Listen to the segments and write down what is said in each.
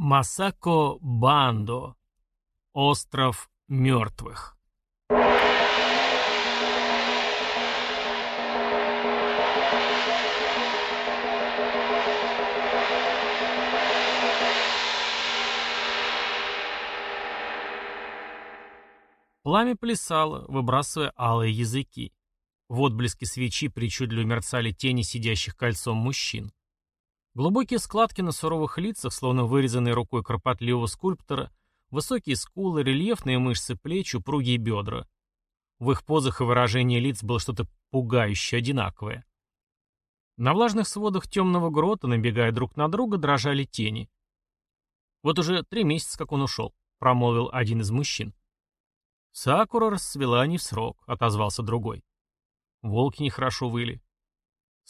Масако Бандо. Остров мертвых. Пламя плясало, выбрасывая алые языки. В отблеске свечи причудливо мерцали тени сидящих кольцом мужчин. Глубокие складки на суровых лицах, словно вырезанные рукой кропотливого скульптора, высокие скулы, рельефные мышцы плеч, упругие бедра. В их позах и выражении лиц было что-то пугающее одинаковое. На влажных сводах темного грота, набегая друг на друга, дрожали тени. «Вот уже три месяца, как он ушел», — промолвил один из мужчин. «Сакура расцвела не в срок», — отозвался другой. Волки нехорошо выли.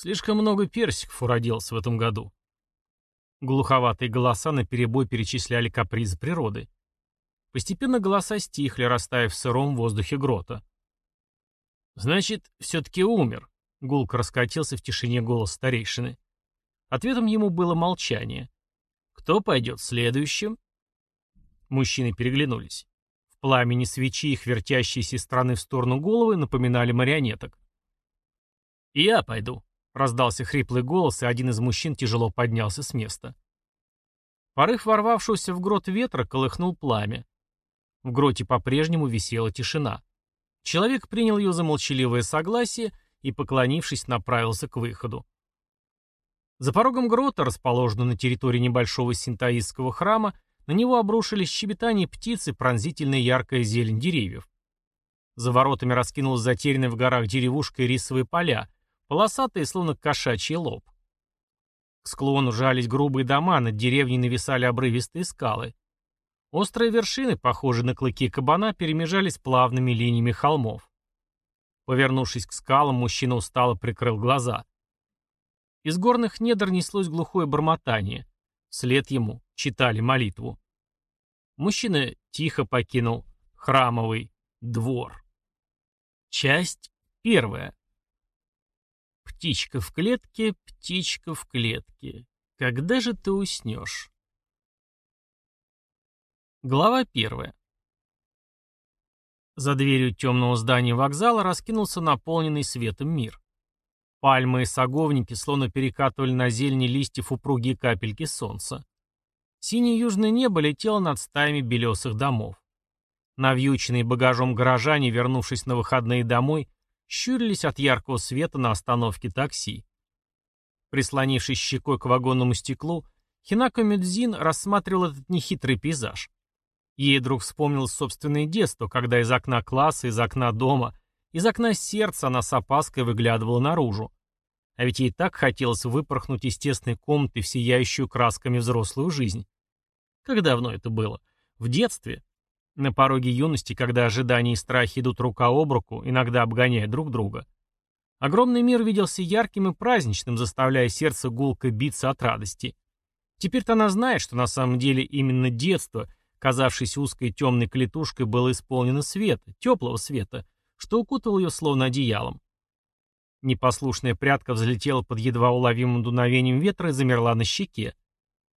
Слишком много персиков уродилось в этом году. Глуховатые голоса наперебой перечисляли капризы природы. Постепенно голоса стихли, растаяв в сыром воздухе грота. «Значит, все-таки умер», — гулко раскатился в тишине голос старейшины. Ответом ему было молчание. «Кто пойдет следующим?» Мужчины переглянулись. В пламени свечи их вертящиеся из в сторону головы напоминали марионеток. «Я пойду», — раздался хриплый голос, и один из мужчин тяжело поднялся с места. Порыв ворвавшегося в грот ветра колыхнул пламя. В гроте по-прежнему висела тишина. Человек принял ее за молчаливое согласие и, поклонившись, направился к выходу. За порогом грота, расположенного на территории небольшого синтаистского храма, на него обрушились щебетание птиц и пронзительная яркая зелень деревьев. За воротами раскинулась затерянная в горах деревушка и рисовые поля, полосатые, словно кошачий лоб. К склону жались грубые дома, над деревней нависали обрывистые скалы. Острые вершины, похожие на клыки кабана, перемежались плавными линиями холмов. Повернувшись к скалам, мужчина устало прикрыл глаза. Из горных недр неслось глухое бормотание. Вслед ему читали молитву. Мужчина тихо покинул храмовый двор. Часть первая. Птичка в клетке, птичка в клетке. Когда же ты уснешь? Глава первая. За дверью темного здания вокзала раскинулся наполненный светом мир. Пальмы и саговники словно перекатывали на зелени листьев упругие капельки солнца. Синее южное небо летело над стаями белесых домов. Навьюченные багажом горожане, вернувшись на выходные домой, щурились от яркого света на остановке такси. Прислонившись щекой к вагонному стеклу, Хинако Медзин рассматривал этот нехитрый пейзаж. Ей вдруг вспомнилось собственное детство, когда из окна класса, из окна дома, из окна сердца она с опаской выглядывала наружу. А ведь ей так хотелось выпорхнуть из тесной комнаты в сияющую красками взрослую жизнь. Как давно это было? В детстве, на пороге юности, когда ожидания и страхи идут рука об руку, иногда обгоняя друг друга. Огромный мир виделся ярким и праздничным, заставляя сердце гулко биться от радости. Теперь-то она знает, что на самом деле именно детство, казавшееся узкой темной клетушкой, было исполнено света, теплого света, что укутал ее словно одеялом. Непослушная прядка взлетела под едва уловимым дуновением ветра и замерла на щеке.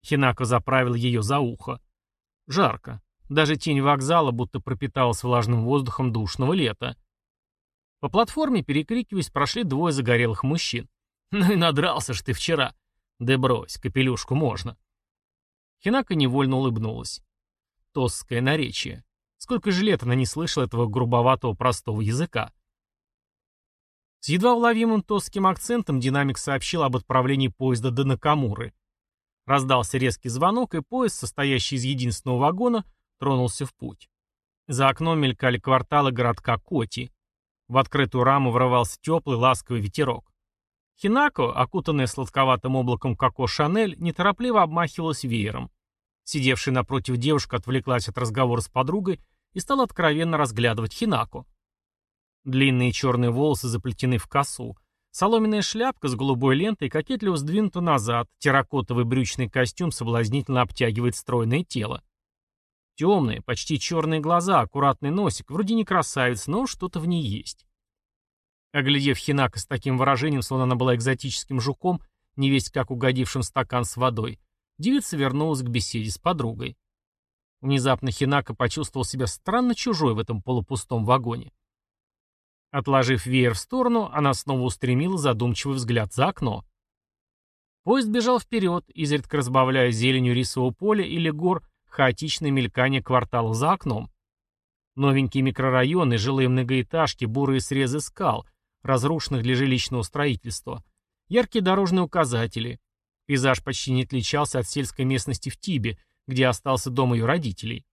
Хинако заправил ее за ухо. Жарко. Даже тень вокзала будто пропиталась влажным воздухом душного лета. По платформе, перекрикиваясь, прошли двое загорелых мужчин. «Ну и надрался ж ты вчера!» «Да брось, капелюшку можно!» Хинака невольно улыбнулась. Тосское наречие. Сколько же лет она не слышала этого грубоватого простого языка. С едва уловимым тосским акцентом динамик сообщил об отправлении поезда до Накамуры. Раздался резкий звонок, и поезд, состоящий из единственного вагона, тронулся в путь. За окном мелькали кварталы городка Коти. В открытую раму врывался теплый, ласковый ветерок. Хинако, окутанная сладковатым облаком Коко Шанель, неторопливо обмахивалась веером. Сидевшая напротив девушка отвлеклась от разговора с подругой и стала откровенно разглядывать Хинако. Длинные черные волосы заплетены в косу, соломенная шляпка с голубой лентой кокетливо сдвинута назад, терракотовый брючный костюм соблазнительно обтягивает стройное тело. Темные, почти черные глаза, аккуратный носик, вроде не красавец, но что-то в ней есть. Оглядев Хинака с таким выражением, словно она была экзотическим жуком, не весть как угодившим стакан с водой, девица вернулась к беседе с подругой. Внезапно Хинака почувствовал себя странно чужой в этом полупустом вагоне. Отложив веер в сторону, она снова устремила задумчивый взгляд за окно. Поезд бежал вперед, изредка разбавляя зеленью рисового поля или гор хаотичное мелькание кварталов за окном. Новенькие микрорайоны, жилые многоэтажки, бурые срезы скал, разрушенных для жилищного строительства, яркие дорожные указатели. Пейзаж почти не отличался от сельской местности в Тибе, где остался дом ее родителей.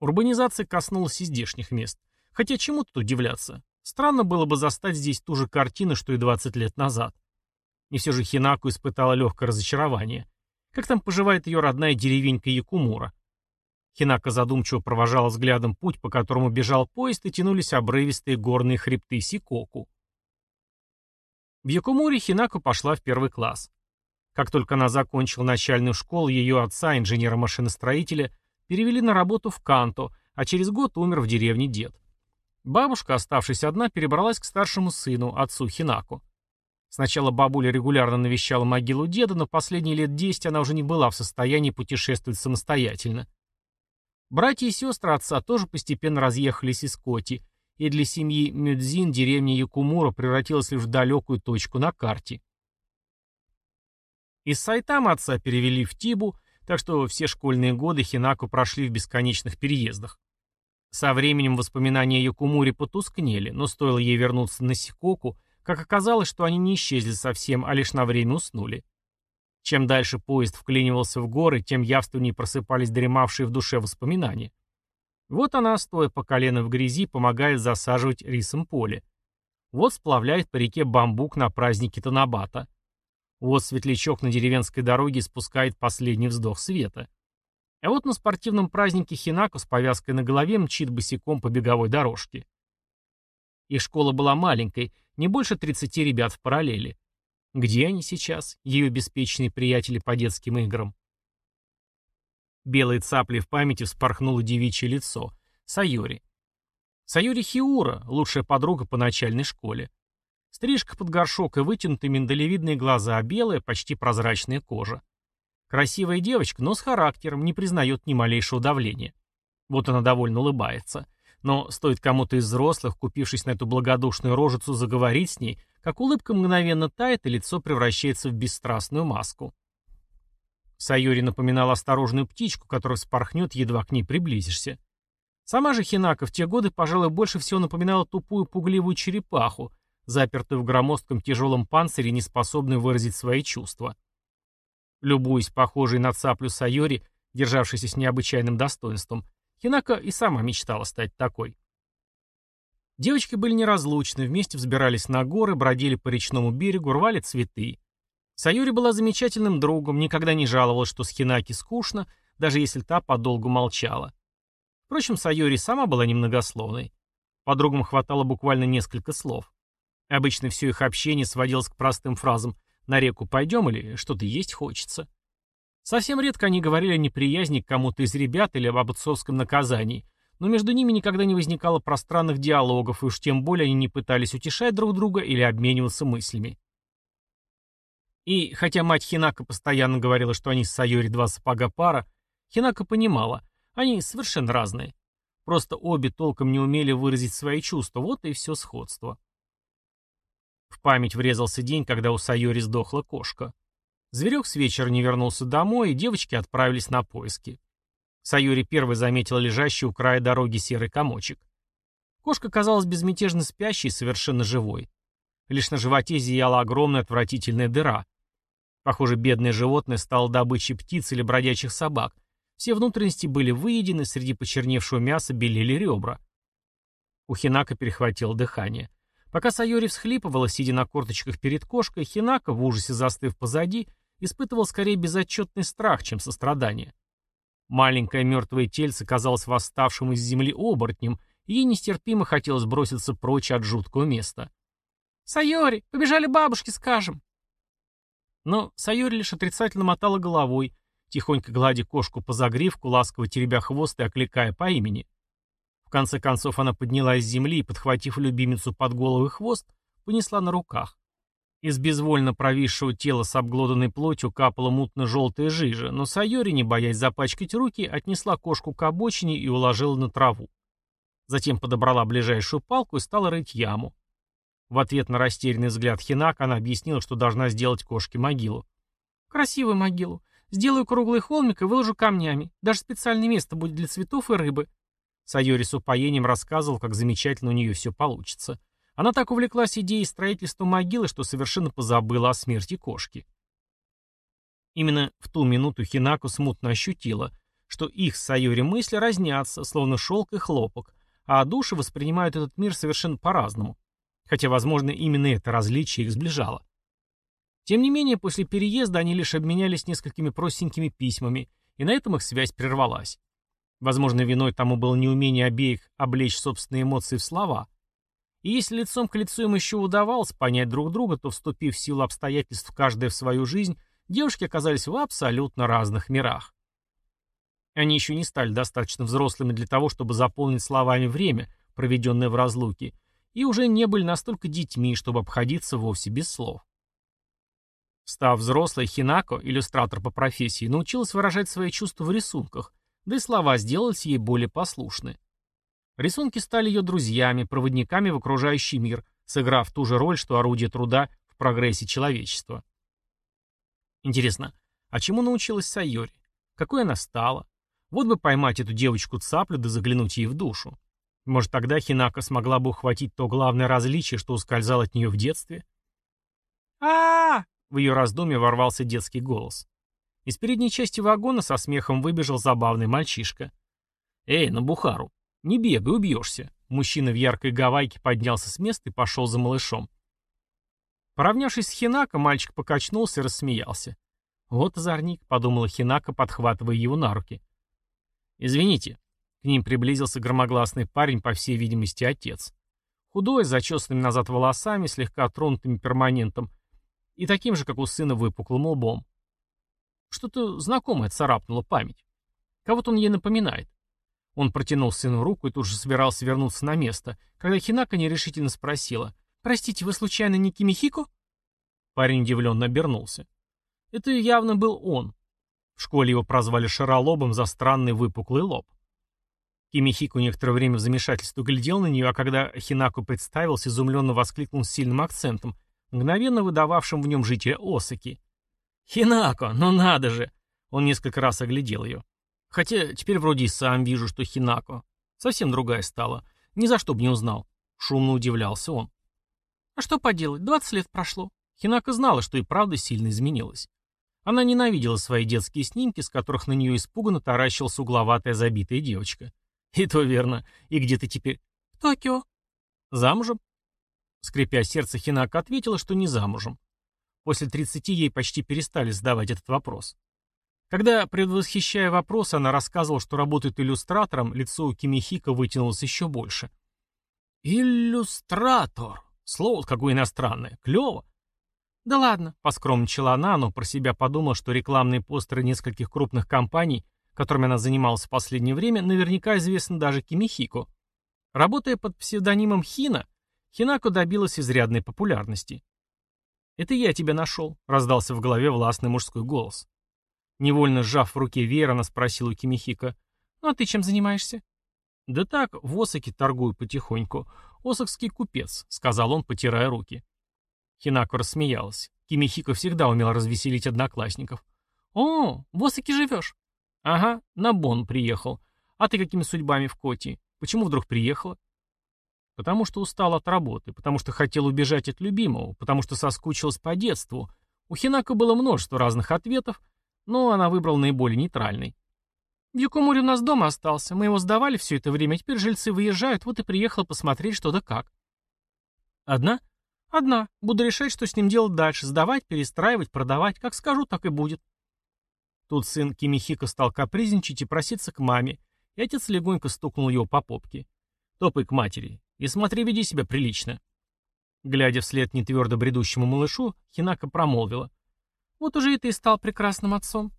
Урбанизация коснулась и здешних мест. Хотя чему тут удивляться? Странно было бы застать здесь ту же картину, что и 20 лет назад. И все же Хинаку испытала легкое разочарование. Как там поживает ее родная деревенька Якумура? Хинака задумчиво провожала взглядом путь, по которому бежал поезд, и тянулись обрывистые горные хребты Сикоку. В Якумуре Хинака пошла в первый класс. Как только она закончила начальную школу, ее отца, инженера-машиностроителя, перевели на работу в Канто, а через год умер в деревне дед. Бабушка, оставшись одна, перебралась к старшему сыну, отцу Хинаку. Сначала бабуля регулярно навещала могилу деда, но последние лет десять она уже не была в состоянии путешествовать самостоятельно. Братья и сестры отца тоже постепенно разъехались из Коти, и для семьи Мюдзин деревня Якумура превратилась лишь в далекую точку на карте. Из Сайтама отца перевели в Тибу, так что все школьные годы Хинаку прошли в бесконечных переездах. Со временем воспоминания о Якумуре потускнели, но стоило ей вернуться на Сикоку, как оказалось, что они не исчезли совсем, а лишь на время уснули. Чем дальше поезд вклинивался в горы, тем явственнее просыпались дремавшие в душе воспоминания. Вот она, стоя по колено в грязи, помогает засаживать рисом поле. Вот сплавляет по реке бамбук на празднике Танабата. Вот светлячок на деревенской дороге спускает последний вздох света. А вот на спортивном празднике Хинако с повязкой на голове мчит босиком по беговой дорожке. Их школа была маленькой, не больше 30 ребят в параллели. Где они сейчас, ее беспечные приятели по детским играм? Белой цаплей в памяти вспорхнуло девичье лицо. Сайори. Сайори Хиура, лучшая подруга по начальной школе. Стрижка под горшок и вытянутые миндалевидные глаза, а белая, почти прозрачная кожа. Красивая девочка, но с характером, не признает ни малейшего давления. Вот она довольно улыбается. Но стоит кому-то из взрослых, купившись на эту благодушную рожицу, заговорить с ней, как улыбка мгновенно тает, и лицо превращается в бесстрастную маску. Сайори напоминала осторожную птичку, которая спорхнет, едва к ней приблизишься. Сама же Хинака в те годы, пожалуй, больше всего напоминала тупую пугливую черепаху, запертую в громоздком тяжелом панцире, не способную выразить свои чувства. Любуясь похожей на цаплю Сайори, державшейся с необычайным достоинством, Хинака и сама мечтала стать такой. Девочки были неразлучны, вместе взбирались на горы, бродили по речному берегу, рвали цветы. Саюри была замечательным другом, никогда не жаловалась, что с Хинаки скучно, даже если та подолгу молчала. Впрочем, Саюри сама была немногословной. Подругам хватало буквально несколько слов. Обычно все их общение сводилось к простым фразам «на реку пойдем» или «что-то есть хочется». Совсем редко они говорили о неприязни к кому-то из ребят или об отцовском наказании, но между ними никогда не возникало пространных диалогов, и уж тем более они не пытались утешать друг друга или обмениваться мыслями. И хотя мать Хинака постоянно говорила, что они с Сайори два сапога пара, Хинака понимала, они совершенно разные. Просто обе толком не умели выразить свои чувства, вот и все сходство. В память врезался день, когда у Сайори сдохла кошка. Зверек с вечера не вернулся домой, и девочки отправились на поиски. Сайори первой заметила лежащий у края дороги серый комочек. Кошка казалась безмятежно спящей и совершенно живой. Лишь на животе зияла огромная отвратительная дыра. Похоже, бедное животное стало добычей птиц или бродячих собак. Все внутренности были выедены, среди почерневшего мяса белели ребра. У Хинака перехватило дыхание. Пока Сайори всхлипывала, сидя на корточках перед кошкой, Хинака, в ужасе застыв позади, испытывал скорее безотчетный страх, чем сострадание. Маленькое мертвое тельце казалось восставшим из земли оборотнем, и ей нестерпимо хотелось броситься прочь от жуткого места. «Сайори, побежали бабушке, скажем!» Но Сайори лишь отрицательно мотала головой, тихонько гладя кошку по загривку, ласково теребя хвост и окликая по имени. В конце концов она поднялась с земли и, подхватив любимицу под голову и хвост, понесла на руках. Из безвольно провисшего тела с обглоданной плотью капала мутно-желтая жижа, но Сайори, не боясь запачкать руки, отнесла кошку к обочине и уложила на траву. Затем подобрала ближайшую палку и стала рыть яму. В ответ на растерянный взгляд Хинак она объяснила, что должна сделать кошке могилу. «Красивую могилу. Сделаю круглый холмик и выложу камнями. Даже специальное место будет для цветов и рыбы». Сайори с упоением рассказывал, как замечательно у нее все получится. Она так увлеклась идеей строительства могилы, что совершенно позабыла о смерти кошки. Именно в ту минуту Хинаку смутно ощутила, что их с Сайори мысли разнятся, словно шелк и хлопок, а души воспринимают этот мир совершенно по-разному. Хотя, возможно, именно это различие их сближало. Тем не менее, после переезда они лишь обменялись несколькими простенькими письмами, и на этом их связь прервалась. Возможно, виной тому было неумение обеих облечь собственные эмоции в слова. И если лицом к лицу им еще удавалось понять друг друга, то, вступив в силу обстоятельств каждая в свою жизнь, девушки оказались в абсолютно разных мирах. Они еще не стали достаточно взрослыми для того, чтобы заполнить словами время, проведенное в разлуке, и уже не были настолько детьми, чтобы обходиться вовсе без слов. Став взрослой, Хинако, иллюстратор по профессии, научилась выражать свои чувства в рисунках, да и слова сделались ей более послушны. Рисунки стали ее друзьями, проводниками в окружающий мир, сыграв ту же роль, что орудие труда в прогрессе человечества. Интересно, а чему научилась Сайори? Какой она стала? Вот бы поймать эту девочку-цаплю да заглянуть ей в душу. Может, тогда Хинака смогла бы ухватить то главное различие, что ускользал от нее в детстве? а, В ее раздумье ворвался детский голос. Из передней части вагона со смехом выбежал забавный мальчишка. «Эй, на Бухару, не бегай, убьешься!» Мужчина в яркой гавайке поднялся с места и пошел за малышом. Поравнявшись с Хинако, мальчик покачнулся и рассмеялся. «Вот озорник», — подумала Хинака, подхватывая его на руки. «Извините». К ним приблизился громогласный парень, по всей видимости, отец. Худой, с зачесанными назад волосами, слегка тронутым перманентом и таким же, как у сына, выпуклым лбом. Что-то знакомое царапнуло память. Кого-то он ей напоминает. Он протянул сыну руку и тут же собирался вернуться на место, когда Хинака нерешительно спросила, «Простите, вы случайно не Кимихико?» Парень удивленно обернулся. Это явно был он, в школе его прозвали шаролобом за странный выпуклый лоб. Кимихико некоторое время в замешательстве глядел на нее, а когда Хинаку представился, изумленно воскликнул с сильным акцентом, мгновенно выдававшим в нем жителя Осаки. «Хинако, ну надо же!» Он несколько раз оглядел ее. Хотя теперь вроде и сам вижу, что Хинако. Совсем другая стала. Ни за что бы не узнал. Шумно удивлялся он. А что поделать, двадцать лет прошло. Хинако знала, что и правда сильно изменилась. Она ненавидела свои детские снимки, с которых на нее испуганно таращилась угловатая забитая девочка. И то верно. И где ты теперь? В Токио. Замужем? Скрипя сердце, Хинака ответила, что не замужем. После 30 ей почти перестали задавать этот вопрос. Когда, предвосхищая вопрос, она рассказывала, что работает иллюстратором, лицо у Кимихика вытянулось еще больше. «Иллюстратор! Слово какое иностранное. Клево. «Да ладно», — поскромничала она, но про себя подумала, что рекламные постеры нескольких крупных компаний, которыми она занималась в последнее время, наверняка известны даже Кимихико. Работая под псевдонимом Хина, Хинако добилась изрядной популярности. «Это я тебя нашел», — раздался в голове властный мужской голос. Невольно сжав в руке веер, она спросила у Кимихика, «Ну а ты чем занимаешься?» «Да так, в Осаке торгую потихоньку. Осакский купец», — сказал он, потирая руки. Хинако рассмеялась. Кимихико всегда умел развеселить одноклассников. «О, в Осаке живешь?» «Ага, на Бон приехал. А ты какими судьбами в Коти? Почему вдруг приехала?» «Потому что устал от работы, потому что хотел убежать от любимого, потому что соскучилась по детству. У Хинако было множество разных ответов, но она выбрала наиболее нейтральный. В Юкоморе у нас дома остался, мы его сдавали все это время, теперь жильцы выезжают, вот и приехала посмотреть, что да как». «Одна?» Одна. Буду решать, что с ним делать дальше. Сдавать, перестраивать, продавать. Как скажу, так и будет. Тут сын Кимихика стал капризничать и проситься к маме, и отец легонько стукнул его по попке. Топай к матери. И смотри, веди себя прилично. Глядя вслед нетвердо бредущему малышу, Хинака промолвила. Вот уже и ты стал прекрасным отцом.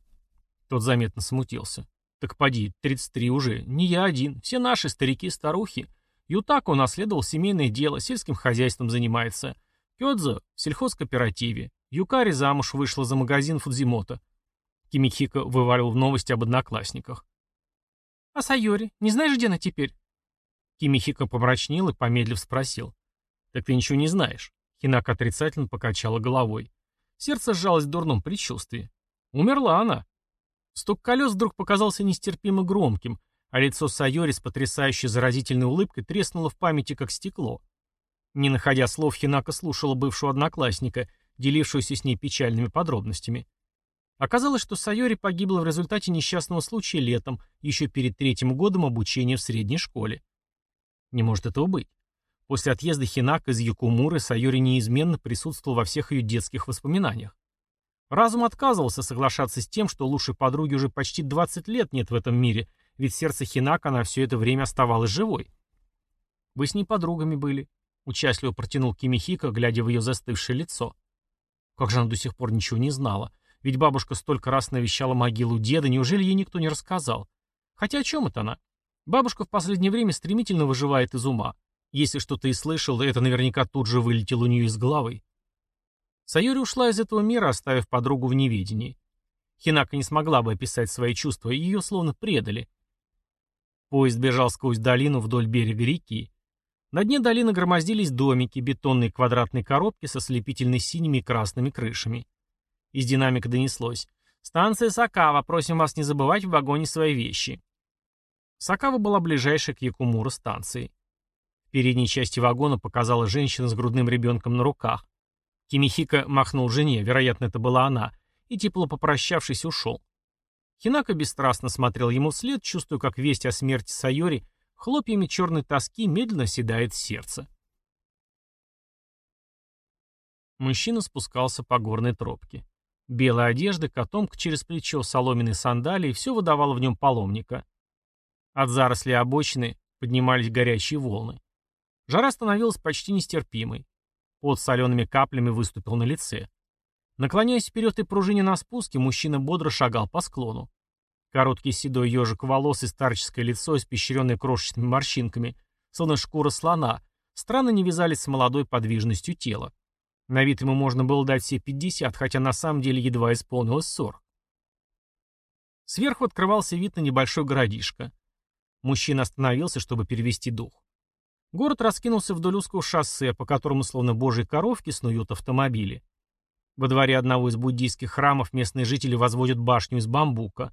Тот заметно смутился. Так поди, 33 уже. Не я один. Все наши старики-старухи. Ютако унаследовал семейное дело, сельским хозяйством занимается. Кёдзо в сельхозкооперативе. Юкари замуж вышла за магазин Фудзимота. Кимихика вывалил в новости об одноклассниках. «А Сайори? Не знаешь, где она теперь?» Кимихика помрачнел и, помедлив, спросил. «Так ты ничего не знаешь?» Хинака отрицательно покачала головой. Сердце сжалось в дурном предчувствии. Умерла она. Стук колес вдруг показался нестерпимо громким, а лицо Сайори с потрясающей заразительной улыбкой треснуло в памяти, как стекло. Не находя слов, Хинака слушала бывшего одноклассника, делившуюся с ней печальными подробностями. Оказалось, что Сайори погибла в результате несчастного случая летом, еще перед третьим годом обучения в средней школе. Не может этого быть. После отъезда Хинака из Якумуры Сайори неизменно присутствовал во всех ее детских воспоминаниях. Разум отказывался соглашаться с тем, что лучшей подруги уже почти 20 лет нет в этом мире, ведь сердце Хинака на все это время оставалось живой. «Вы с ней подругами были», — участливо протянул Кимихика, глядя в ее застывшее лицо. Как же она до сих пор ничего не знала? Ведь бабушка столько раз навещала могилу деда, неужели ей никто не рассказал? Хотя о чем это она? Бабушка в последнее время стремительно выживает из ума. Если что-то и слышал, это наверняка тут же вылетело у нее из головы. Сайори ушла из этого мира, оставив подругу в неведении. Хинака не смогла бы описать свои чувства, ее словно предали. Поезд бежал сквозь долину вдоль берега реки. На дне долины громоздились домики, бетонные квадратные коробки со слепительно синими и красными крышами. Из динамика донеслось. «Станция Сакава, просим вас не забывать в вагоне свои вещи». Сакава была ближайшей к Якумура станции. Передней части вагона показала женщина с грудным ребенком на руках. Кимихика махнул жене, вероятно, это была она, и тепло попрощавшись ушел. Хинака бесстрастно смотрел ему вслед, чувствуя, как весть о смерти Сайори хлопьями черной тоски медленно седает сердце. Мужчина спускался по горной тропке. Белая одежда, котомка через плечо, соломенные сандалии, все выдавало в нем паломника. От зарослей обочины поднимались горячие волны. Жара становилась почти нестерпимой. Под солеными каплями выступил на лице. Наклоняясь вперед и пружине на спуске, мужчина бодро шагал по склону. Короткий седой ежик волос и старческое лицо, испещренное крошечными морщинками, словно шкура слона, странно не вязались с молодой подвижностью тела. На вид ему можно было дать все 50, хотя на самом деле едва исполнилось 40. Сверху открывался вид на небольшой городишко. Мужчина остановился, чтобы перевести дух. Город раскинулся вдоль узкого шоссе, по которому словно божьи коровки снуют автомобили. Во дворе одного из буддийских храмов местные жители возводят башню из бамбука.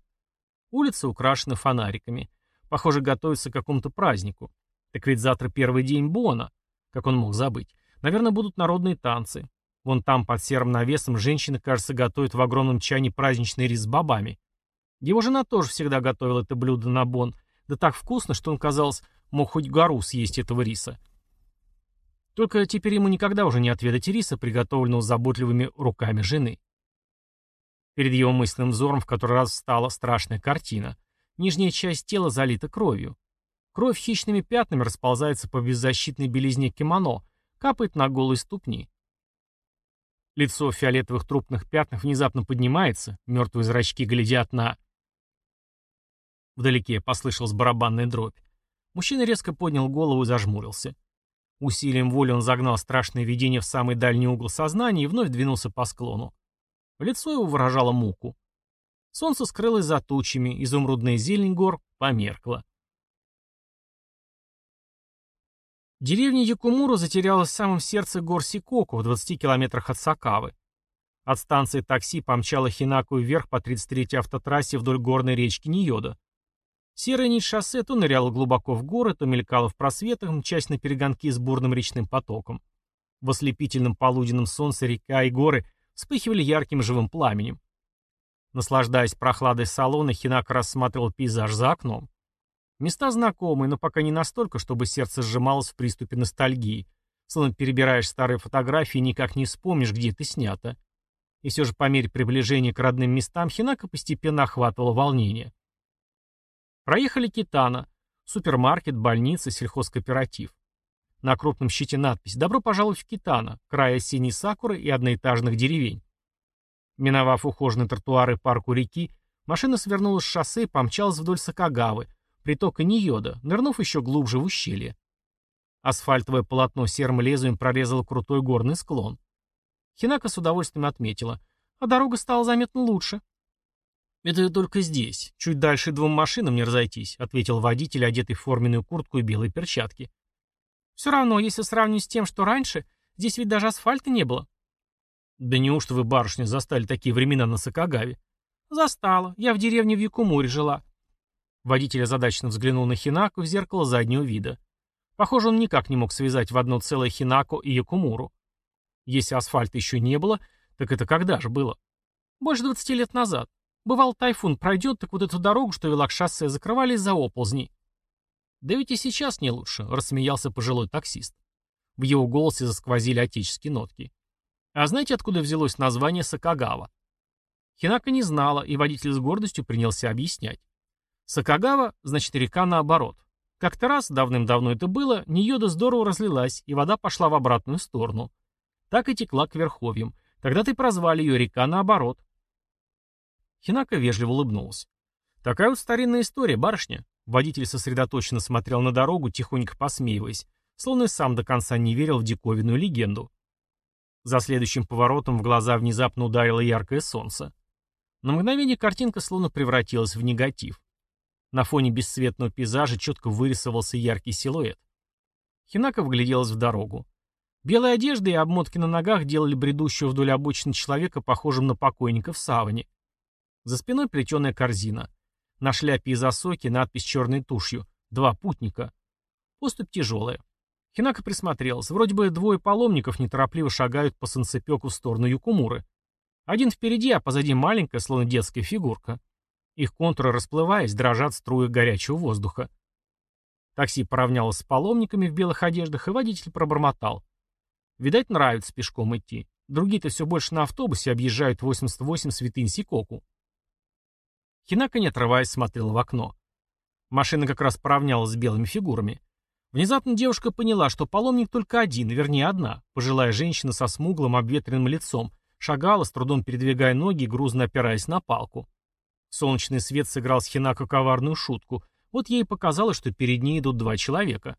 Улицы украшены фонариками. Похоже, готовятся к какому-то празднику. Так ведь завтра первый день Бона. Как он мог забыть? Наверное, будут народные танцы. Вон там, под серым навесом, женщины, кажется, готовят в огромном чане праздничный рис с бобами. Его жена тоже всегда готовила это блюдо на Бон, да так вкусно, что он, казалось, мог хоть гору съесть этого риса. Только теперь ему никогда уже не отведать риса, приготовленного заботливыми руками жены. Перед его мысленным взором в который раз стала страшная картина. Нижняя часть тела залита кровью. Кровь хищными пятнами расползается по беззащитной белизне кимоно, капает на голые ступни. Лицо в фиолетовых трупных пятнах внезапно поднимается, мертвые зрачки глядят на... Вдалеке послышалась барабанная дробь. Мужчина резко поднял голову и зажмурился. Усилием воли он загнал страшное видение в самый дальний угол сознания и вновь двинулся по склону. Лицо его выражало муку. Солнце скрылось за тучами, изумрудная зелень гор померкла. Деревня Якумура затерялась в самом сердце гор Сикоку, в 20 километрах от Сакавы. От станции такси помчала Хинаку вверх по 33-й автотрассе вдоль горной речки Ниода. Серая нить шоссе то ныряла глубоко в горы, то мелькала в просветах, мчась на перегонки с бурным речным потоком. В ослепительном полуденном солнце река и горы вспыхивали ярким живым пламенем. Наслаждаясь прохладой салона, Хинак рассматривал пейзаж за окном. Места знакомые, но пока не настолько, чтобы сердце сжималось в приступе ностальгии. Словно перебираешь старые фотографии никак не вспомнишь, где ты снято. И все же по мере приближения к родным местам Хинака постепенно охватывало волнение. Проехали Китана, супермаркет, больница, сельхозкооператив. На крупном щите надпись «Добро пожаловать в Китана», края синей сакуры и одноэтажных деревень. Миновав ухоженные тротуары парку реки, машина свернула с шоссе и помчалась вдоль Сакагавы, притока Ниода, нырнув еще глубже в ущелье. Асфальтовое полотно серым лезвием прорезало крутой горный склон. Хинака с удовольствием отметила. А дорога стала заметно лучше. «Это только здесь. Чуть дальше двум машинам не разойтись», — ответил водитель, одетый в форменную куртку и белые перчатки. «Все равно, если сравнить с тем, что раньше, здесь ведь даже асфальта не было». «Да неужто вы, барышня, застали такие времена на Сакагаве?» «Застала. Я в деревне в Якумуре жила». Водитель озадаченно взглянул на Хинаку в зеркало заднего вида. Похоже, он никак не мог связать в одно целое Хинако и Якумуру. Если асфальта еще не было, так это когда же было? Больше двадцати лет назад. Бывал, тайфун пройдет, так вот эту дорогу, что вела к шоссе, закрывали из-за оползней. Да ведь и сейчас не лучше, рассмеялся пожилой таксист. В его голосе засквозили отеческие нотки. А знаете, откуда взялось название Сакагава? Хинака не знала, и водитель с гордостью принялся объяснять. Сакагава значит река наоборот. Как-то раз, давным-давно это было, Ниода здорово разлилась, и вода пошла в обратную сторону. Так и текла к верховьям. Тогда ты прозвали ее река наоборот. Хинака вежливо улыбнулась. «Такая вот старинная история, барышня». Водитель сосредоточенно смотрел на дорогу, тихонько посмеиваясь, словно сам до конца не верил в диковинную легенду. За следующим поворотом в глаза внезапно ударило яркое солнце. На мгновение картинка словно превратилась в негатив. На фоне бесцветного пейзажа четко вырисовался яркий силуэт. Хинака вгляделась в дорогу. Белые одежды и обмотки на ногах делали бредущего вдоль обочины человека похожим на покойника в саване. За спиной плетеная корзина. На шляпе из осоки надпись черной тушью «Два путника». Поступь тяжелая. Хинака присмотрелась. Вроде бы двое паломников неторопливо шагают по санцепеку в сторону Юкумуры. Один впереди, а позади маленькая, словно детская фигурка. Их контуры, расплываясь, дрожат струи горячего воздуха. Такси поравнялось с паломниками в белых одеждах, и водитель пробормотал. Видать, нравится пешком идти. Другие-то все больше на автобусе объезжают 88 святынь Сикоку. Хинака, не отрываясь, смотрела в окно. Машина как раз поравнялась с белыми фигурами. Внезапно девушка поняла, что паломник только один, вернее одна, пожилая женщина со смуглым обветренным лицом, шагала, с трудом передвигая ноги, грузно опираясь на палку. Солнечный свет сыграл с Хинако коварную шутку. Вот ей показалось, что перед ней идут два человека.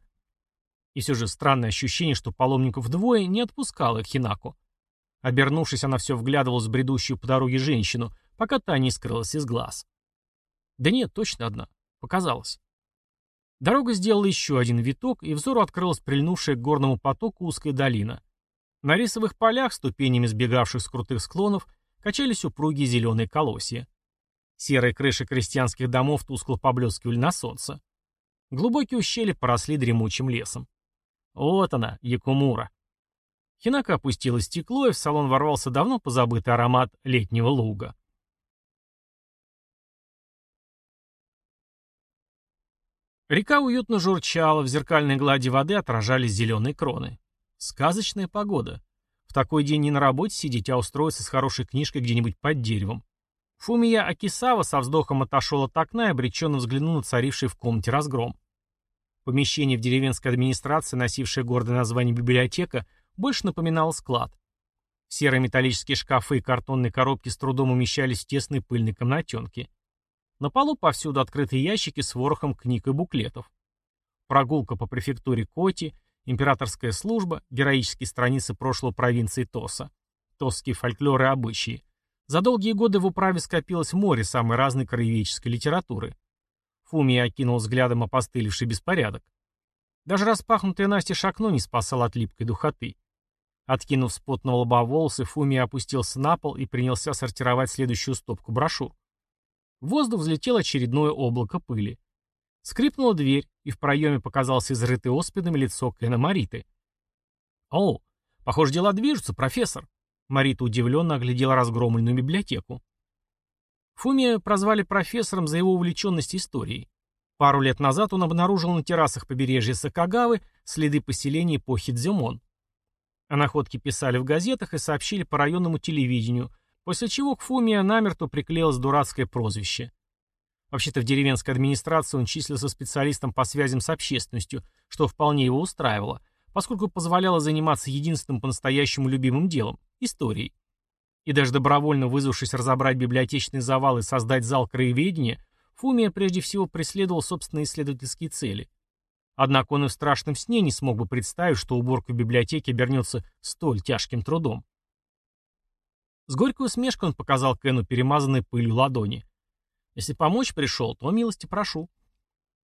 И все же странное ощущение, что паломников двое, не отпускало Хинако. Обернувшись, она все вглядывалась в бредущую по дороге женщину, пока та не скрылась из глаз. Да нет, точно одна. Показалось. Дорога сделала еще один виток, и взору открылась прильнувшая к горному потоку узкая долина. На рисовых полях, ступенями сбегавших с крутых склонов, качались упругие зеленые колосья. Серые крыши крестьянских домов тускло поблескивали на солнце. Глубокие ущелья поросли дремучим лесом. Вот она, Якумура. Хинака опустила стекло, и в салон ворвался давно позабытый аромат летнего луга. Река уютно журчала, в зеркальной глади воды отражались зеленые кроны. Сказочная погода. В такой день не на работе сидеть, а устроиться с хорошей книжкой где-нибудь под деревом. Фумия Акисава со вздохом отошел от окна и обреченно взглянул на царивший в комнате разгром. Помещение в деревенской администрации, носившее гордое название библиотека, больше напоминало склад. Серые металлические шкафы и картонные коробки с трудом умещались в тесной пыльной комнатенке. На полу повсюду открытые ящики с ворохом книг и буклетов. Прогулка по префектуре Коти, императорская служба, героические страницы прошлого провинции Тоса, тосские фольклоры и обычаи. За долгие годы в управе скопилось море самой разной краеведческой литературы. Фумия окинул взглядом опостылевший беспорядок. Даже распахнутое настежь окно не спасало от липкой духоты. Откинув с потного лба волосы, Фумия опустился на пол и принялся сортировать следующую стопку брошюр. В воздух взлетело очередное облако пыли. Скрипнула дверь, и в проеме показалось изрытое оспинами лицо Кена Мариты. «О, похоже, дела движутся, профессор!» Марита удивленно оглядела разгромленную библиотеку. Фумия прозвали профессором за его увлеченность историей. Пару лет назад он обнаружил на террасах побережья Сакагавы следы поселения эпохи Дзюмон. О находке писали в газетах и сообщили по районному телевидению – После чего к Фумия намертво приклеилось дурацкое прозвище. Вообще-то в деревенской администрации он числился специалистом по связям с общественностью, что вполне его устраивало, поскольку позволяло заниматься единственным по-настоящему любимым делом – историей. И даже добровольно вызвавшись разобрать библиотечный завал и создать зал краеведения, Фумия прежде всего преследовал собственные исследовательские цели. Однако он и в страшном сне не смог бы представить, что уборка в библиотеке обернется столь тяжким трудом. С горькой усмешкой он показал Кену перемазанной пылью ладони. «Если помочь пришел, то милости прошу».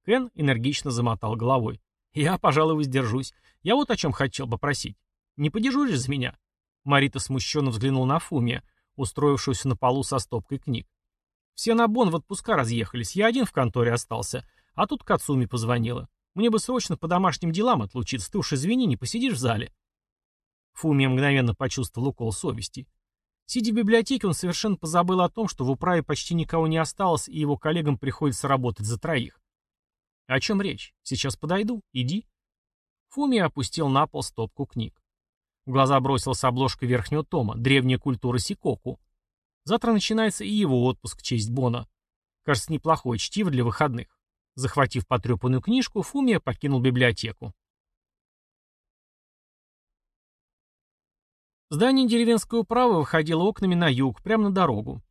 Кен энергично замотал головой. «Я, пожалуй, воздержусь. Я вот о чем хотел попросить. Не подежуришь за меня?» Марита смущенно взглянул на Фумия, устроившуюся на полу со стопкой книг. «Все на Бон в отпуска разъехались, я один в конторе остался, а тут Кацуми позвонила. Мне бы срочно по домашним делам отлучиться, ты уж извини, не посидишь в зале». Фумия мгновенно почувствовал укол совести. Сидя в библиотеке, он совершенно позабыл о том, что в управе почти никого не осталось, и его коллегам приходится работать за троих. «О чем речь? Сейчас подойду. Иди». Фумия опустил на пол стопку книг. В глаза бросилась обложка верхнего тома «Древняя культура Сикоку». Завтра начинается и его отпуск в честь Бона. Кажется, неплохое чтиво для выходных. Захватив потрепанную книжку, Фумия покинул библиотеку. Здание деревенской управы выходило окнами на юг, прямо на дорогу.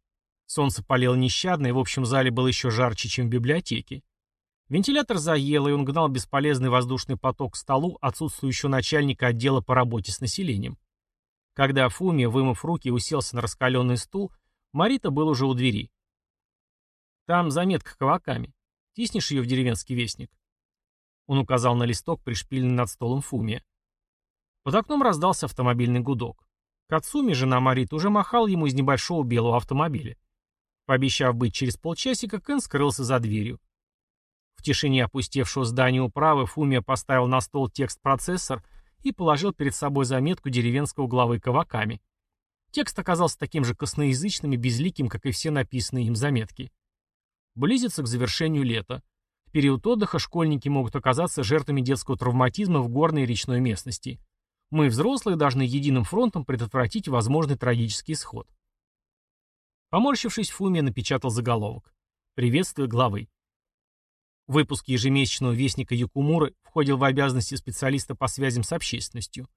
Солнце палило нещадно, и в общем зале было еще жарче, чем в библиотеке. Вентилятор заело, и он гнал бесполезный воздушный поток к столу отсутствующего начальника отдела по работе с населением. Когда Фумия, вымыв руки, уселся на раскаленный стул, Марита был уже у двери. «Там заметка каваками. Тиснешь ее в деревенский вестник?» Он указал на листок, пришпиленный над столом Фумия. Под окном раздался автомобильный гудок. Кацуми, жена Марит, уже махал ему из небольшого белого автомобиля. Пообещав быть через полчасика, Кен скрылся за дверью. В тишине опустевшего здания управы Фумия поставил на стол текст-процессор и положил перед собой заметку деревенского главы Каваками. Текст оказался таким же косноязычным и безликим, как и все написанные им заметки. Близится к завершению лета. В период отдыха школьники могут оказаться жертвами детского травматизма в горной и речной местности. Мы, взрослые, должны единым фронтом предотвратить возможный трагический исход. Поморщившись, Фумия напечатал заголовок. Приветствие главы. Выпуск ежемесячного вестника Якумуры входил в обязанности специалиста по связям с общественностью.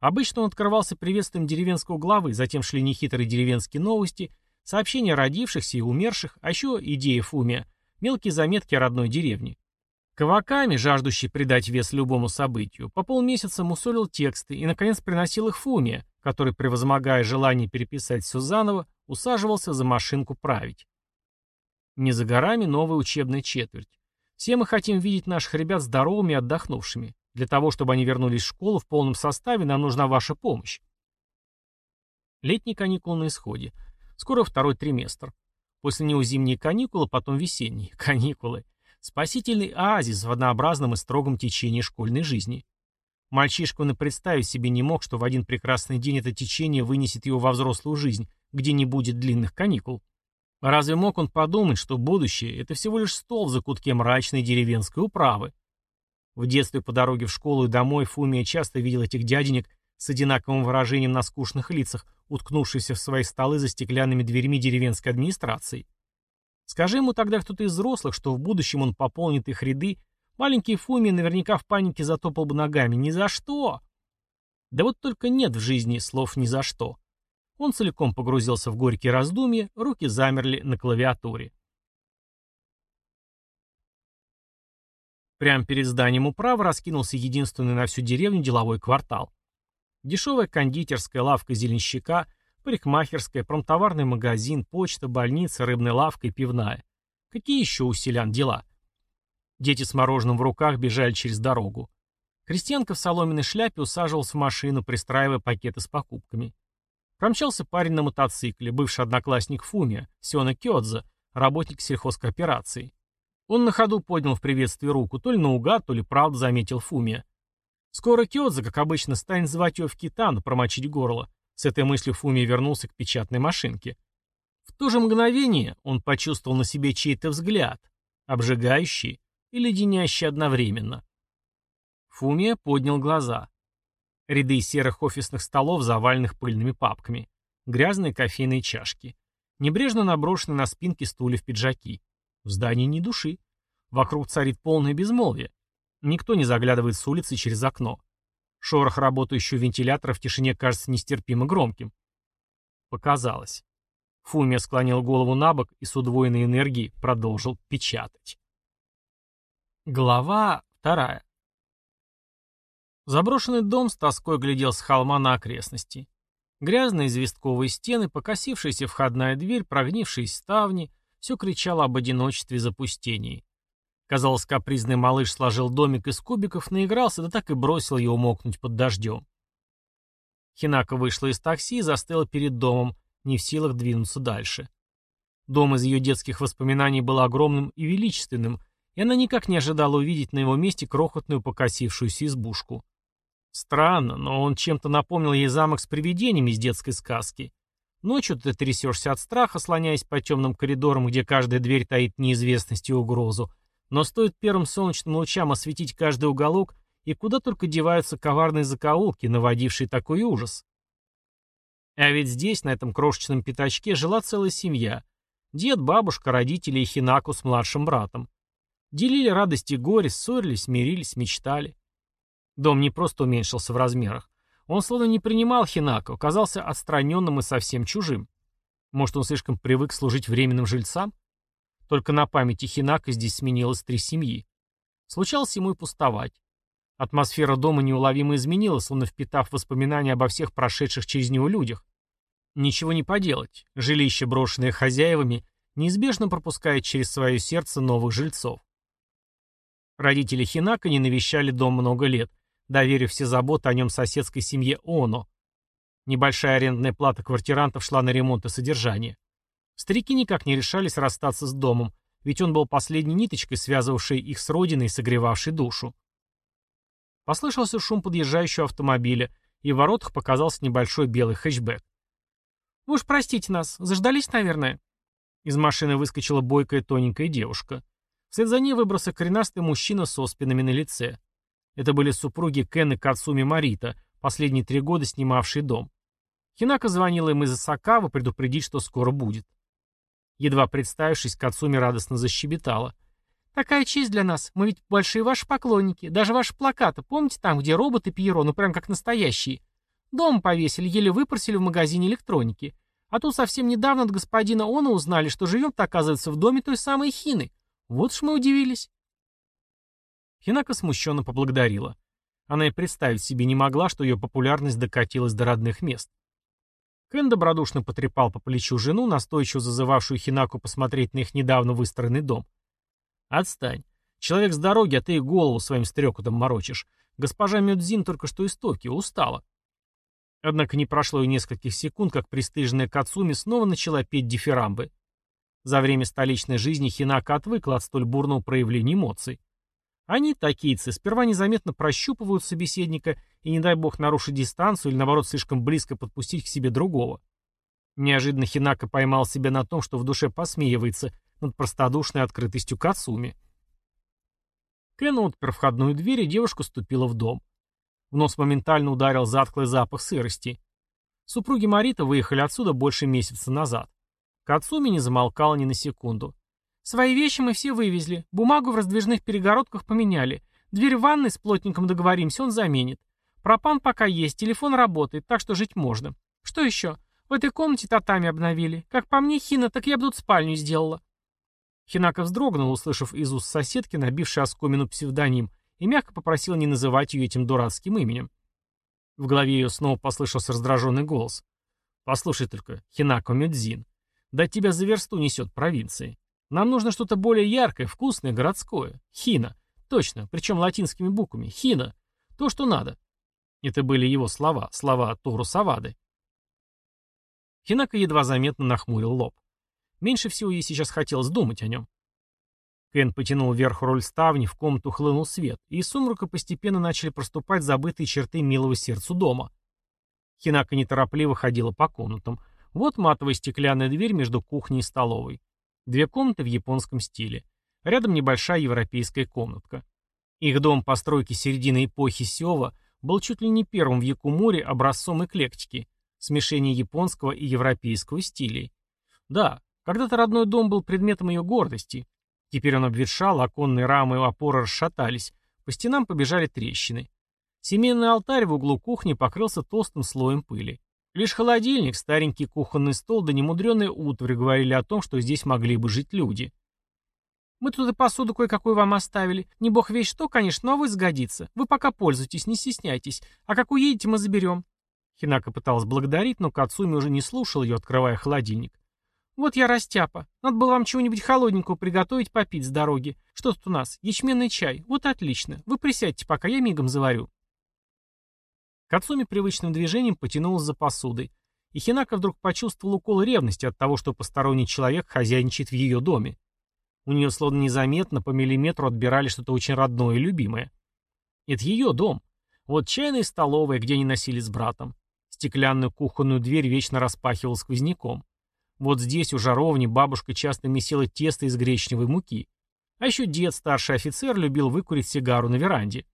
Обычно он открывался приветствием деревенского главы, затем шли нехитрые деревенские новости, сообщения родившихся и умерших, а еще идеи Фумия, мелкие заметки о родной деревне. Каваками, жаждущий придать вес любому событию, по полмесяца мусолил тексты и, наконец, приносил их Фумия, который, превозмогая желание переписать все заново, усаживался за машинку править. Не за горами новая учебная четверть. Все мы хотим видеть наших ребят здоровыми и отдохнувшими. Для того, чтобы они вернулись в школу в полном составе, нам нужна ваша помощь. Летние каникулы на исходе. Скоро второй триместр. После него зимние каникулы, потом весенние. Каникулы. Спасительный оазис в однообразном и строгом течении школьной жизни. Мальчишка он и представить себе не мог, что в один прекрасный день это течение вынесет его во взрослую жизнь, где не будет длинных каникул. Разве мог он подумать, что будущее — это всего лишь стол в закутке мрачной деревенской управы? В детстве по дороге в школу и домой Фумия часто видел этих дяденек с одинаковым выражением на скучных лицах, уткнувшихся в свои столы за стеклянными дверьми деревенской администрации. Скажи ему тогда кто-то из взрослых, что в будущем он пополнит их ряды, маленький Фуми наверняка в панике затопал бы ногами. Ни за что! Да вот только нет в жизни слов «ни за что». Он целиком погрузился в горькие раздумья, руки замерли на клавиатуре. Прямо перед зданием управы раскинулся единственный на всю деревню деловой квартал. Дешевая кондитерская лавка зеленщика – Парикмахерская, промтоварный магазин, почта, больница, рыбная лавка и пивная. Какие еще у селян дела? Дети с мороженым в руках бежали через дорогу. Крестьянка в соломенной шляпе усаживалась в машину, пристраивая пакеты с покупками. Промчался парень на мотоцикле, бывший одноклассник Фумия, Сиона Кёдзе, работник сельхозкооперации. Он на ходу поднял в приветствии руку, то ли наугад, то ли правда заметил Фумия. Скоро Кёдзе, как обычно, станет звать его в китану, промочить горло. С этой мыслью Фуми вернулся к печатной машинке. В то же мгновение он почувствовал на себе чей-то взгляд, обжигающий и леденящий одновременно. Фумия поднял глаза. Ряды серых офисных столов, заваленных пыльными папками. Грязные кофейные чашки. Небрежно наброшенные на спинки стульев пиджаки. В здании ни души. Вокруг царит полное безмолвие. Никто не заглядывает с улицы через окно. Шорох работающего вентилятора в тишине кажется нестерпимо громким. Показалось. Фумия склонил голову на бок и с удвоенной энергией продолжил печатать. Глава вторая. Заброшенный дом с тоской глядел с холма на окрестности. Грязные известковые стены, покосившаяся входная дверь, прогнившие ставни — все кричало об одиночестве и запустении. Казалось, капризный малыш сложил домик из кубиков, наигрался, да так и бросил его мокнуть под дождем. Хинака вышла из такси и застыла перед домом, не в силах двинуться дальше. Дом из ее детских воспоминаний был огромным и величественным, и она никак не ожидала увидеть на его месте крохотную покосившуюся избушку. Странно, но он чем-то напомнил ей замок с привидениями из детской сказки. Ночью ты трясешься от страха, слоняясь по темным коридорам, где каждая дверь таит неизвестность и угрозу, но стоит первым солнечным лучам осветить каждый уголок, и куда только деваются коварные закоулки, наводившие такой ужас. А ведь здесь, на этом крошечном пятачке, жила целая семья. Дед, бабушка, родители и Хинаку с младшим братом. Делили радости и горе, ссорились, мирились, мечтали. Дом не просто уменьшился в размерах. Он словно не принимал Хинаку, казался отстраненным и совсем чужим. Может, он слишком привык служить временным жильцам? Только на памяти Хинака здесь сменилось три семьи. Случалось ему и пустовать. Атмосфера дома неуловимо изменилась, словно впитав воспоминания обо всех прошедших через него людях. Ничего не поделать. Жилище, брошенное хозяевами, неизбежно пропускает через свое сердце новых жильцов. Родители Хинака не навещали дом много лет, доверив все заботы о нем соседской семье Оно. Небольшая арендная плата квартирантов шла на ремонт и содержание. Старики никак не решались расстаться с домом, ведь он был последней ниточкой, связывавшей их с родиной и согревавшей душу. Послышался шум подъезжающего автомобиля, и в воротах показался небольшой белый хэтчбэк. «Вы уж простите нас, заждались, наверное?» Из машины выскочила бойкая тоненькая девушка. Вслед за ней выбрался коренастый мужчина с оспинами на лице. Это были супруги Кен и Кацуми Марита, последние три года снимавшие дом. Хинака звонила им из Асакавы предупредить, что скоро будет. Едва представившись, Кацуми радостно защебетала. «Такая честь для нас. Мы ведь большие ваши поклонники. Даже ваши плакаты. Помните там, где роботы Пьеро, ну прям как настоящие? Дом повесили, еле выпросили в магазине электроники. А тут совсем недавно от господина Она узнали, что живем-то, оказывается, в доме той самой Хины. Вот ж мы удивились». Хинака смущенно поблагодарила. Она и представить себе не могла, что ее популярность докатилась до родных мест. Кен добродушно потрепал по плечу жену, настойчиво зазывавшую Хинаку посмотреть на их недавно выстроенный дом. «Отстань. Человек с дороги, а ты и голову своим стрекотом морочишь. Госпожа Мюдзин только что из Токио, устала». Однако не прошло и нескольких секунд, как пристыженная Кацуми снова начала петь дифирамбы. За время столичной жизни Хинака отвыкла от столь бурного проявления эмоций. Они, такийцы, сперва незаметно прощупывают собеседника и, не дай бог, нарушить дистанцию или, наоборот, слишком близко подпустить к себе другого. Неожиданно Хинака поймал себя на том, что в душе посмеивается над простодушной открытостью Кацуми. Кен отпер входную дверь, и девушка ступила в дом. В нос моментально ударил затхлый запах сырости. Супруги Марита выехали отсюда больше месяца назад. Кацуми не замолкала ни на секунду. Свои вещи мы все вывезли. Бумагу в раздвижных перегородках поменяли. Дверь в ванной с плотником договоримся, он заменит. Пропан пока есть, телефон работает, так что жить можно. Что еще? В этой комнате татами обновили. Как по мне, Хина, так я бы тут спальню сделала. Хинака вздрогнула, услышав из уст соседки, набившей оскомину псевдоним, и мягко попросила не называть ее этим дурацким именем. В голове ее снова послышался раздраженный голос. «Послушай только, Хинако Медзин, да тебя за версту несет провинции. Нам нужно что-то более яркое, вкусное, городское. Хина. Точно, причем латинскими буквами. Хина. То, что надо. Это были его слова, слова Тору Савады. Хинака едва заметно нахмурил лоб. Меньше всего ей сейчас хотелось думать о нем. Кен потянул вверх роль ставни, в комнату хлынул свет, и из сумрака постепенно начали проступать забытые черты милого сердцу дома. Хинака неторопливо ходила по комнатам. Вот матовая стеклянная дверь между кухней и столовой. Две комнаты в японском стиле. Рядом небольшая европейская комнатка. Их дом постройки середины эпохи Сёва был чуть ли не первым в Якумуре образцом эклектики, смешения японского и европейского стилей. Да, когда-то родной дом был предметом ее гордости. Теперь он обветшал, оконные рамы и опоры расшатались, по стенам побежали трещины. Семейный алтарь в углу кухни покрылся толстым слоем пыли. Лишь холодильник, старенький кухонный стол да немудреная утварь говорили о том, что здесь могли бы жить люди. «Мы тут и посуду кое-какую вам оставили. Не бог весь что, конечно, но вы сгодится. Вы пока пользуйтесь, не стесняйтесь. А как уедете, мы заберем». Хинака пыталась благодарить, но Кацуми уже не слушал ее, открывая холодильник. «Вот я растяпа. Надо было вам чего-нибудь холодненького приготовить попить с дороги. Что тут у нас? Ячменный чай. Вот отлично. Вы присядьте, пока я мигом заварю». Кацуми привычным движением потянулась за посудой, и Хинака вдруг почувствовал укол ревности от того, что посторонний человек хозяйничает в ее доме. У нее словно незаметно по миллиметру отбирали что-то очень родное и любимое. Это ее дом. Вот чайная столовая, где они носили с братом. Стеклянную кухонную дверь вечно распахивал сквозняком. Вот здесь, у жаровни, бабушка часто месила тесто из гречневой муки. А еще дед, старший офицер, любил выкурить сигару на веранде.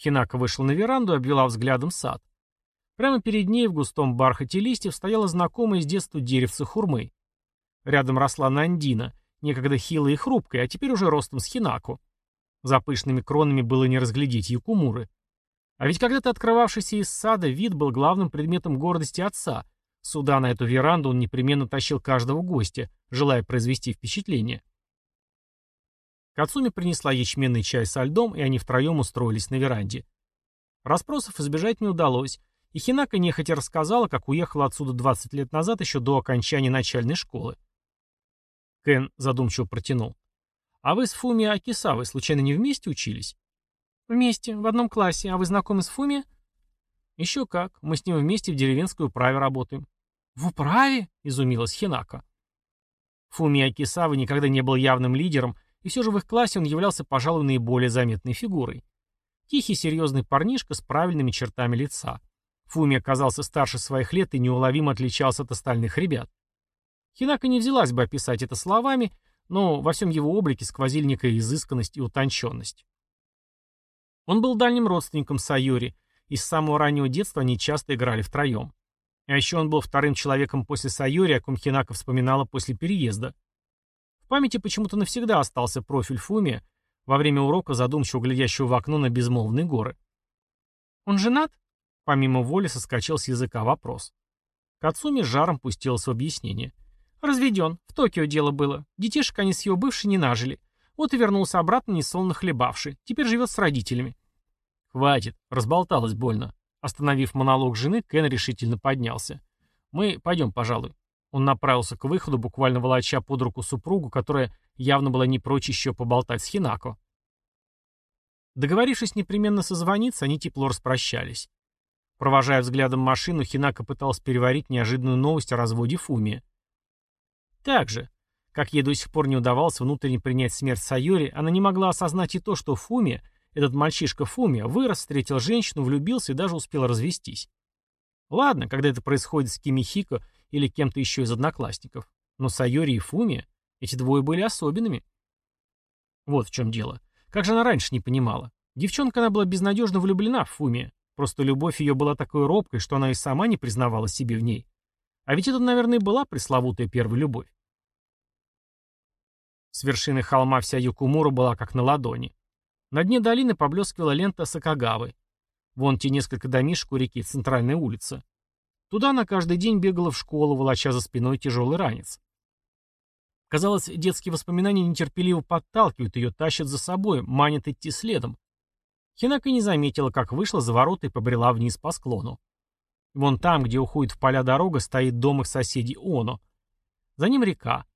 Хинака вышла на веранду и обвела взглядом сад. Прямо перед ней в густом бархате листьев стояла знакомая с детства деревце хурмы. Рядом росла нандина, некогда хилая и хрупкая, а теперь уже ростом с хинаку. За пышными кронами было не разглядеть якумуры. А ведь когда-то открывавшийся из сада вид был главным предметом гордости отца, Сюда, на эту веранду, он непременно тащил каждого гостя, желая произвести впечатление. Кацуми принесла ячменный чай со льдом, и они втроем устроились на веранде. Распросов избежать не удалось, и Хинака нехотя рассказала, как уехала отсюда 20 лет назад, еще до окончания начальной школы. Кен задумчиво протянул. «А вы с Фуми Акисавой случайно не вместе учились?» «Вместе, в одном классе. А вы знакомы с Фуми?» «Еще как. Мы с ним вместе в деревенской управе работаем». «В управе?» — изумилась Хинака. Фуми Акисава никогда не был явным лидером, и все же в их классе он являлся, пожалуй, наиболее заметной фигурой. Тихий, серьезный парнишка с правильными чертами лица. Фуми оказался старше своих лет и неуловимо отличался от остальных ребят. Хинака не взялась бы описать это словами, но во всем его облике сквозили некая изысканность и утонченность. Он был дальним родственником Сайори, и с самого раннего детства они часто играли втроем. А еще он был вторым человеком после Сайори, о ком Хинака вспоминала после переезда. Памяти почему-то навсегда остался профиль Фуми во время урока, задумчиво глядящего в окно на безмолвные горы. «Он женат?» Помимо воли соскочил с языка вопрос. Кацуми жаром пустился в объяснение. «Разведен. В Токио дело было. Детишек они с его бывшей не нажили. Вот и вернулся обратно, несолоно хлебавший. Теперь живет с родителями. «Хватит, разболталась больно». Остановив монолог жены, Кен решительно поднялся. «Мы пойдем, пожалуй». Он направился к выходу, буквально волоча под руку супругу, которая явно была не прочь еще поболтать с Хинако. Договорившись непременно созвониться, они тепло распрощались. Провожая взглядом машину, Хинако пыталась переварить неожиданную новость о разводе Фумия. Также, как ей до сих пор не удавалось внутренне принять смерть Сайори, она не могла осознать и то, что Фумия этот мальчишка Фумия вырос, встретил женщину, влюбился и даже успел развестись. Ладно, когда это происходит с Кимихико или кем-то еще из одноклассников. Но Сайори и Фумия, эти двое были особенными. Вот в чем дело. Как же она раньше не понимала? Девчонка она была безнадежно влюблена в Фумия. Просто любовь ее была такой робкой, что она и сама не признавала себе в ней. А ведь это, наверное, была пресловутая первая любовь. С вершины холма вся Юкумура была как на ладони. На дне долины поблескивала лента Сакагавы. Вон те несколько домишек у реки, центральная улица. Туда она каждый день бегала в школу, волоча за спиной тяжелый ранец. Казалось, детские воспоминания нетерпеливо подталкивают ее, тащат за собой, манят идти следом. Хинака не заметила, как вышла за ворота и побрела вниз по склону. Вон там, где уходит в поля дорога, стоит дом их соседей Оно. За ним река.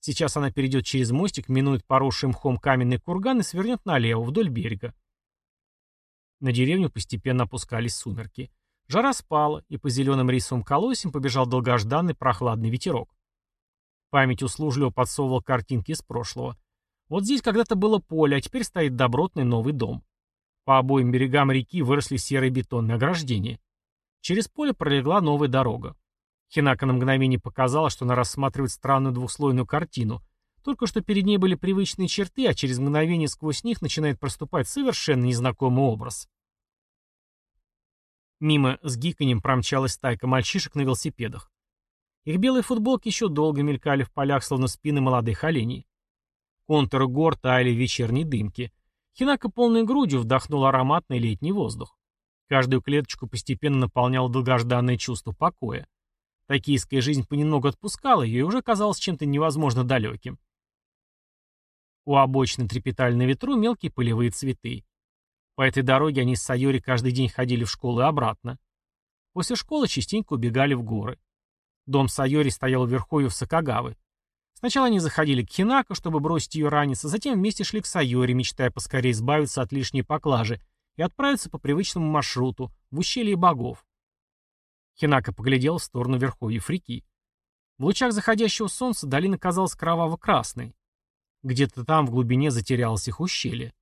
Сейчас она перейдет через мостик, минует поросший мхом каменный курган и свернет налево, вдоль берега. На деревню постепенно опускались сумерки. Жара спала, и по зеленым рисовым колосьям побежал долгожданный прохладный ветерок. Память услужливо подсовывала картинки из прошлого. Вот здесь когда-то было поле, а теперь стоит добротный новый дом. По обоим берегам реки выросли серые бетонные ограждения. Через поле пролегла новая дорога. Хинака на мгновение показала, что она рассматривает странную двухслойную картину. Только что перед ней были привычные черты, а через мгновение сквозь них начинает проступать совершенно незнакомый образ. Мимо с гиканьем промчалась стайка мальчишек на велосипедах. Их белые футболки еще долго мелькали в полях, словно спины молодых оленей. Контуры гор таяли в вечерней дымке. Хинака полной грудью вдохнул ароматный летний воздух. Каждую клеточку постепенно наполнял долгожданное чувство покоя. Токийская жизнь понемногу отпускала ее и уже казалась чем-то невозможно далеким. У обочины трепетали на ветру мелкие полевые цветы. По этой дороге они с Сайори каждый день ходили в школу и обратно. После школы частенько убегали в горы. Дом Сайори стоял вверху в Сакагавы. Сначала они заходили к Хинако, чтобы бросить ее раниться, затем вместе шли к Сайори, мечтая поскорее избавиться от лишней поклажи и отправиться по привычному маршруту, в ущелье богов. Хинако поглядел в сторону верховьев реки. В лучах заходящего солнца долина казалась кроваво-красной. Где-то там в глубине затерялось их ущелье.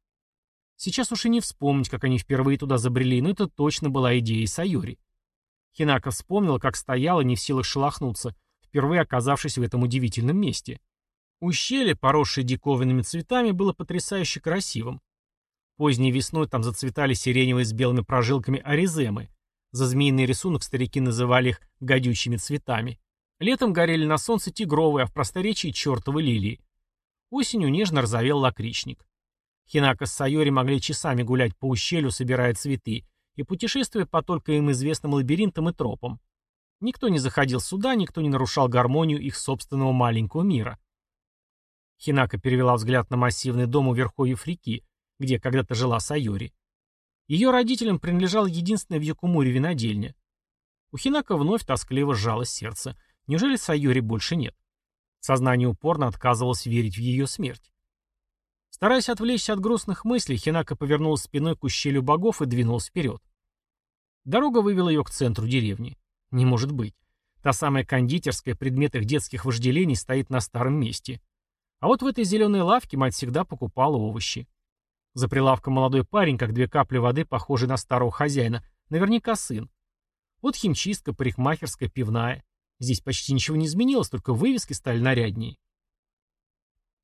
Сейчас уж и не вспомнить, как они впервые туда забрели, но это точно была идея Сайори. Хинака вспомнила, как стояла, не в силах шелохнуться, впервые оказавшись в этом удивительном месте. Ущелье, поросшее диковинными цветами, было потрясающе красивым. Поздней весной там зацветали сиреневые с белыми прожилками ариземы. За змеиный рисунок старики называли их гадючими цветами. Летом горели на солнце тигровые, а в просторечии чертовы лилии. Осенью нежно розовел лакричник. Хинака с Сайори могли часами гулять по ущелью, собирая цветы, и путешествуя по только им известным лабиринтам и тропам. Никто не заходил сюда, никто не нарушал гармонию их собственного маленького мира. Хинака перевела взгляд на массивный дом у верховьев реки, где когда-то жила Сайори. Ее родителям принадлежала единственная в Якумуре винодельня. У Хинака вновь тоскливо сжалось сердце. Неужели Сайори больше нет? Сознание упорно отказывалось верить в ее смерть. Стараясь отвлечься от грустных мыслей, Хинака повернулась спиной к ущелью богов и двинулась вперед. Дорога вывела ее к центру деревни. Не может быть. Та самая кондитерская, предмет их детских вожделений, стоит на старом месте. А вот в этой зеленой лавке мать всегда покупала овощи. За прилавком молодой парень, как две капли воды, похожий на старого хозяина. Наверняка сын. Вот химчистка, парикмахерская, пивная. Здесь почти ничего не изменилось, только вывески стали наряднее.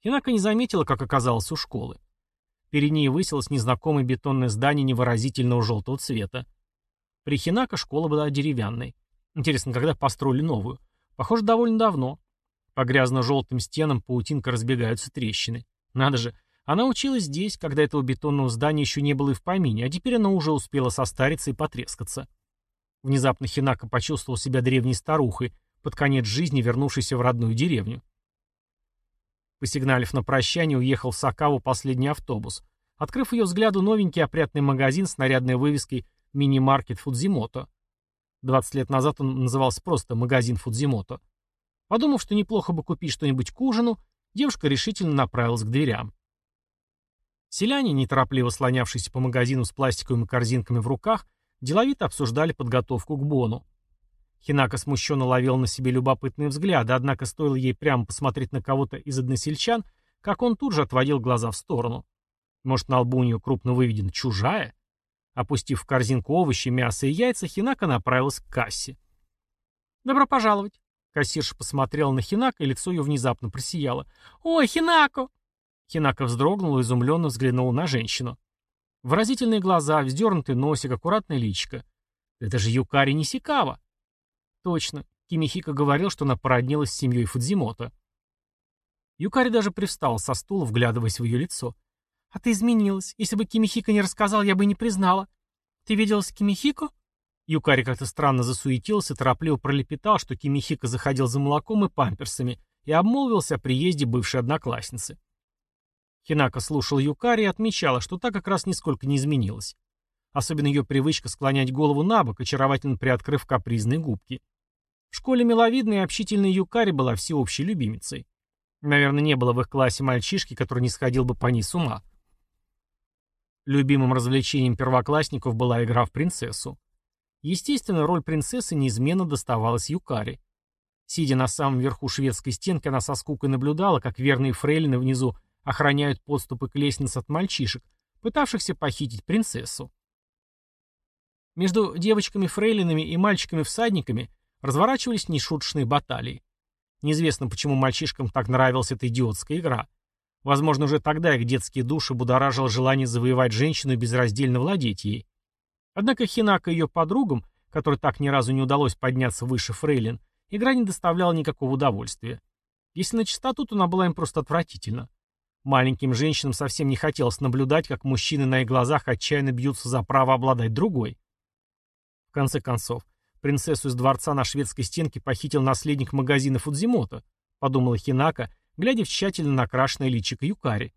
Хинака не заметила, как оказалась у школы. Перед ней высилось незнакомое бетонное здание невыразительного желтого цвета. При Хинака школа была деревянной. Интересно, когда построили новую? Похоже, довольно давно. По грязно-желтым стенам паутинка разбегаются трещины. Надо же, она училась здесь, когда этого бетонного здания еще не было и в помине, а теперь она уже успела состариться и потрескаться. Внезапно Хинака почувствовал себя древней старухой, под конец жизни вернувшейся в родную деревню. Посигналив на прощание, уехал в Сакаву последний автобус, открыв ее взгляду новенький опрятный магазин с нарядной вывеской «Мини-маркет Фудзимото». 20 лет назад он назывался просто «Магазин Фудзимото». Подумав, что неплохо бы купить что-нибудь к ужину, девушка решительно направилась к дверям. Селяне, неторопливо слонявшиеся по магазину с пластиковыми корзинками в руках, деловито обсуждали подготовку к бону. Хинака смущенно ловил на себе любопытные взгляды, однако стоило ей прямо посмотреть на кого-то из односельчан, как он тут же отводил глаза в сторону. Может, на лбу у нее крупно выведена «чужая»? Опустив в корзинку овощи, мясо и яйца, Хинака направилась к кассе. «Добро пожаловать!» Кассирша посмотрела на Хинака, и лицо ее внезапно просияло. «Ой, Хинако!» Хинака вздрогнула и изумленно взглянула на женщину. Выразительные глаза, вздернутый носик, аккуратное личико. Это же Юкари Нисикава. Точно. Кимихика говорил, что она породнилась с семьей Фудзимото. Юкари даже привстал со стула, вглядываясь в ее лицо. «А ты изменилась. Если бы Кимихика не рассказал, я бы не признала. Ты виделась с Кимихико?» Юкари как-то странно засуетился, торопливо пролепетал, что Кимихика заходил за молоком и памперсами и обмолвился о приезде бывшей одноклассницы. Хинака слушал Юкари и отмечала, что та как раз нисколько не изменилась. Особенно ее привычка склонять голову на бок, очаровательно приоткрыв капризные губки. В школе миловидная и общительная Юкари была всеобщей любимицей. Наверное, не было в их классе мальчишки, который не сходил бы по ней с ума. Любимым развлечением первоклассников была игра в принцессу. Естественно, роль принцессы неизменно доставалась Юкари. Сидя на самом верху шведской стенки, она со скукой наблюдала, как верные фрейлины внизу охраняют подступы к лестнице от мальчишек, пытавшихся похитить принцессу. Между девочками-фрейлинами и мальчиками-всадниками разворачивались нешуточные баталии. Неизвестно, почему мальчишкам так нравилась эта идиотская игра. Возможно, уже тогда их детские души будоражило желание завоевать женщину и безраздельно владеть ей. Однако Хинака и ее подругам, которой так ни разу не удалось подняться выше фрейлин, игра не доставляла никакого удовольствия. Если на чистоту, то она была им просто отвратительна. Маленьким женщинам совсем не хотелось наблюдать, как мужчины на их глазах отчаянно бьются за право обладать другой. В конце концов, принцессу из дворца на шведской стенке похитил наследник магазина Фудзимото, подумала Хинака, глядя в тщательно накрашенное личико Юкари.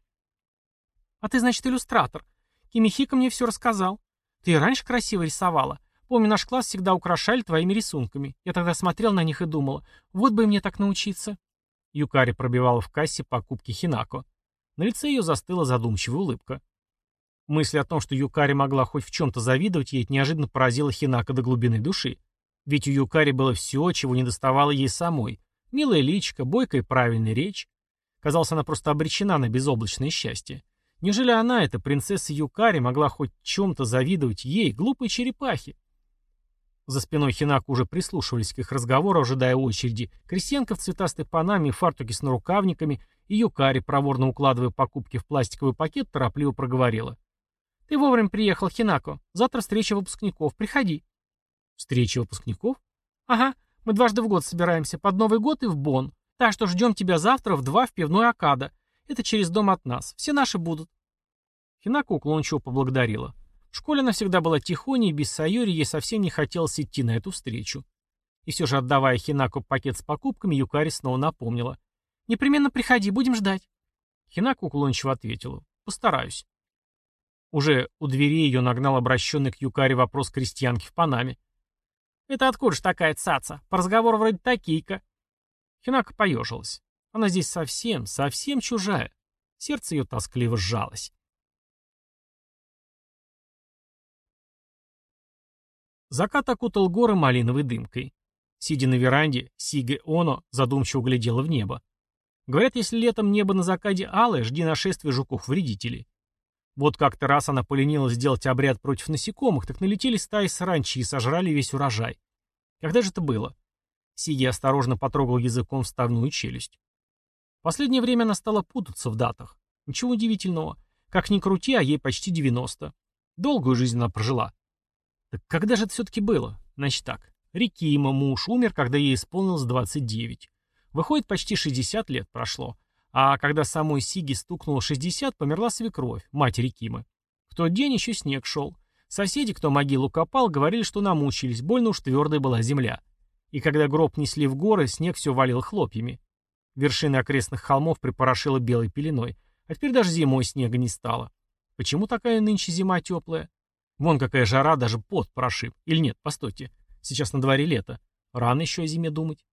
«А ты, значит, иллюстратор. Кимихика мне все рассказал. Ты раньше красиво рисовала. Помню, наш класс всегда украшали твоими рисунками. Я тогда смотрел на них и думала, вот бы мне так научиться. Юкари пробивала в кассе покупки Хинако. На лице ее застыла задумчивая улыбка. Мысль о том, что Юкари могла хоть в чем-то завидовать, ей неожиданно поразила Хинако до глубины души. Ведь у Юкари было все, чего не доставало ей самой. Милая личка, бойкая и правильная речь. Казалось, она просто обречена на безоблачное счастье. Неужели она, эта принцесса Юкари, могла хоть чем-то завидовать ей, глупой черепахе? За спиной Хинаку уже прислушивались к их разговору, ожидая очереди. Крестьянка в цветастой панаме и фартуке с нарукавниками и Юкари, проворно укладывая покупки в пластиковый пакет, торопливо проговорила. «Ты вовремя приехал, Хинако. Завтра встреча выпускников. Приходи». «Встреча выпускников?» «Ага. Мы дважды в год собираемся. Под Новый год и в Бонн. Так что ждем тебя завтра в два в пивной Акада. Это через дом от нас. Все наши будут». Хинако уклончиво поблагодарила. В школе она всегда была тихоней, без Сайори ей совсем не хотелось идти на эту встречу. И все же, отдавая Хинако пакет с покупками, Юкари снова напомнила. «Непременно приходи, будем ждать». Хинако уклончиво ответила. «Постараюсь». Уже у двери ее нагнал обращенный к Юкаре вопрос крестьянки в Панаме. «Это откуда ж такая цаца? По разговору вроде такие-ка». Хинако поежилась. Она здесь совсем, совсем чужая. Сердце ее тоскливо сжалось. Закат окутал горы малиновой дымкой. Сидя на веранде, Сиге Оно задумчиво глядела в небо. Говорят, если летом небо на закаде алое, жди нашествия жуков-вредителей. Вот как-то раз она поленилась сделать обряд против насекомых, так налетели стаи саранчи и сожрали весь урожай. Когда же это было? Сиги осторожно потрогал языком вставную челюсть. В последнее время она стала путаться в датах. Ничего удивительного. Как ни крути, а ей почти 90. Долгую жизнь она прожила. Так когда же это все-таки было? Значит так. Рикима, муж, умер, когда ей исполнилось 29. Выходит, почти 60 лет прошло. А когда самой Сиги стукнуло 60, померла свекровь, мать Рикимы. В тот день еще снег шел. Соседи, кто могилу копал, говорили, что намучились, больно уж твердая была земля. И когда гроб несли в горы, снег все валил хлопьями. Вершины окрестных холмов припорошило белой пеленой, а теперь даже зимой снега не стало. Почему такая нынче зима теплая? Вон какая жара, даже пот прошиб. Или нет, постойте, сейчас на дворе лето. Рано еще о зиме думать.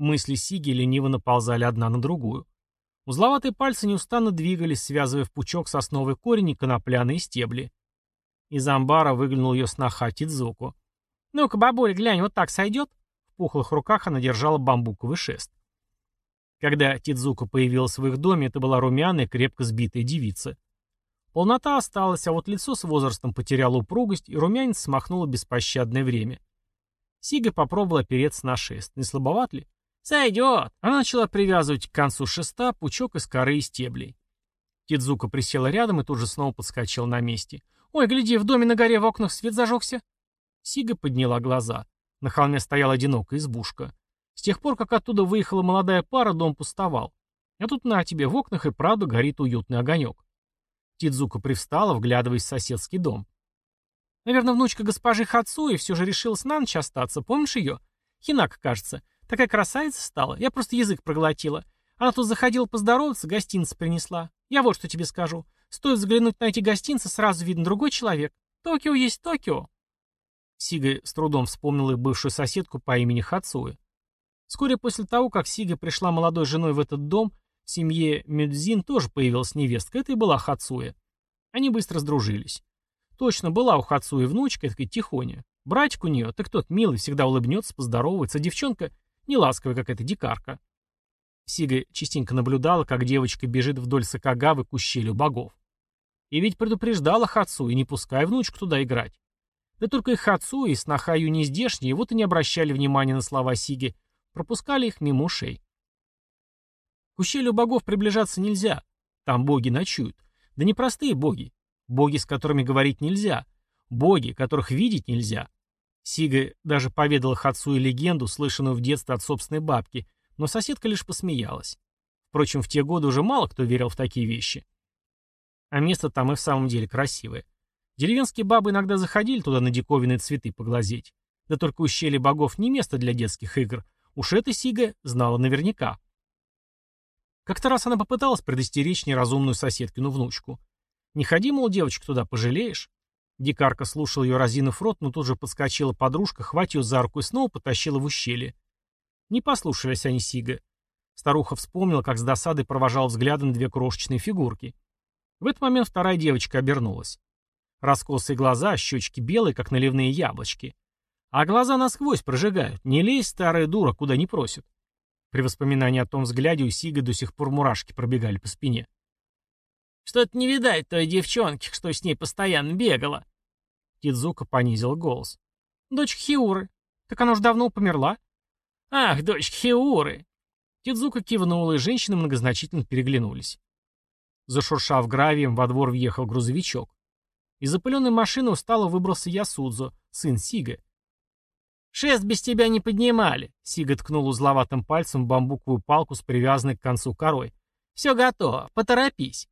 Мысли Сиги лениво наползали одна на другую. Узловатые пальцы неустанно двигались, связывая в пучок сосновый корень и конопляные стебли. Из амбара выглянул ее сноха Тидзуку. «Ну-ка, бабуля, глянь, вот так сойдет?» В пухлых руках она держала бамбуковый шест. Когда Тидзука появилась в их доме, это была румяная, крепко сбитая девица. Полнота осталась, а вот лицо с возрастом потеряло упругость, и румянец смахнуло беспощадное время. Сига попробовала опереться на шест. Не слабоват ли? «Сойдет!» Она начала привязывать к концу шеста пучок из коры и стеблей. Тидзука присела рядом и тут же снова подскочила на месте. «Ой, гляди, в доме на горе в окнах свет зажегся!» Сига подняла глаза. На холме стояла одинокая избушка. С тех пор, как оттуда выехала молодая пара, дом пустовал. А тут на тебе, в окнах и правда горит уютный огонек. Тидзука привстала, вглядываясь в соседский дом. Наверное, внучка госпожи Хацуи все же решилась на ночь остаться, помнишь ее? Хинака, кажется. Такая красавица стала. Я просто язык проглотила. Она тут заходила поздороваться, гостиница принесла. Я вот что тебе скажу. Стоит взглянуть на эти гостинцы, сразу видно другой человек. Токио есть Токио. Сига с трудом вспомнила бывшую соседку по имени Хацуэ. Вскоре после того, как Сига пришла молодой женой в этот дом, в семье Мюдзин тоже появилась невестка, это и была Хацуэ. Они быстро сдружились. Точно, была у Хацуэ внучка, такая тихоня. Братик у нее, так тот милый, всегда улыбнется, поздоровается, девчонка Неласковая какая-то дикарка. Сига частенько наблюдала, как девочка бежит вдоль Сакагавы к ущелью богов. И ведь предупреждала Хацу, и не пускай внучку туда играть. Да только и Хацу, и сноха не здешние, вот и не обращали внимания на слова Сиги, пропускали их мимо ушей. К ущелью богов приближаться нельзя, там боги ночуют. Да не простые боги, боги, с которыми говорить нельзя, боги, которых видеть нельзя. Сига даже поведала Хацуе легенду, слышанную в детстве от собственной бабки, но соседка лишь посмеялась. Впрочем, в те годы уже мало кто верил в такие вещи. А место там и в самом деле красивое. Деревенские бабы иногда заходили туда на диковинные цветы поглазеть. Да только ущелье богов не место для детских игр. Уж это Сига знала наверняка. Как-то раз она попыталась предостеречь неразумную соседкину внучку. «Не ходи, мол, девочка, туда пожалеешь». Дикарка слушала ее разинув рот, но тут же подскочила подружка, хватила за руку и снова потащила в ущелье. Не послушались они Сига. Старуха вспомнила, как с досадой провожал взглядом две крошечные фигурки. В этот момент вторая девочка обернулась. Раскосые глаза, щечки белые, как наливные яблочки. А глаза насквозь прожигают. Не лезь, старая дура, куда не просят. При воспоминании о том взгляде у Сига до сих пор мурашки пробегали по спине. «Что-то не видать той девчонки, что с ней постоянно бегала». Тидзука понизил голос. «Дочь Хиуры. Так она уж давно померла». «Ах, дочь Хиуры!» Тидзука кивнула, и женщины многозначительно переглянулись. Зашуршав гравием, во двор въехал грузовичок. Из запыленной машины устало выбрался Ясудзо, сын Сига. «Шест без тебя не поднимали», — Сига ткнул узловатым пальцем бамбуковую палку с привязанной к концу корой. «Все готово, поторопись».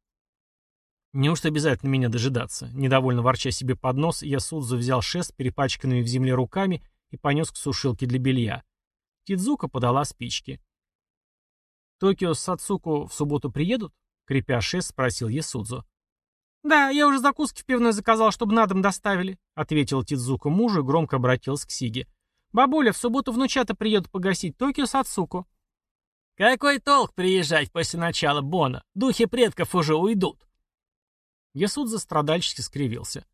Неужто обязательно меня дожидаться? Недовольно ворча себе под нос, Ясудзо взял шест, перепачканными в земле руками, и понес к сушилке для белья. Тидзука подала спички. «Токио с Сацуку в субботу приедут?» — крепя шест, спросил Ясудзо. «Да, я уже закуски в пивной заказал, чтобы на дом доставили», — ответил Тидзука мужу и громко обратился к Сиге. Бабуля, в субботу внучата приедут погасить Токио Сацуку. Какой толк приезжать после начала Бона? Духи предков уже уйдут. Ясуд страдальчески скривился.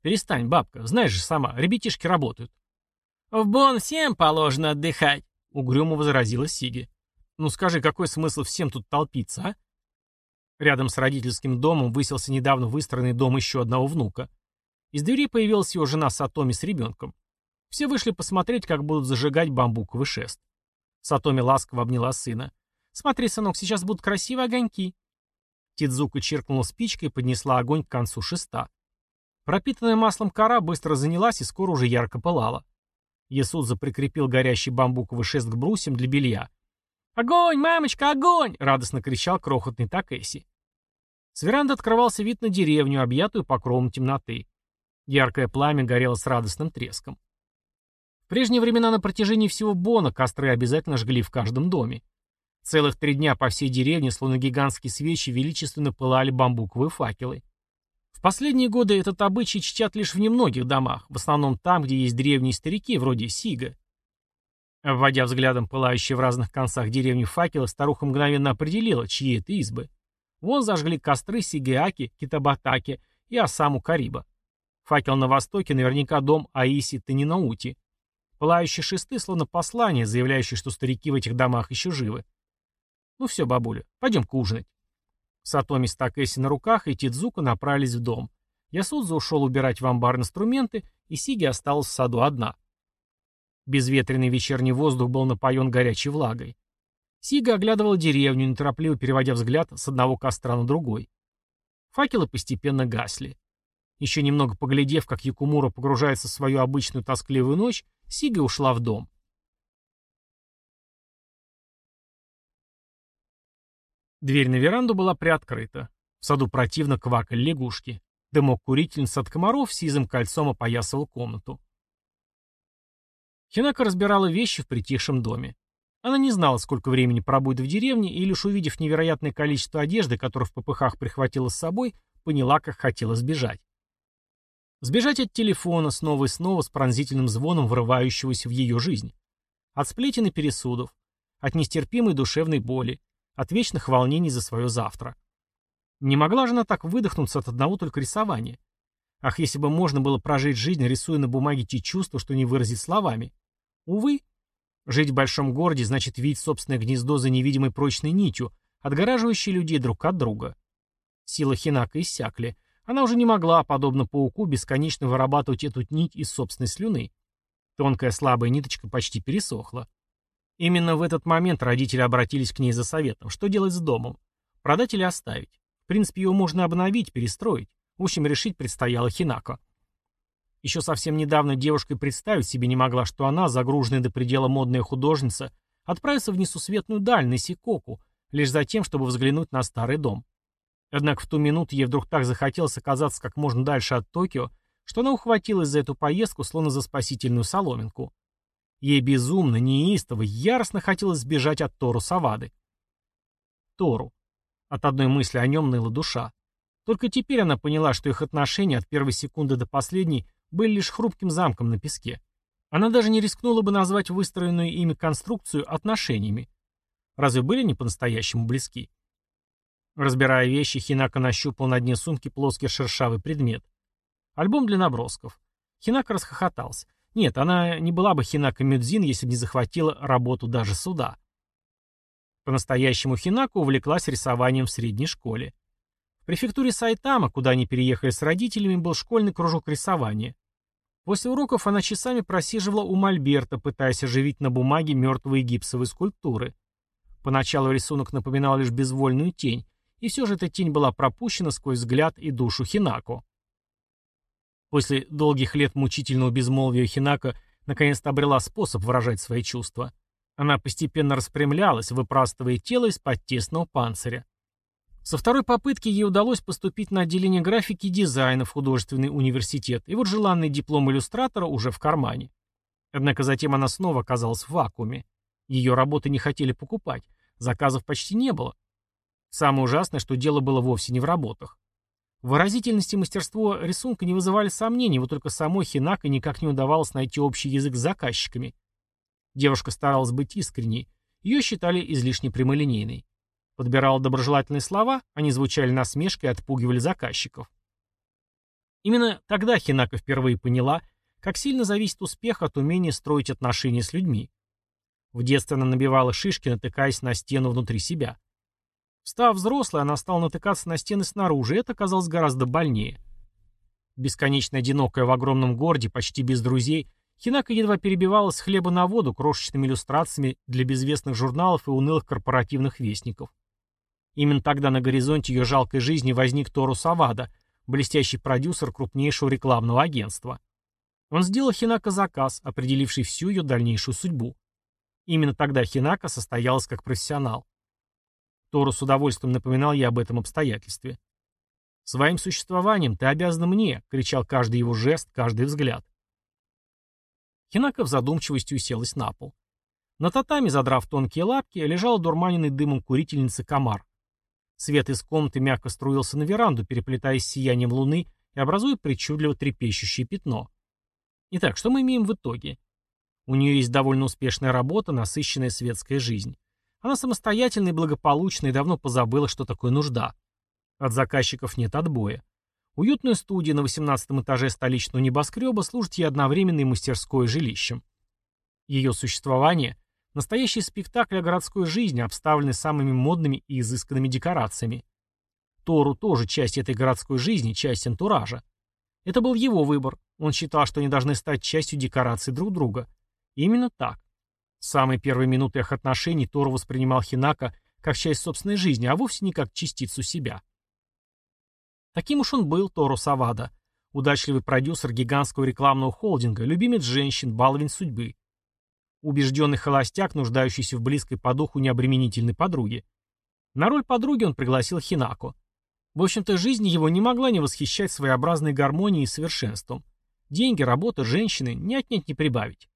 Перестань, бабка, знаешь же сама, ребятишки работают. В Бон всем положено отдыхать, угрюмо возразила Сиги. Ну скажи, какой смысл всем тут толпиться, а? Рядом с родительским домом выселся недавно выстроенный дом еще одного внука. Из двери появилась его жена Сатоми с ребенком. Все вышли посмотреть, как будут зажигать бамбуковый шест. Сатоми ласково обняла сына. «Смотри, сынок, сейчас будут красивые огоньки». Тидзука чиркнула спичкой и поднесла огонь к концу шеста. Пропитанная маслом кора быстро занялась и скоро уже ярко пылала. Ясудза прикрепил горящий бамбуковый шест к брусьям для белья. «Огонь, мамочка, огонь!» — радостно кричал крохотный Такэси. С веранды открывался вид на деревню, объятую покровом темноты. Яркое пламя горело с радостным треском. В прежние времена на протяжении всего Бона костры обязательно жгли в каждом доме. Целых три дня по всей деревне, словно гигантские свечи, величественно пылали бамбуковые факелы. В последние годы этот обычай чтят лишь в немногих домах, в основном там, где есть древние старики, вроде Сига. Вводя взглядом пылающие в разных концах деревни факелы, старуха мгновенно определила, чьи это избы. Вон зажгли костры Сигеаки, Китабатаки и Осаму Кариба. Факел на востоке наверняка дом Аиси Танинаути. Пылающие шесты, словно послание, заявляющее, что старики в этих домах еще живы. Ну все, бабуля, пойдем-ка ужинать. Сатоми с Такэси на руках и Тидзука направились в дом. Ясудза ушел убирать в амбар инструменты, и Сиги осталась в саду одна. Безветренный вечерний воздух был напоен горячей влагой. Сига оглядывала деревню, неторопливо переводя взгляд с одного костра на другой. Факелы постепенно гасли. Еще немного поглядев, как Якумура погружается в свою обычную тоскливую ночь, Сига ушла в дом. Дверь на веранду была приоткрыта. В саду противно квакали лягушки. Дымок курительницы от комаров сизым кольцом опоясывал комнату. Хинака разбирала вещи в притихшем доме. Она не знала, сколько времени пробудет в деревне, и лишь увидев невероятное количество одежды, которую в попыхах прихватила с собой, поняла, как хотела сбежать. Сбежать от телефона снова и снова с пронзительным звоном врывающегося в ее жизнь. От сплетен и пересудов. От нестерпимой душевной боли. От вечных волнений за свое завтра. Не могла же она так выдохнуться от одного только рисования. Ах, если бы можно было прожить жизнь, рисуя на бумаге те чувства, что не выразить словами. Увы. Жить в большом городе значит видеть собственное гнездо за невидимой прочной нитью, отгораживающей людей друг от друга. Силы Хинака иссякли. Она уже не могла, подобно пауку, бесконечно вырабатывать эту нить из собственной слюны. Тонкая слабая ниточка почти пересохла. Именно в этот момент родители обратились к ней за советом. Что делать с домом? Продать или оставить? В принципе, его можно обновить, перестроить. В общем, решить предстояло Хинако. Еще совсем недавно девушка представить себе не могла, что она, загруженная до предела модная художница, отправится в несусветную даль, на Сикоку, лишь за тем, чтобы взглянуть на старый дом. Однако в ту минуту ей вдруг так захотелось оказаться как можно дальше от Токио, что она ухватилась за эту поездку, словно за спасительную соломинку. Ей безумно, неистово, яростно хотелось сбежать от Тору Савады. Тору. От одной мысли о нем ныла душа. Только теперь она поняла, что их отношения от первой секунды до последней были лишь хрупким замком на песке. Она даже не рискнула бы назвать выстроенную ими конструкцию отношениями. Разве были они по-настоящему близки? Разбирая вещи, Хинака нащупал на дне сумки плоский шершавый предмет. Альбом для набросков. Хинака расхохотался. Нет, она не была бы Хинака Мюдзин, если бы не захватила работу даже суда. По-настоящему Хинака увлеклась рисованием в средней школе. В префектуре Сайтама, куда они переехали с родителями, был школьный кружок рисования. После уроков она часами просиживала у Мольберта, пытаясь оживить на бумаге мертвые гипсовые скульптуры. Поначалу рисунок напоминал лишь безвольную тень, и все же эта тень была пропущена сквозь взгляд и душу Хинако. После долгих лет мучительного безмолвия Хинако наконец-то обрела способ выражать свои чувства. Она постепенно распрямлялась, выпрастывая тело из-под тесного панциря. Со второй попытки ей удалось поступить на отделение графики и дизайна в художественный университет, и вот желанный диплом иллюстратора уже в кармане. Однако затем она снова оказалась в вакууме. Ее работы не хотели покупать, заказов почти не было. Самое ужасное, что дело было вовсе не в работах. Выразительность и мастерство рисунка не вызывали сомнений, вот только самой Хинако никак не удавалось найти общий язык с заказчиками. Девушка старалась быть искренней, ее считали излишне прямолинейной. Подбирала доброжелательные слова, они звучали насмешкой и отпугивали заказчиков. Именно тогда Хинако впервые поняла, как сильно зависит успех от умения строить отношения с людьми. В детстве она набивала шишки, натыкаясь на стену внутри себя. Став взрослой, она стала натыкаться на стены снаружи, и это казалось гораздо больнее. Бесконечно одинокая в огромном городе, почти без друзей, Хинака едва перебивалась с хлеба на воду крошечными иллюстрациями для безвестных журналов и унылых корпоративных вестников. Именно тогда на горизонте ее жалкой жизни возник Тору Савада, блестящий продюсер крупнейшего рекламного агентства. Он сделал Хинака заказ, определивший всю ее дальнейшую судьбу. Именно тогда Хинака состоялась как профессионал. Тору с удовольствием напоминал я об этом обстоятельстве. «Своим существованием ты обязан мне», — кричал каждый его жест, каждый взгляд. Хинака в задумчивости уселась на пол. На татами, задрав тонкие лапки, лежал дурманенный дымом курительницы комар. Свет из комнаты мягко струился на веранду, переплетаясь с сиянием луны и образуя причудливо трепещущее пятно. Итак, что мы имеем в итоге? У нее есть довольно успешная работа, насыщенная светская жизнь. Она самостоятельна и благополучна и давно позабыла, что такое нужда. От заказчиков нет отбоя. Уютная студия на 18 этаже столичного небоскреба служит ей одновременно и мастерской и жилищем. Ее существование – настоящий спектакль о городской жизни, обставленный самыми модными и изысканными декорациями. Тору тоже часть этой городской жизни, часть антуража. Это был его выбор. Он считал, что они должны стать частью декораций друг друга. Именно так. С самой первой минуты их отношений Тору воспринимал Хинака как часть собственной жизни, а вовсе не как частицу себя. Таким уж он был, Тору Савада. Удачливый продюсер гигантского рекламного холдинга, любимец женщин, баловень судьбы. Убежденный холостяк, нуждающийся в близкой по духу необременительной подруге. На роль подруги он пригласил Хинако. В общем-то, жизнь его не могла не восхищать своеобразной гармонией и совершенством. Деньги, работа, женщины не отнять не прибавить.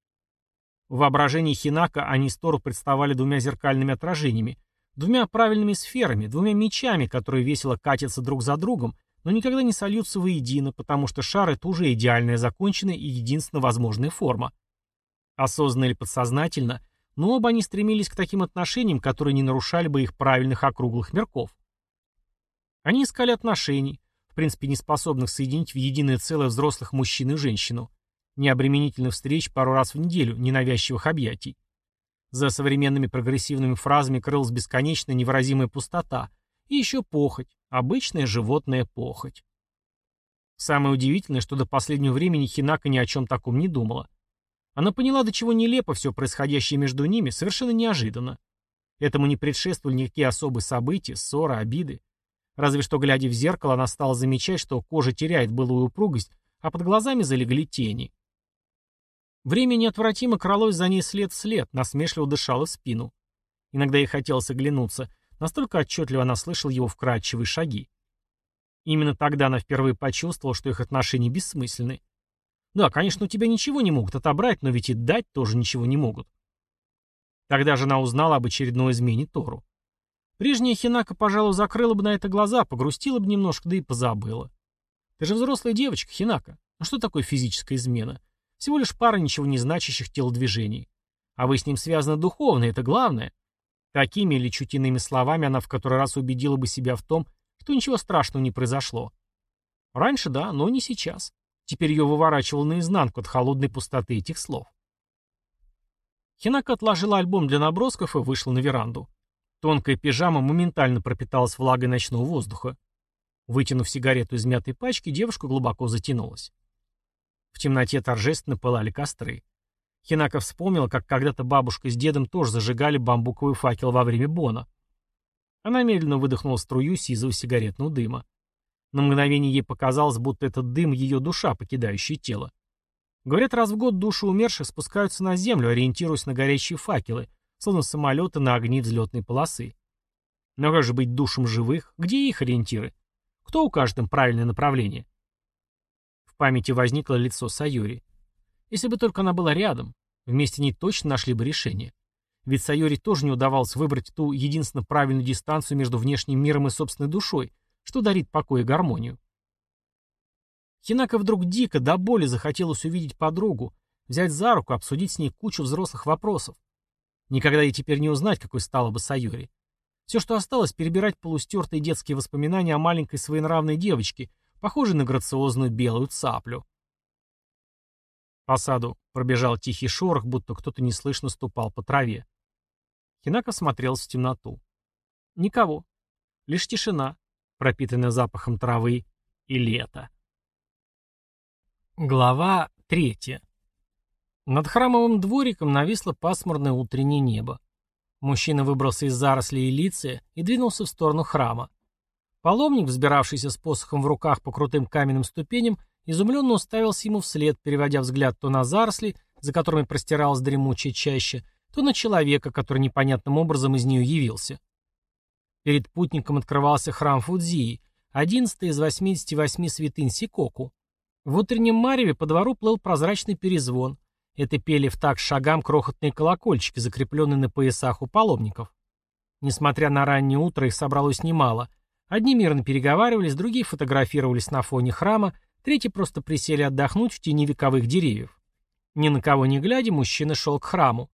В воображении Хинака они с Тору представали двумя зеркальными отражениями, двумя правильными сферами, двумя мечами, которые весело катятся друг за другом, но никогда не сольются воедино, потому что шар — это уже идеальная законченная и единственно возможная форма. Осознанно или подсознательно, но оба они стремились к таким отношениям, которые не нарушали бы их правильных округлых мерков. Они искали отношений, в принципе не способных соединить в единое целое взрослых мужчин и женщину необременительных встреч пару раз в неделю, ненавязчивых объятий. За современными прогрессивными фразами крылась бесконечная невыразимая пустота и еще похоть, обычная животная похоть. Самое удивительное, что до последнего времени Хинака ни о чем таком не думала. Она поняла, до чего нелепо все происходящее между ними, совершенно неожиданно. Этому не предшествовали никакие особые события, ссоры, обиды. Разве что, глядя в зеркало, она стала замечать, что кожа теряет былую упругость, а под глазами залегли тени. Время неотвратимо кралось за ней след в след, насмешливо дышало в спину. Иногда ей хотелось оглянуться, настолько отчетливо она слышала его вкрадчивые шаги. Именно тогда она впервые почувствовала, что их отношения бессмысленны. Да, конечно, у тебя ничего не могут отобрать, но ведь и дать тоже ничего не могут. Тогда же она узнала об очередной измене Тору. Прежняя Хинака, пожалуй, закрыла бы на это глаза, погрустила бы немножко, да и позабыла. Ты же взрослая девочка, Хинака. Ну что такое физическая измена? Всего лишь пара ничего не значащих телодвижений. А вы с ним связаны духовно, это главное. Такими или чуть иными словами она в который раз убедила бы себя в том, что ничего страшного не произошло. Раньше да, но не сейчас. Теперь ее выворачивало наизнанку от холодной пустоты этих слов. Хинака отложила альбом для набросков и вышла на веранду. Тонкая пижама моментально пропиталась влагой ночного воздуха. Вытянув сигарету из мятой пачки, девушка глубоко затянулась. В темноте торжественно пылали костры. Хинака вспомнила, как когда-то бабушка с дедом тоже зажигали бамбуковый факел во время бона. Она медленно выдохнула струю сизого сигаретного дыма. На мгновение ей показалось, будто этот дым — ее душа, покидающая тело. Говорят, раз в год души умерших спускаются на землю, ориентируясь на горящие факелы, словно самолеты на огни взлетной полосы. Но как же быть душам живых? Где их ориентиры? Кто укажет им правильное направление? Памяти возникло лицо Сайори. Если бы только она была рядом, вместе они точно нашли бы решение. Ведь Сайори тоже не удавалось выбрать ту единственно правильную дистанцию между внешним миром и собственной душой, что дарит покой и гармонию. Хинака вдруг дико до боли захотелось увидеть подругу, взять за руку, обсудить с ней кучу взрослых вопросов. Никогда ей теперь не узнать, какой стала бы Сайори. Все, что осталось, перебирать полустертые детские воспоминания о маленькой своенравной девочке, похожей на грациозную белую цаплю. По саду пробежал тихий шорох, будто кто-то неслышно ступал по траве. Хинака смотрелся в темноту. Никого. Лишь тишина, пропитанная запахом травы и лета. Глава третья. Над храмовым двориком нависло пасмурное утреннее небо. Мужчина выбрался из зарослей Элиция и двинулся в сторону храма. Паломник, взбиравшийся с посохом в руках по крутым каменным ступеням, изумленно уставился ему вслед, переводя взгляд то на заросли, за которыми простиралась дремучая чаще, то на человека, который непонятным образом из нее явился. Перед путником открывался храм Фудзии, одиннадцатый из 88 святынь Сикоку. В утреннем мареве по двору плыл прозрачный перезвон. Это пели в так шагам крохотные колокольчики, закрепленные на поясах у паломников. Несмотря на раннее утро, их собралось немало. Одни мирно переговаривались, другие фотографировались на фоне храма, третьи просто присели отдохнуть в тени вековых деревьев. Ни на кого не глядя, мужчина шел к храму.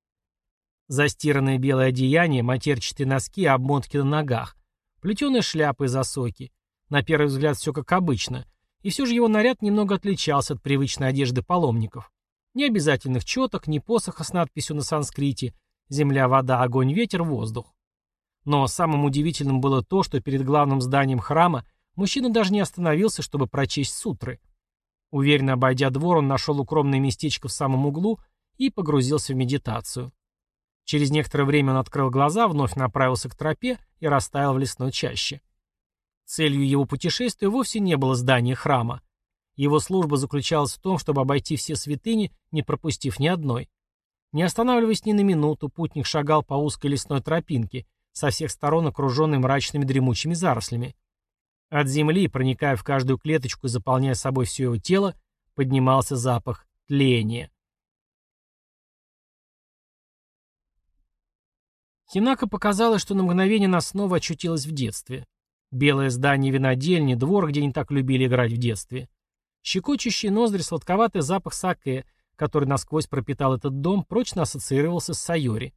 Застиранное белое одеяние, матерчатые носки и обмотки на ногах, плетеная шляпа из осоки. На первый взгляд все как обычно. И все же его наряд немного отличался от привычной одежды паломников. Ни обязательных четок, ни посоха с надписью на санскрите «Земля, вода, огонь, ветер, воздух». Но самым удивительным было то, что перед главным зданием храма мужчина даже не остановился, чтобы прочесть сутры. Уверенно обойдя двор, он нашел укромное местечко в самом углу и погрузился в медитацию. Через некоторое время он открыл глаза, вновь направился к тропе и растаял в лесной чаще. Целью его путешествия вовсе не было здание храма. Его служба заключалась в том, чтобы обойти все святыни, не пропустив ни одной. Не останавливаясь ни на минуту, путник шагал по узкой лесной тропинке, со всех сторон окруженной мрачными дремучими зарослями. От земли, проникая в каждую клеточку и заполняя собой все его тело, поднимался запах тления. Хинака показалось, что на мгновение она снова очутилась в детстве. Белое здание винодельни, двор, где не так любили играть в детстве. Щекочущий ноздри сладковатый запах саке, который насквозь пропитал этот дом, прочно ассоциировался с Сайори.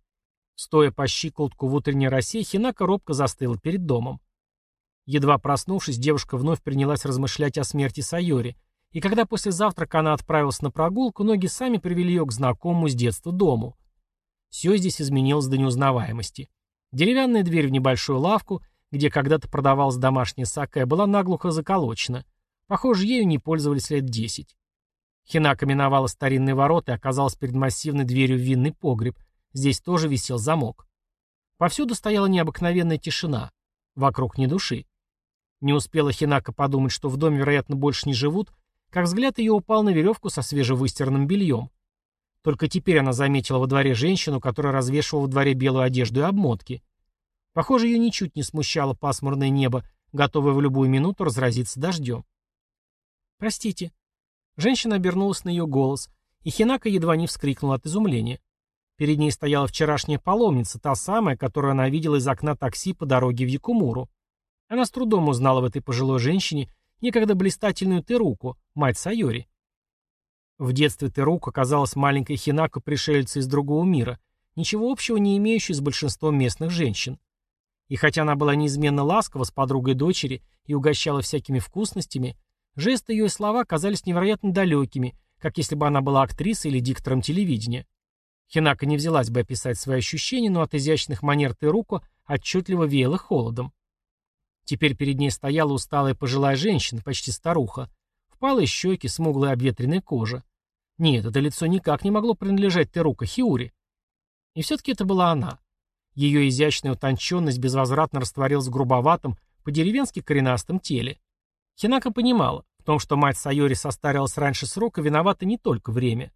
Стоя по щиколотку в утренней росе, Хинака робко застыла перед домом. Едва проснувшись, девушка вновь принялась размышлять о смерти Сайори, и когда после завтрака она отправилась на прогулку, ноги сами привели ее к знакомому с детства дому — все здесь изменилось до неузнаваемости. Деревянная дверь в небольшую лавку, где когда-то продавалась домашняя сакэ, была наглухо заколочена. Похоже, ею не пользовались лет десять. Хинака миновала старинные ворота и оказалась перед массивной дверью в винный погреб. Здесь тоже висел замок. Повсюду стояла необыкновенная тишина. Вокруг ни души. Не успела Хинака подумать, что в доме, вероятно, больше не живут, как взгляд ее упал на веревку со свежевыстиранным бельем. Только теперь она заметила во дворе женщину, которая развешивала в дворе белую одежду и обмотки. Похоже, ее ничуть не смущало пасмурное небо, готовое в любую минуту разразиться дождем. «Простите». Женщина обернулась на ее голос, и Хинака едва не вскрикнула от изумления. Перед ней стояла вчерашняя паломница, та самая, которую она видела из окна такси по дороге в Якумуру. Она с трудом узнала в этой пожилой женщине некогда блистательную Теруку, мать Сайори. В детстве Терука казалась маленькой Хинако пришельца из другого мира, ничего общего не имеющей с большинством местных женщин. И хотя она была неизменно ласкова с подругой дочери и угощала всякими вкусностями, жесты ее и слова казались невероятно далекими, как если бы она была актрисой или диктором телевидения. Хинака не взялась бы описать свои ощущения, но от изящных манер Теруко отчетливо веяло холодом. Теперь перед ней стояла усталая пожилая женщина, почти старуха. Впалые щеки, смуглая обветренная кожа. Нет, это лицо никак не могло принадлежать Теруко Хиури. И все-таки это была она. Ее изящная утонченность безвозвратно растворилась в грубоватом, по-деревенски коренастом теле. Хинака понимала, в том, что мать Сайори состарилась раньше срока, виновата не только время.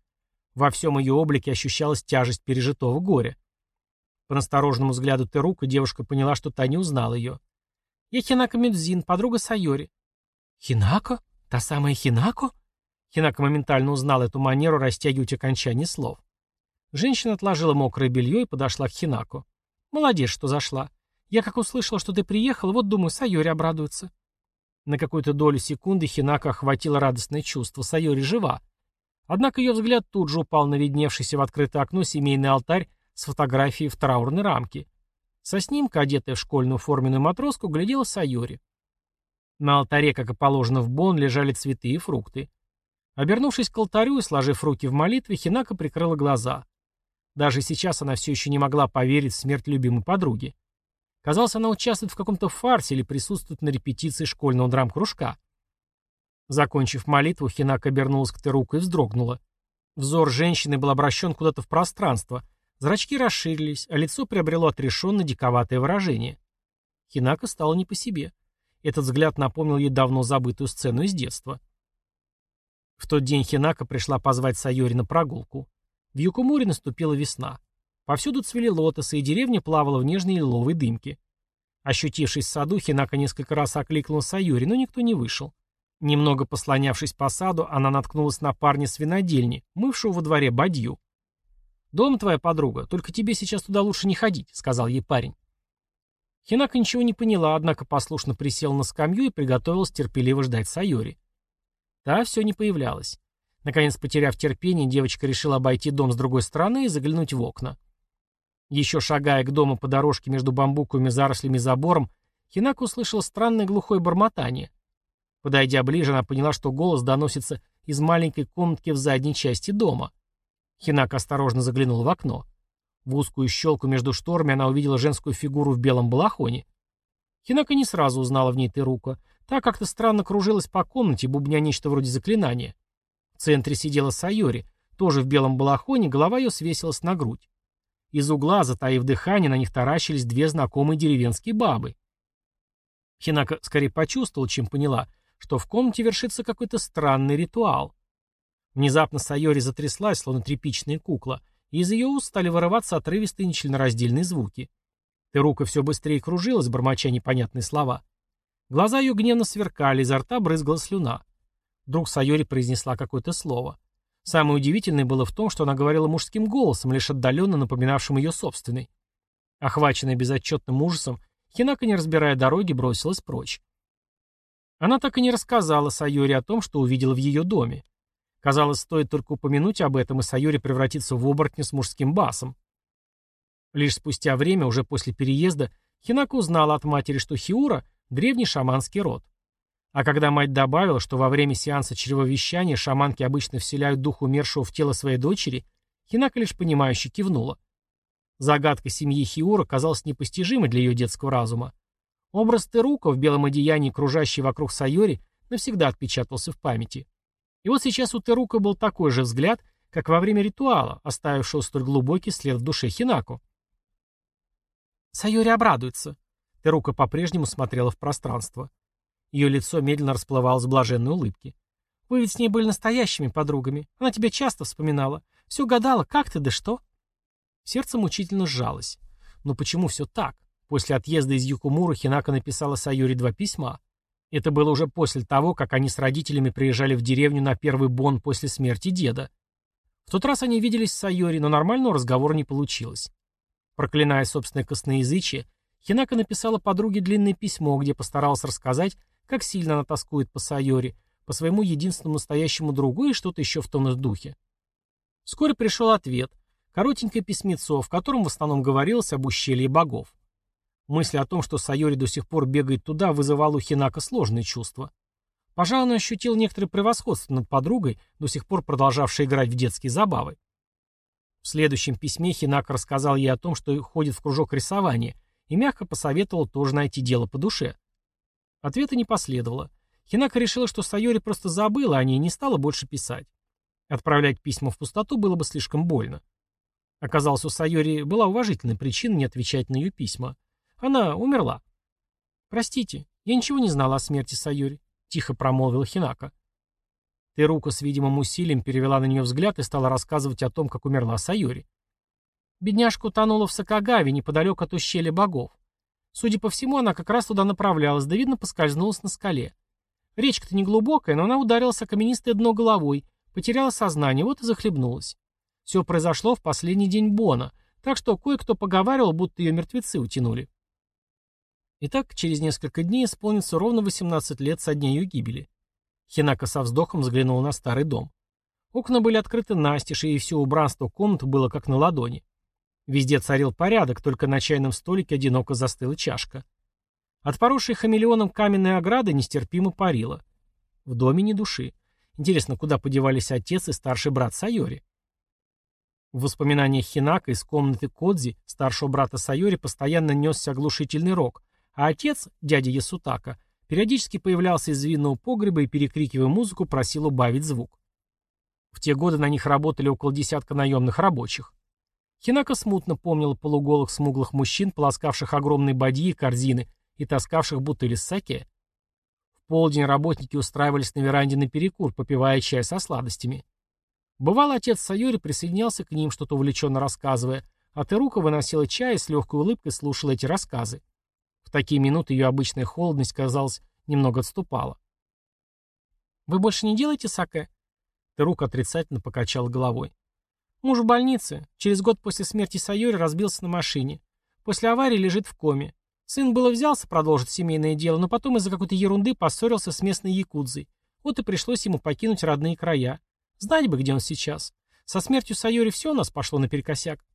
Во всем ее облике ощущалась тяжесть пережитого горя. По настороженному взгляду Терука девушка поняла, что та не узнала ее. «Я Хинака Медзин, подруга Сайори». «Хинако? Та самая Хинако?» Хинака моментально узнала эту манеру растягивать окончание слов. Женщина отложила мокрое белье и подошла к Хинако. «Молодец, что зашла. Я как услышала, что ты приехала, вот думаю, Сайори обрадуется». На какую-то долю секунды Хинака охватила радостное чувство. Сайори жива. Однако ее взгляд тут же упал на видневшийся в открытое окно семейный алтарь с фотографией в траурной рамке. Со снимка, одетая в школьную форменную матроску, глядела Сайори. На алтаре, как и положено в Бон, лежали цветы и фрукты. Обернувшись к алтарю и сложив руки в молитве, Хинака прикрыла глаза. Даже сейчас она все еще не могла поверить в смерть любимой подруги. Казалось, она участвует в каком-то фарсе или присутствует на репетиции школьного драм-кружка. Закончив молитву, Хинака обернулась к Теруку и вздрогнула. Взор женщины был обращен куда-то в пространство. Зрачки расширились, а лицо приобрело отрешенно диковатое выражение. Хинака стала не по себе. Этот взгляд напомнил ей давно забытую сцену из детства. В тот день Хинака пришла позвать Сайори на прогулку. В Юкумуре наступила весна. Повсюду цвели лотосы, и деревня плавала в нежной лиловой дымке. Ощутившись в саду, Хинака несколько раз окликнула Сайори, но никто не вышел. Немного послонявшись по саду, она наткнулась на парня с винодельни, мывшего во дворе бадью. «Дом твоя подруга, только тебе сейчас туда лучше не ходить», — сказал ей парень. Хинака ничего не поняла, однако послушно присела на скамью и приготовилась терпеливо ждать Сайори. Та все не появлялась. Наконец, потеряв терпение, девочка решила обойти дом с другой стороны и заглянуть в окна. Еще шагая к дому по дорожке между бамбуковыми зарослями и забором, Хинака услышала странное глухое бормотание. Подойдя ближе, она поняла, что голос доносится из маленькой комнатки в задней части дома. Хинака осторожно заглянула в окно. В узкую щелку между шторами она увидела женскую фигуру в белом балахоне. Хинака не сразу узнала в ней Терука. Та как-то странно кружилась по комнате, бубня нечто вроде заклинания. В центре сидела Сайори, тоже в белом балахоне, голова ее свесилась на грудь. Из угла, затаив дыхание, на них таращились две знакомые деревенские бабы. Хинака скорее почувствовала, чем поняла, что в комнате вершится какой-то странный ритуал. Внезапно Сайори затряслась, словно тряпичная кукла, и из ее уст стали вырываться отрывистые нечленораздельные звуки. Терука все быстрее кружилась, бормоча непонятные слова. Глаза ее гневно сверкали, изо рта брызгала слюна. Вдруг Сайори произнесла какое-то слово. Самое удивительное было в том, что она говорила мужским голосом, лишь отдаленно напоминавшим ее собственный. Охваченная безотчетным ужасом, Хинака, не разбирая дороги, бросилась прочь. Она так и не рассказала Сайори о том, что увидела в ее доме. Казалось, стоит только упомянуть об этом, и Сайори превратится в оборотня с мужским басом. Лишь спустя время, уже после переезда, Хинака узнала от матери, что Хиура — древний шаманский род. А когда мать добавила, что во время сеанса чревовещания шаманки обычно вселяют дух умершего в тело своей дочери, Хинака лишь понимающе кивнула. Загадка семьи Хиура казалась непостижимой для ее детского разума. Образ Терука в белом одеянии, кружащий вокруг Сайори, навсегда отпечатался в памяти. И вот сейчас у Терука был такой же взгляд, как во время ритуала, оставившего столь глубокий след в душе Хинаку. Сайори обрадуется. Терука по-прежнему смотрела в пространство. Ее лицо медленно расплывалось в блаженной улыбке. «Вы ведь с ней были настоящими подругами. Она тебя часто вспоминала. Все гадала, как ты, да что?» Сердце мучительно сжалось. Но почему все так? После отъезда из Юкумуру Хинака написала Саюри два письма. Это было уже после того, как они с родителями приезжали в деревню на первый бон после смерти деда. В тот раз они виделись с Сайори, но нормального разговора не получилось. Проклиная собственное косноязычие, Хинака написала подруге длинное письмо, где постаралась рассказать, как сильно она тоскует по Сайори, по своему единственному настоящему другу и что-то еще в том же духе. Вскоре пришел ответ, коротенькое письмецо, в котором в основном говорилось об ущелье богов. Мысль о том, что Сайори до сих пор бегает туда, вызывала у Хинака сложные чувства. Пожалуй, он ощутил некоторое превосходство над подругой, до сих пор продолжавшей играть в детские забавы. В следующем письме Хинака рассказал ей о том, что ходит в кружок рисования, и мягко посоветовал тоже найти дело по душе. Ответа не последовало. Хинака решила, что Сайори просто забыла о ней и не стала больше писать. Отправлять письма в пустоту было бы слишком больно. Оказалось, у Сайори была уважительная причина не отвечать на ее письма. Она умерла. «Простите, я ничего не знала о смерти Сайори», — тихо промолвил Хинака. Терука с видимым усилием перевела на нее взгляд и стала рассказывать о том, как умерла Сайори. Бедняжка утонула в Сакагаве, неподалеку от ущелья богов. Судя по всему, она как раз туда направлялась, да видно поскользнулась на скале. Речка-то не глубокая, но она ударилась о каменистое дно головой, потеряла сознание, вот и захлебнулась. Все произошло в последний день Бона, так что кое-кто поговаривал, будто ее мертвецы утянули. Итак, через несколько дней исполнится ровно 18 лет со дня ее гибели. Хинака со вздохом взглянул на старый дом. Окна были открыты настежь, и все убранство комнат было как на ладони. Везде царил порядок, только на чайном столике одиноко застыла чашка. От поросшей хамелеоном каменной ограды нестерпимо парило. В доме ни души. Интересно, куда подевались отец и старший брат Сайори? В воспоминаниях Хинака из комнаты Кодзи, старшего брата Сайори, постоянно несся оглушительный рок, а отец, дядя Ясутака, периодически появлялся из винного погреба и, перекрикивая музыку, просил убавить звук. В те годы на них работали около десятка наемных рабочих. Хинака смутно помнила полуголых смуглых мужчин, полоскавших огромные бадьи и корзины и таскавших бутыли с саке. В полдень работники устраивались на веранде на перекур, попивая чай со сладостями. Бывал отец Сайори присоединялся к ним, что-то увлеченно рассказывая, а Терука выносила чай и с легкой улыбкой слушала эти рассказы. Такие минуты ее обычная холодность, казалось, немного отступала. «Вы больше не делаете саке?» Терука отрицательно покачал головой. «Муж в больнице. Через год после смерти Сайори разбился на машине. После аварии лежит в коме. Сын было взялся продолжить семейное дело, но потом из-за какой-то ерунды поссорился с местной якудзой. Вот и пришлось ему покинуть родные края. Знать бы, где он сейчас. Со смертью Сайори все у нас пошло наперекосяк.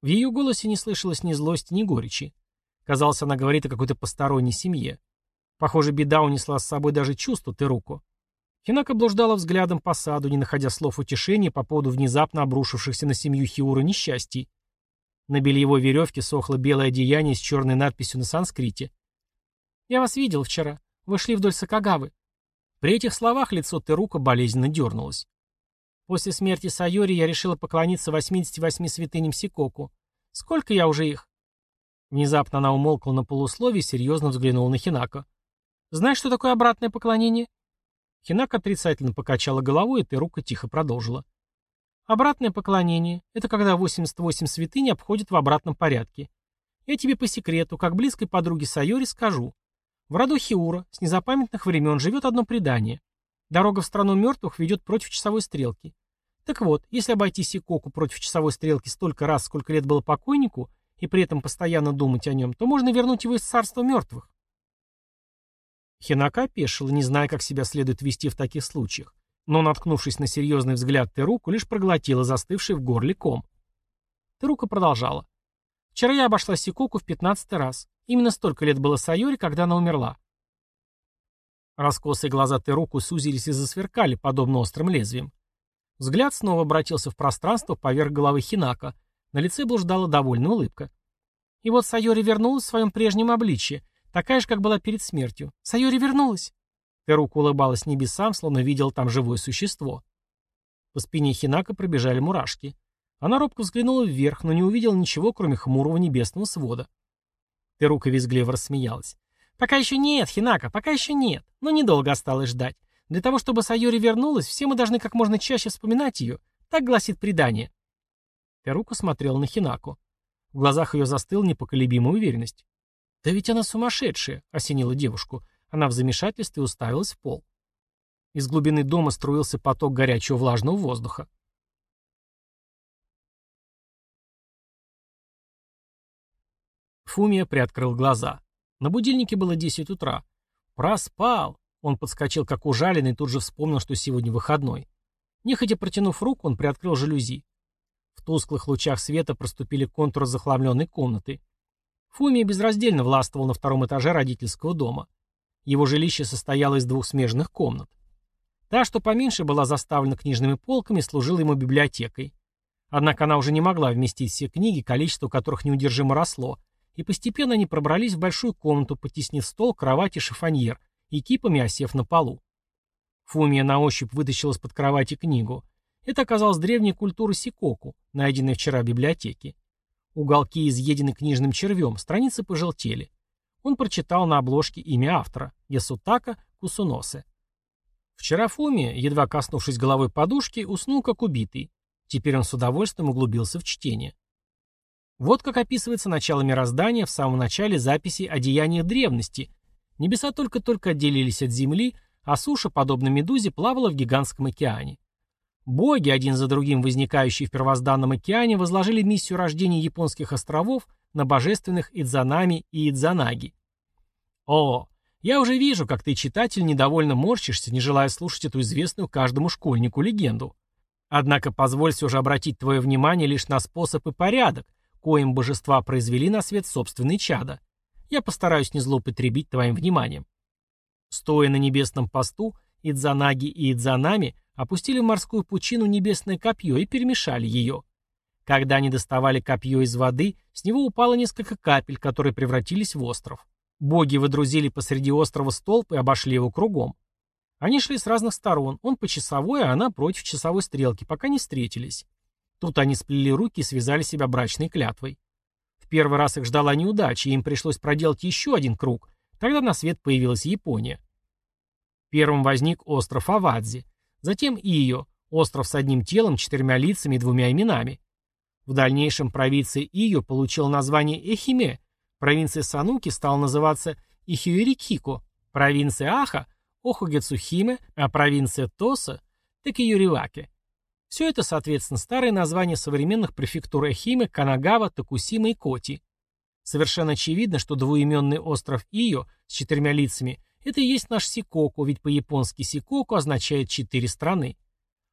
В ее голосе не слышалось ни злости, ни горечи. Казалось, она говорит о какой-то посторонней семье. Похоже, беда унесла с собой даже чувство Теруку. Хинака блуждала взглядом по саду, не находя слов утешения по поводу внезапно обрушившихся на семью Хиура несчастий. На бельевой веревке сохло белое одеяние с черной надписью на санскрите. «Я вас видел вчера. Вы шли вдоль Сакагавы». При этих словах лицо Терука болезненно дернулось. После смерти Сайори я решила поклониться 88 святыням Сикоку. Сколько я уже их? Внезапно она умолкла на полусловие и серьезно взглянула на Хинако. Знаешь, что такое обратное поклонение? Хинако отрицательно покачала головой, и Терука тихо продолжила. Обратное поклонение – это когда 88 святынь обходят в обратном порядке. Я тебе по секрету, как близкой подруге Сайори, скажу. В роду Хиура с незапамятных времен живет одно предание. Дорога в страну мертвых ведет против часовой стрелки. Так вот, если обойти Сикоку против часовой стрелки столько раз, сколько лет было покойнику, и при этом постоянно думать о нем, то можно вернуть его из царства мертвых. Хинака опешила, не зная, как себя следует вести в таких случаях но, наткнувшись на серьезный взгляд Теруку, лишь проглотила застывший в горле ком. Терука продолжала. «Вчера я обошла Сикоку в пятнадцатый раз. Именно столько лет было Сайори, когда она умерла». Раскосые глаза Теруку сузились и засверкали, подобно острым лезвиям. Взгляд снова обратился в пространство поверх головы Хинака. На лице блуждала довольная улыбка. И вот Сайори вернулась в своем прежнем обличье, такая же, как была перед смертью. Сайори вернулась. Терук улыбалась небесам, словно видел там живое существо. По спине Хинака пробежали мурашки. Она робко взглянула вверх, но не увидела ничего, кроме хмурого небесного свода. Терука визгливо рассмеялась. «Пока еще нет, Хинака, пока еще нет. Но недолго осталось ждать. Для того, чтобы Сайори вернулась, все мы должны как можно чаще вспоминать ее. Так гласит предание». Харука смотрел на Хинаку. В глазах ее застыл непоколебимая уверенность. «Да ведь она сумасшедшая!» — осенила девушку. Она в замешательстве уставилась в пол. Из глубины дома струился поток горячего влажного воздуха. Фумия приоткрыл глаза. На будильнике было 10 утра. «Проспал!» Он подскочил как ужаленный и тут же вспомнил, что сегодня выходной. Нехотя протянув руку, он приоткрыл жалюзи. В тусклых лучах света проступили контуры захламленной комнаты. Фумия безраздельно властвовал на втором этаже родительского дома. Его жилище состояло из двух смежных комнат. Та, что поменьше, была заставлена книжными полками служила ему библиотекой. Однако она уже не могла вместить все книги, количество которых неудержимо росло, и постепенно они пробрались в большую комнату, потеснив стол, кровать и шифоньер, и кипами осев на полу. Фумия на ощупь вытащил из-под кровати книгу. Это оказалась древняя культура Сикоку, найденная вчера в библиотеке. Уголки изъедены книжным червем, страницы пожелтели. Он прочитал на обложке имя автора – Ясутака Кусуносе. Вчера Фумия, едва коснувшись головой подушки, уснул как убитый. Теперь он с удовольствием углубился в чтение. Вот как описывается начало мироздания в самом начале записи о деяниях древности. Небеса только-только отделились от Земли, а суша, подобно медузе, плавала в гигантском океане. Боги, один за другим возникающие в первозданном океане, возложили миссию рождения японских островов на божественных Идзанами и Идзанаги. О, я уже вижу, как ты, читатель, недовольно морщишься, не желая слушать эту известную каждому школьнику легенду. Однако позволь все же обратить твое внимание лишь на способ и порядок, коим божества произвели на свет собственные чада. Я постараюсь не злоупотребить твоим вниманием. Стоя на небесном посту, Идзанаги и Идзанами опустили в морскую пучину небесное копье и перемешали ее. Когда они доставали копье из воды, с него упало несколько капель, которые превратились в остров. Боги выдрузили посреди острова столб и обошли его кругом. Они шли с разных сторон, он по часовой, а она против часовой стрелки, пока не встретились. Тут они сплели руки и связали себя брачной клятвой. В первый раз их ждала неудача, и им пришлось проделать еще один круг. Тогда на свет появилась Япония. Первым возник остров Авадзи, затем Ио, остров с одним телом, четырьмя лицами и двумя именами. В дальнейшем провинция Ио получила название Эхиме, провинция Сануки стала называться Ихиорикико, провинция Аха Охугецухиме, а провинция Тоса – Текиюриваке. Все это, соответственно, старые названия современных префектур Эхиме, Канагава, Токусима и Коти. Совершенно очевидно, что двуименный остров Ио с четырьмя лицами – это и есть наш Сикоку, ведь по-японски Сикоку означает «четыре страны».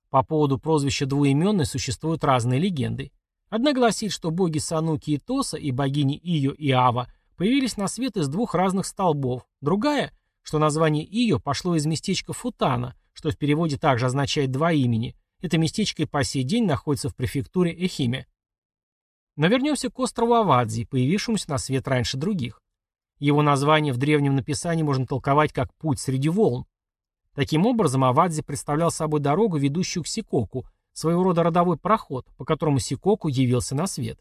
По поводу прозвища двуименной существуют разные легенды. Одна гласит, что боги Сануки и Тоса и богини Ио и Ава появились на свет из двух разных столбов. Другая – что название Ио пошло из местечка Футана, что в переводе также означает «два имени». Это местечко и по сей день находится в префектуре Эхиме. Но вернемся к острову Авадзи, появившемуся на свет раньше других. Его название в древнем написании можно толковать как «путь среди волн». Таким образом, Авадзи представлял собой дорогу, ведущую к Сикоку, своего рода родовой проход, по которому Сикоку явился на свет.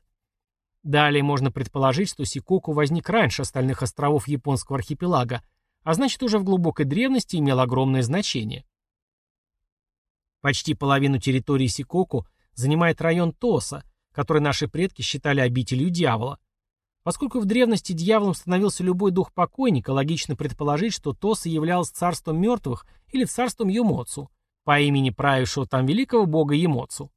Далее можно предположить, что Сикоку возник раньше остальных островов японского архипелага, а значит уже в глубокой древности имел огромное значение. Почти половину территории Сикоку занимает район Тоса, который наши предки считали обителью дьявола. Поскольку в древности дьяволом становился любой дух покойника, логично предположить, что Тоса являлась царством мертвых или царством Йомоцу, по имени правившего там великого бога Емоцу.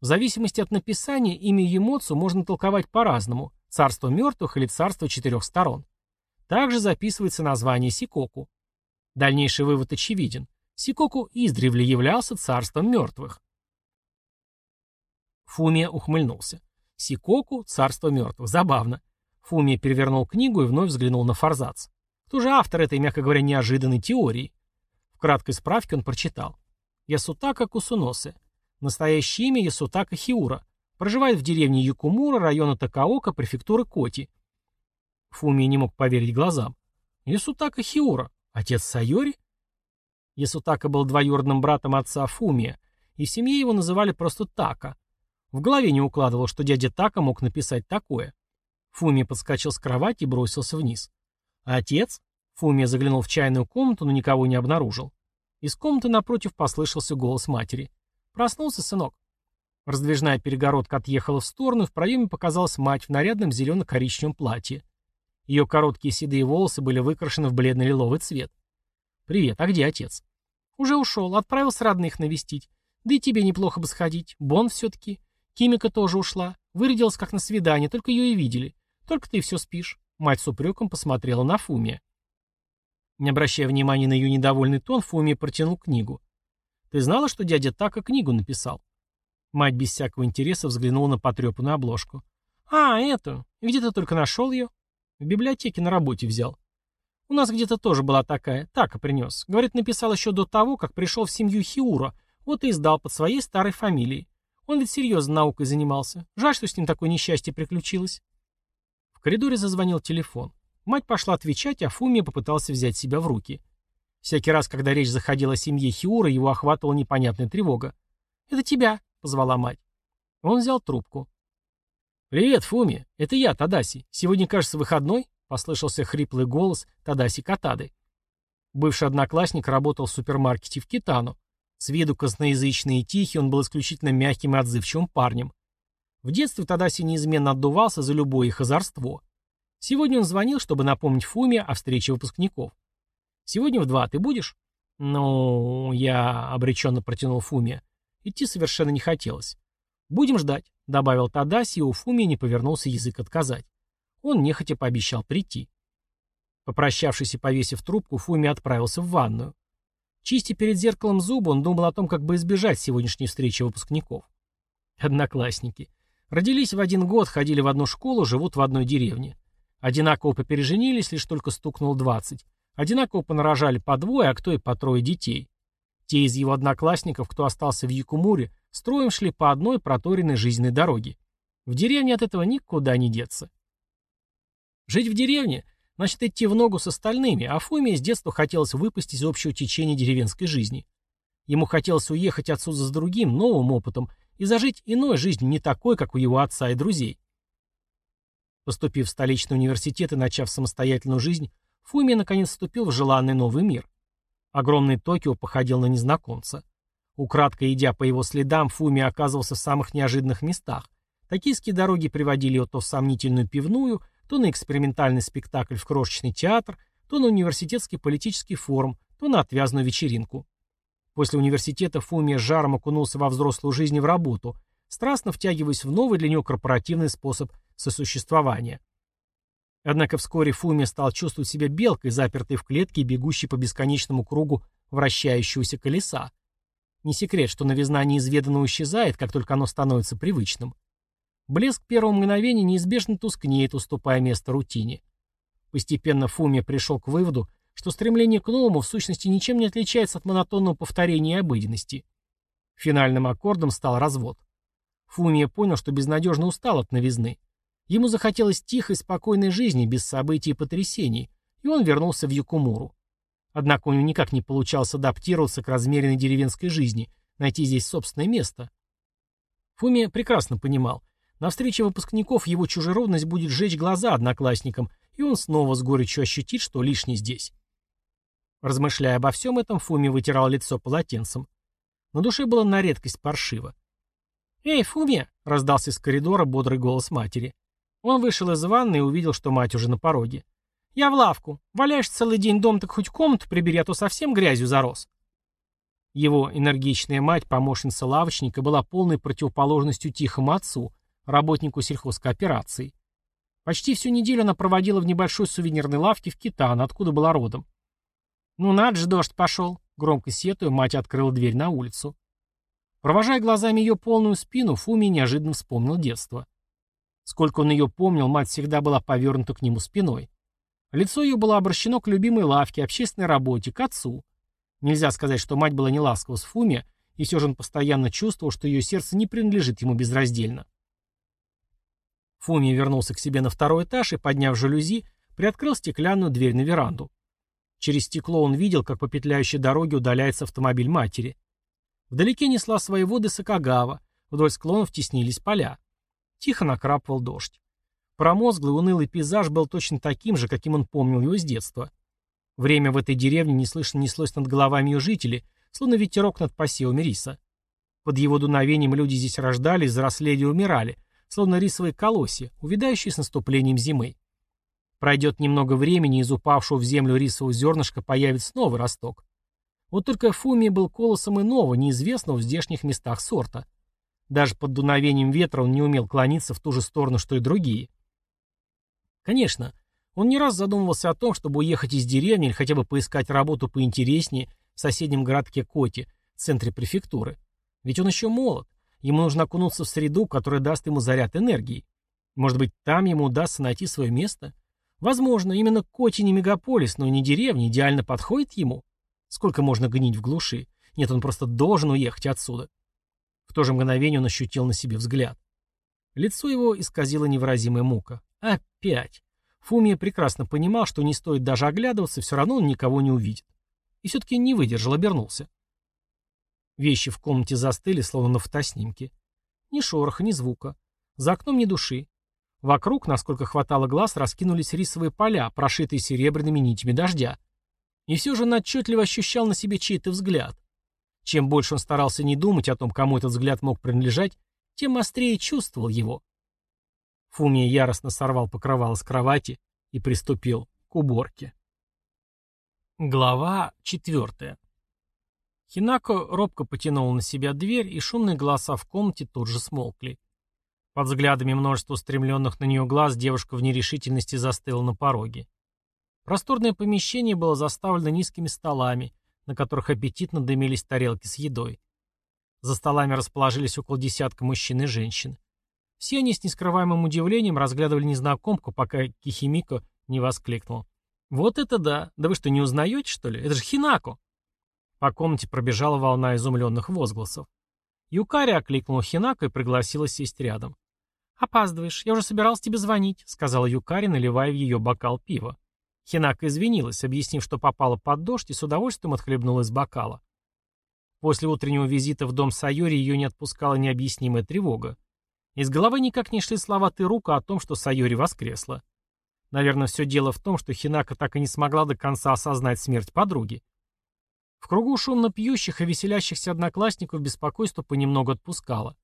В зависимости от написания имя Емоцу можно толковать по-разному – царство мертвых или царство четырех сторон. Также записывается название Сикоку. Дальнейший вывод очевиден. Сикоку издревле являлся царством мертвых. Фумия ухмыльнулся. Сикоку – царство мертвых. Забавно. Фумия перевернул книгу и вновь взглянул на форзац. Кто же автор этой, мягко говоря, неожиданной теории? В краткой справке он прочитал. Ясутака Кусуносе. Настоящее имя Ясутака Хиура. Проживает в деревне Юкумура, района Такаока, префектуры Коти. Фуми не мог поверить глазам. Ясутака Хиура, отец Сайори? Ясутака был двоюродным братом отца Фумия, и в семье его называли просто Така. В голове не укладывал, что дядя Така мог написать такое. Фуми подскочил с кровати и бросился вниз. «Отец?» Фумия заглянул в чайную комнату, но никого не обнаружил. Из комнаты напротив послышался голос матери. «Проснулся, сынок?» Раздвижная перегородка отъехала в сторону, и в проеме показалась мать в нарядном зелено-коричневом платье. Ее короткие седые волосы были выкрашены в бледно-лиловый цвет. «Привет, а где отец?» «Уже ушел, отправился родных навестить. Да и тебе неплохо бы сходить. Бон все-таки. Кимика тоже ушла. Вырядилась как на свидание, только ее и видели. Только ты все спишь. Мать с упреком посмотрела на Фумия. Не обращая внимания на ее недовольный тон, Фуми протянул книгу. «Ты знала, что дядя Така книгу написал?» Мать без всякого интереса взглянула на потрепанную обложку. «А, это. Где ты только нашел ее?» «В библиотеке на работе взял». «У нас где-то тоже была такая. Така принес. Говорит, написал еще до того, как пришел в семью Хиура. Вот и издал под своей старой фамилией. Он ведь серьезно наукой занимался. Жаль, что с ним такое несчастье приключилось». Коридоре зазвонил телефон. Мать пошла отвечать, а Фумия попытался взять себя в руки. Всякий раз, когда речь заходила о семье Хиура, его охватывала непонятная тревога. «Это тебя», — позвала мать. Он взял трубку. «Привет, Фуми. Это я, Тадаси. Сегодня, кажется, выходной?» — послышался хриплый голос Тадаси Катады. Бывший одноклассник работал в супермаркете в Китану. С виду косноязычный и тихий, он был исключительно мягким и отзывчивым парнем. В детстве Тадаси неизменно отдувался за любое их озорство. Сегодня он звонил, чтобы напомнить Фуме о встрече выпускников. «Сегодня в два ты будешь?» «Ну, я...» — обреченно протянул Фуме. Идти совершенно не хотелось. «Будем ждать», — добавил Тадаси, и у Фуми не повернулся язык отказать. Он нехотя пообещал прийти. Попрощавшись и повесив трубку, Фуми отправился в ванную. Чистя перед зеркалом зубы, он думал о том, как бы избежать сегодняшней встречи выпускников. Одноклассники. Родились в один год, ходили в одну школу, живут в одной деревне. Одинаково попереженились, лишь только стукнул двадцать. Одинаково понарожали по двое, а кто и по трое детей. Те из его одноклассников, кто остался в Якумуре, строем шли по одной проторенной жизненной дороге. В деревне от этого никуда не деться. Жить в деревне – значит идти в ногу с остальными, а Фуме с детства хотелось выпасть из общего течения деревенской жизни. Ему хотелось уехать отсюда с другим, новым опытом и зажить иной жизнью, не такой, как у его отца и друзей. Поступив в столичный университет и начав самостоятельную жизнь, Фуми наконец вступил в желанный новый мир. Огромный Токио походил на незнакомца. Украдкой идя по его следам, Фуми оказывался в самых неожиданных местах. Токийские дороги приводили его то в сомнительную пивную, то на экспериментальный спектакль в крошечный театр, то на университетский политический форум, то на отвязную вечеринку. После университета Фумия жаром окунулся во взрослую жизнь и в работу, страстно втягиваясь в новый для него корпоративный способ сосуществования. Однако вскоре Фуми стал чувствовать себя белкой, запертой в клетке и бегущей по бесконечному кругу вращающегося колеса. Не секрет, что новизна неизведанного исчезает, как только оно становится привычным. Блеск первого мгновения неизбежно тускнеет, уступая место рутине. Постепенно Фуми пришел к выводу, что стремление к новому в сущности ничем не отличается от монотонного повторения и обыденности. Финальным аккордом стал развод. Фумия понял, что безнадежно устал от новизны. Ему захотелось тихой, спокойной жизни, без событий и потрясений, и он вернулся в Юкумуру. Однако у него никак не получалось адаптироваться к размеренной деревенской жизни, найти здесь собственное место. Фумия прекрасно понимал, на встрече выпускников его чужеродность будет сжечь глаза одноклассникам, и он снова с горечью ощутит, что лишний здесь. Размышляя обо всем этом, Фуми вытирал лицо полотенцем. На душе было на редкость паршиво. «Эй, Фуми!» — раздался из коридора бодрый голос матери. Он вышел из ванны и увидел, что мать уже на пороге. «Я в лавку. Валяешь целый день дом, так хоть комнату прибери, а то совсем грязью зарос». Его энергичная мать, помощница лавочника, была полной противоположностью тихому отцу, работнику сельхозкооперации. Почти всю неделю она проводила в небольшой сувенирной лавке в Китан, откуда была родом. «Ну надо же, дождь пошел!» Громко сетуя, мать открыла дверь на улицу. Провожая глазами ее полную спину, Фуми неожиданно вспомнил детство. Сколько он ее помнил, мать всегда была повернута к нему спиной. Лицо ее было обращено к любимой лавке, общественной работе, к отцу. Нельзя сказать, что мать была не ласкова с Фуми, и все же он постоянно чувствовал, что ее сердце не принадлежит ему безраздельно. Фуми вернулся к себе на второй этаж и, подняв жалюзи, приоткрыл стеклянную дверь на веранду. Через стекло он видел, как по петляющей дороге удаляется автомобиль матери. Вдалеке несла свои воды Сакагава, вдоль склонов теснились поля. Тихо накрапывал дождь. Промозглый, унылый пейзаж был точно таким же, каким он помнил его с детства. Время в этой деревне неслышно неслось над головами ее жителей, словно ветерок над посевами риса. Под его дуновением люди здесь рождались, взрослели и умирали, словно рисовые колосья, увядающие с наступлением зимы. Пройдет немного времени, из упавшего в землю рисового зернышка появится новый росток. Вот только Фуми был колосом иного, неизвестного в здешних местах сорта. Даже под дуновением ветра он не умел клониться в ту же сторону, что и другие. Конечно, он не раз задумывался о том, чтобы уехать из деревни или хотя бы поискать работу поинтереснее в соседнем городке Коти, в центре префектуры. Ведь он еще молод. Ему нужно окунуться в среду, которая даст ему заряд энергии. Может быть, там ему удастся найти свое место? Возможно, именно Коти не мегаполис, но не деревня, идеально подходит ему. Сколько можно гнить в глуши? Нет, он просто должен уехать отсюда. В то же мгновение он ощутил на себе взгляд. Лицо его исказило невыразимая мука. Опять. Фумия прекрасно понимал, что не стоит даже оглядываться, все равно он никого не увидит. И все-таки не выдержал, обернулся. Вещи в комнате застыли, словно на фотоснимке. Ни шороха, ни звука. За окном ни души. Вокруг, насколько хватало глаз, раскинулись рисовые поля, прошитые серебряными нитями дождя. И все же он отчетливо ощущал на себе чей-то взгляд. Чем больше он старался не думать о том, кому этот взгляд мог принадлежать, тем острее чувствовал его. Фумия яростно сорвал покрывало с кровати и приступил к уборке. Глава четвертая. Хинако робко потянул на себя дверь, и шумные голоса в комнате тут же смолкли. Под взглядами множества устремленных на нее глаз девушка в нерешительности застыла на пороге. Просторное помещение было заставлено низкими столами, на которых аппетитно дымились тарелки с едой. За столами расположились около десятка мужчин и женщин. Все они с нескрываемым удивлением разглядывали незнакомку, пока Кихимико не воскликнул. «Вот это да! Да вы что, не узнаете, что ли? Это же Хинако!» По комнате пробежала волна изумленных возгласов. Юкари окликнула Хинако и пригласила сесть рядом. «Опаздываешь, я уже собирался тебе звонить», — сказала Юкари, наливая в ее бокал пива. Хинака извинилась, объяснив, что попала под дождь, и с удовольствием отхлебнула из бокала. После утреннего визита в дом Сайори ее не отпускала необъяснимая тревога. Из головы никак не шли слова Тырука о том, что Сайори воскресла. Наверное, все дело в том, что Хинака так и не смогла до конца осознать смерть подруги. В кругу шумно пьющих и веселящихся одноклассников беспокойство понемногу отпускало.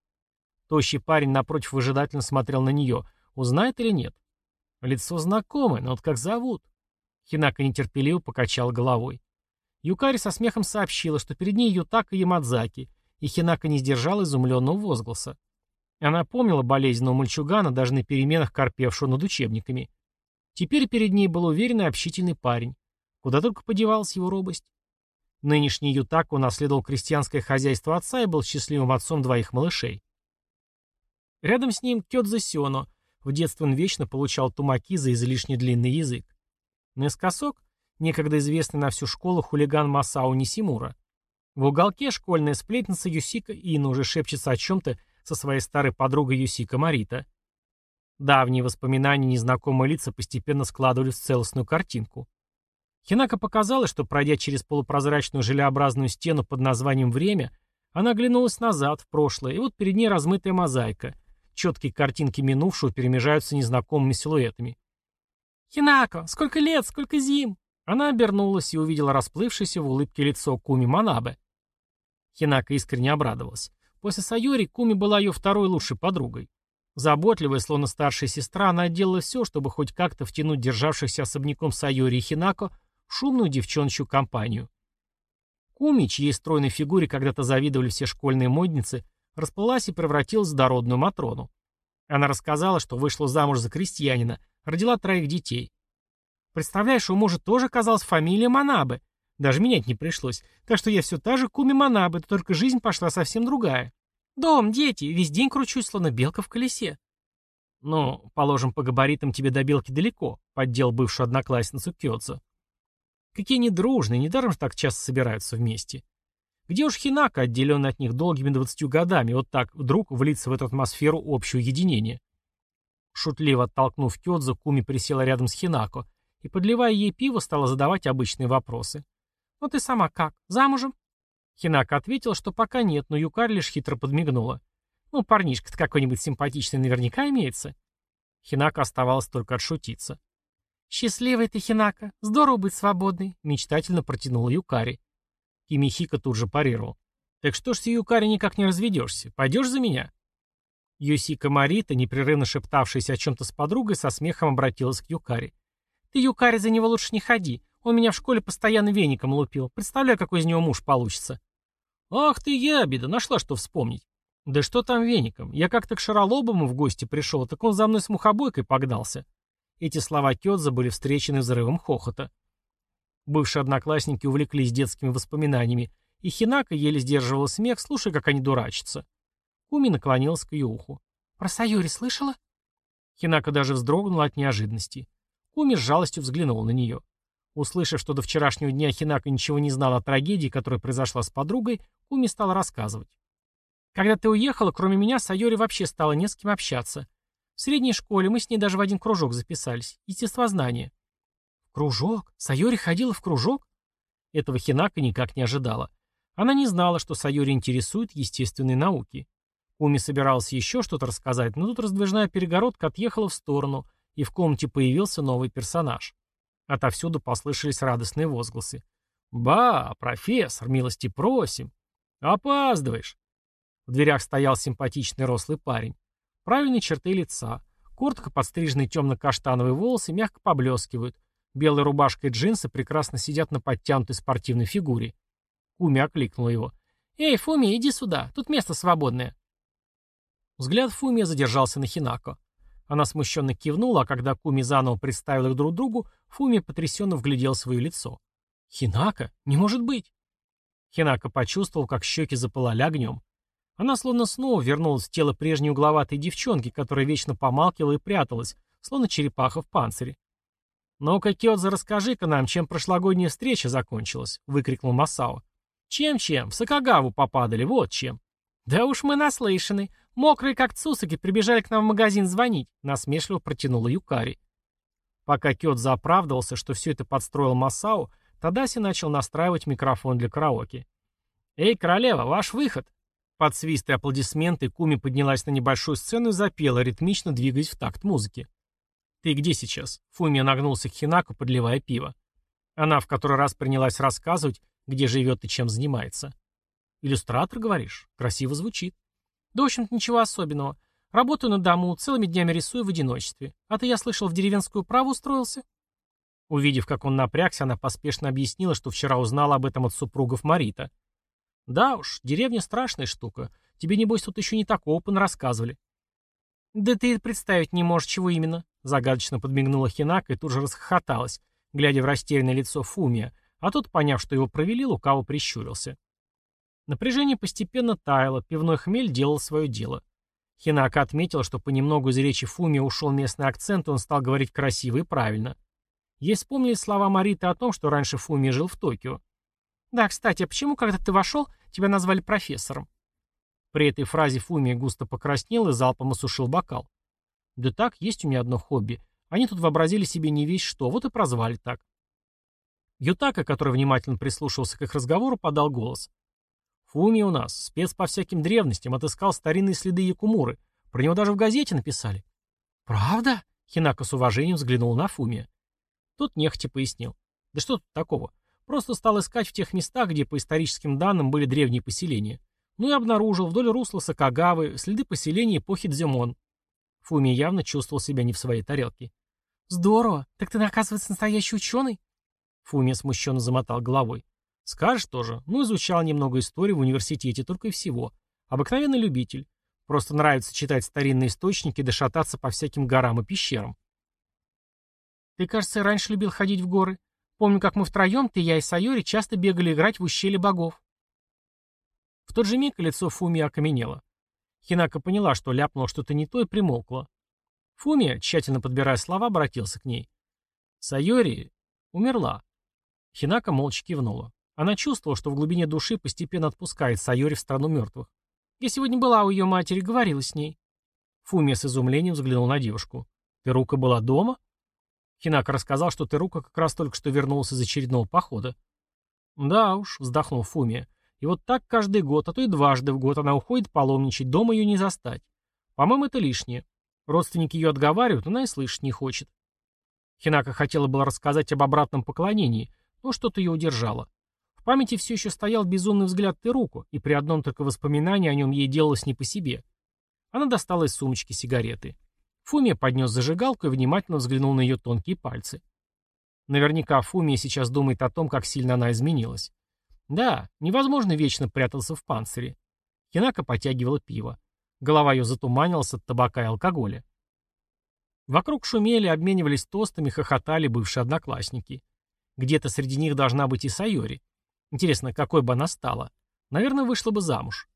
Тощий парень напротив выжидательно смотрел на нее. Узнает или нет? Лицо знакомое, но вот как зовут? Хинака нетерпеливо покачал головой. Юкари со смехом сообщила, что перед ней Ютака Ямадзаки, и Хинака не сдержала изумленного возгласа. Она помнила болезненного мальчугана, даже на переменах корпевшего над учебниками. Теперь перед ней был уверенный общительный парень. Куда только подевалась его робость. Нынешний Ютака унаследовал крестьянское хозяйство отца и был счастливым отцом двоих малышей. Рядом с ним Кёдзе Сёно. В детстве он вечно получал тумаки за излишне длинный язык. Наискосок — некогда известный на всю школу хулиган Масао Нисимура. В уголке школьная сплетница Юсика Ина уже шепчется о чем-то со своей старой подругой Юсика Марита. Давние воспоминания незнакомые лица постепенно складывались в целостную картинку. Хинака показалось, что, пройдя через полупрозрачную желеобразную стену под названием «Время», она оглянулась назад, в прошлое, и вот перед ней размытая мозаика. Четкие картинки минувшего перемежаются незнакомыми силуэтами. «Хинако, сколько лет, сколько зим!» Она обернулась и увидела расплывшееся в улыбке лицо Куми Манабе. Хинака искренне обрадовалась. После Сайори Куми была ее второй лучшей подругой. Заботливая, словно старшая сестра, она делала все, чтобы хоть как-то втянуть державшихся особняком Сайори и Хинако в шумную девчоночью компанию. Куми, чьей стройной фигуре когда-то завидовали все школьные модницы, расплылась и превратилась в дородную Матрону. Она рассказала, что вышла замуж за крестьянина, родила троих детей. Представляешь, у мужа тоже оказалась фамилия Манабе. Даже менять не пришлось. Так что я все та же Куми Манабе, только жизнь пошла совсем другая. Дом, дети, весь день кручусь, словно белка в колесе. Ну, положим, по габаритам тебе до белки далеко, поддел бывшую одноклассницу Кёдзо. Какие они дружные, недаром же так часто собираются вместе. Где уж Хинака, отделенный от них долгими двадцатью годами, вот так вдруг влиться в эту атмосферу общего единения? Шутливо оттолкнув Кёдзо, Куми присела рядом с Хинако и, подливая ей пиво, стала задавать обычные вопросы. «Ну ты сама как? Замужем?» Хинака ответила, что пока нет, но Юкари лишь хитро подмигнула. «Ну, парнишка-то какой-нибудь симпатичный наверняка имеется». Хинака оставалось только отшутиться. «Счастливая ты, Хинака! Здорово быть свободной!» — мечтательно протянула Юкари. Кимихика тут же парировал. «Так что ж ты, Юкари, никак не разведешься? Пойдешь за меня?» Юсика Марита, непрерывно шептавшаяся о чем-то с подругой, со смехом обратилась к Юкари. «Ты, Юкари, за него лучше не ходи. Он меня в школе постоянно веником лупил. Представляю, какой из него муж получится». «Ах ты, ябеда, нашла что вспомнить». «Да что там веником? Я как-то к Шаролобому в гости пришел, так он за мной с мухобойкой погнался. Эти слова Кёдза были встречены взрывом хохота. Бывшие одноклассники увлеклись детскими воспоминаниями, и Хинака еле сдерживала смех, слушая, как они дурачатся. Куми наклонилась к ее уху. «Про Сайори слышала?» Хинака даже вздрогнула от неожиданности. Куми с жалостью взглянул на нее. Услышав, что до вчерашнего дня Хинака ничего не знала о трагедии, которая произошла с подругой, Куми стала рассказывать. «Когда ты уехала, кроме меня, Сайори вообще стала не с кем общаться. В средней школе мы с ней даже в один кружок записались. Естествознание. Кружок? Сайори ходила в кружок? Этого Хинака никак не ожидала. Она не знала, что Сайори интересует естественные науки. Уми собирался еще что-то рассказать, но тут раздвижная перегородка отъехала в сторону, и в комнате появился новый персонаж. Отовсюду послышались радостные возгласы. «Ба, профессор, милости просим! Опаздываешь!» В дверях стоял симпатичный рослый парень. Правильные черты лица. Коротко подстриженные темно-каштановые волосы мягко поблескивают. Белая рубашка и джинсы прекрасно сидят на подтянутой спортивной фигуре. Куми окликнула его. «Эй, Фуми, иди сюда, тут место свободное». Взгляд Фуми задержался на Хинако. Она смущенно кивнула, а когда Куми заново представил их друг другу, Фуми потрясенно вглядел свое лицо. «Хинако? Не может быть!» Хинако почувствовал, как щеки запылали огнем. Она словно снова вернулась в тело прежней угловатой девчонки, которая вечно помалкивала и пряталась, словно черепаха в панцире. «Ну-ка, Кёдзе, расскажи-ка нам, чем прошлогодняя встреча закончилась», — выкрикнул Масао. «Чем-чем? В Сакагаву попадали, вот чем». «Да уж мы наслышаны. Мокрые, как цусаки, прибежали к нам в магазин звонить», — насмешливо протянула Юкари. Пока Кёдзе оправдывался, что все это подстроил Масао, Тадаси начал настраивать микрофон для караоке. «Эй, королева, ваш выход!» Под свист и аплодисменты Куми поднялась на небольшую сцену и запела, ритмично двигаясь в такт музыки. «Ты где сейчас?» Фумия нагнулся к Хинаку, подливая пиво. Она в который раз принялась рассказывать, где живет и чем занимается. «Иллюстратор, говоришь? Красиво звучит». «Да, в общем-то, ничего особенного. Работаю на дому, целыми днями рисую в одиночестве. А ты, я слышал, в деревенскую праву устроился?» Увидев, как он напрягся, она поспешно объяснила, что вчера узнала об этом от супругов Марита. Да уж, деревня страшная штука. Тебе, небось, тут еще не такого рассказывали. Да ты представить не можешь, чего именно. Загадочно подмигнула Хинака и тут же расхохоталась, глядя в растерянное лицо Фумия, а тот, поняв, что его провели, лукаво прищурился. Напряжение постепенно таяло, пивной хмель делал свое дело. Хинака отметила, что понемногу из речи Фумия ушел местный акцент, и он стал говорить красиво и правильно. Ей вспомнили слова Мариты о том, что раньше Фумия жил в Токио. «Да, кстати, а почему, когда ты вошел, тебя назвали профессором?» При этой фразе Фумия густо покраснел и залпом осушил бокал. «Да так, есть у меня одно хобби. Они тут вообразили себе не весь что, вот и прозвали так». Ютака, который внимательно прислушивался к их разговору, подал голос. «Фуми у нас, спец по всяким древностям, отыскал старинные следы Якумуры. Про него даже в газете написали». «Правда?» — Хинака с уважением взглянул на Фумия. Тот нехотя пояснил. «Да что тут такого? Просто стал искать в тех местах, где по историческим данным были древние поселения. Ну и обнаружил вдоль русла Сакагавы следы поселения эпохи Дзюмон. Фуми явно чувствовал себя не в своей тарелке. «Здорово! Так ты, оказывается, настоящий ученый?» Фуми смущенно замотал головой. «Скажешь тоже. Ну, изучал немного истории в университете, только и всего. Обыкновенный любитель. Просто нравится читать старинные источники да шататься по всяким горам и пещерам». «Ты, кажется, раньше любил ходить в горы?» Помню, как мы втроем, ты, я и Сайори, часто бегали играть в ущелье богов. В тот же миг лицо Фуми окаменело. Хинака поняла, что ляпнула что-то не то и примолкла. Фуми, тщательно подбирая слова, обратился к ней. Сайори умерла. Хинака молча кивнула. Она чувствовала, что в глубине души постепенно отпускает Сайори в страну мертвых. Я сегодня была у ее матери, говорила с ней. Фуми с изумлением взглянул на девушку. «Ты, Рука, была дома?» Хинака рассказал, что Терука как раз только что вернулся из очередного похода. Да уж, вздохнул Фумия. И вот так каждый год, а то и дважды в год она уходит паломничать, дома ее не застать. По-моему, это лишнее. Родственники ее отговаривают, она и слышать не хочет. Хинака хотела было рассказать об обратном поклонении, но что-то ее удержало. В памяти все еще стоял безумный взгляд Теруку, и при одном только воспоминании о нем ей делалось не по себе. Она достала из сумочки сигареты. Фумия поднес зажигалку и внимательно взглянул на ее тонкие пальцы. Наверняка Фумия сейчас думает о том, как сильно она изменилась. Да, невозможно вечно прятаться в панцире. Хинака потягивала пиво. Голова ее затуманилась от табака и алкоголя. Вокруг шумели, обменивались тостами, хохотали бывшие одноклассники. Где-то среди них должна быть и Сайори. Интересно, какой бы она стала? Наверное, вышла бы замуж.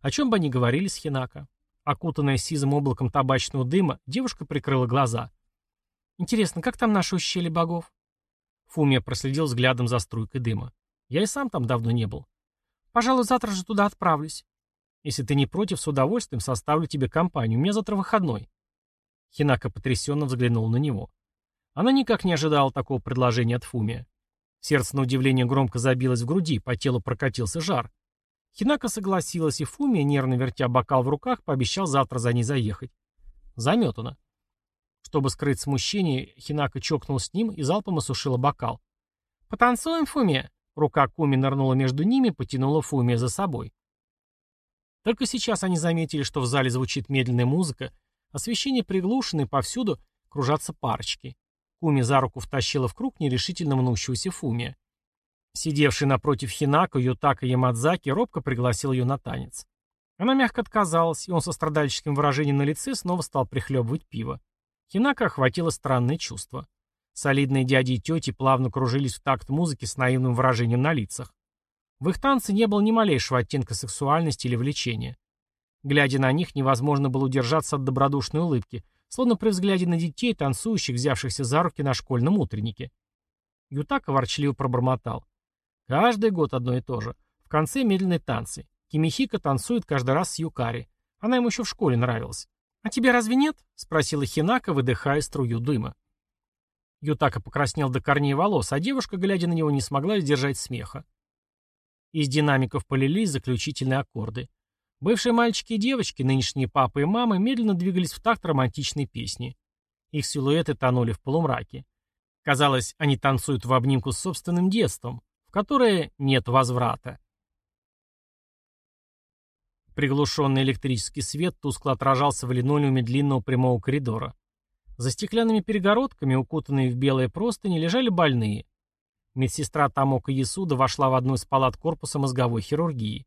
О чем бы они говорили с Хинако? Окутанная сизым облаком табачного дыма, девушка прикрыла глаза. Интересно, как там наши ущелья богов? Фумия проследил взглядом за струйкой дыма. Я и сам там давно не был. Пожалуй, завтра же туда отправлюсь. Если ты не против, с удовольствием составлю тебе компанию. У меня завтра выходной. Хинака потрясенно взглянул на него. Она никак не ожидала такого предложения от Фумия. Сердце на удивление громко забилось в груди, по телу прокатился жар. Хинака согласилась, и Фумия, нервно вертя бокал в руках, пообещал завтра за ней заехать. Заметано. Чтобы скрыть смущение, Хинака чокнул с ним и залпом осушила бокал. «Потанцуем, Фумия?» Рука Куми нырнула между ними, потянула Фумия за собой. Только сейчас они заметили, что в зале звучит медленная музыка, освещение приглушено и повсюду кружатся парочки. Куми за руку втащила в круг нерешительно мнущегося Фумия. Сидевший напротив Хинако, Ютака Ямадзаки робко пригласил ее на танец. Она мягко отказалась, и он со страдальческим выражением на лице снова стал прихлебывать пиво. Хинака охватило странное чувство. Солидные дяди и тети плавно кружились в такт музыки с наивным выражением на лицах. В их танце не было ни малейшего оттенка сексуальности или влечения. Глядя на них, невозможно было удержаться от добродушной улыбки, словно при взгляде на детей, танцующих, взявшихся за руки на школьном утреннике. Ютака ворчливо пробормотал. Каждый год одно и то же. В конце медленные танцы. Кимихика танцует каждый раз с Юкари. Она ему еще в школе нравилась. «А тебе разве нет?» — спросила Хинака, выдыхая струю дыма. Ютака покраснел до корней волос, а девушка, глядя на него, не смогла сдержать смеха. Из динамиков полились заключительные аккорды. Бывшие мальчики и девочки, нынешние папы и мамы, медленно двигались в такт романтичной песни. Их силуэты тонули в полумраке. Казалось, они танцуют в обнимку с собственным детством, в которое нет возврата. Приглушенный электрический свет тускло отражался в линолеуме длинного прямого коридора. За стеклянными перегородками, укутанные в белые простыни, лежали больные. Медсестра Тамока Ясуда вошла в одну из палат корпуса мозговой хирургии.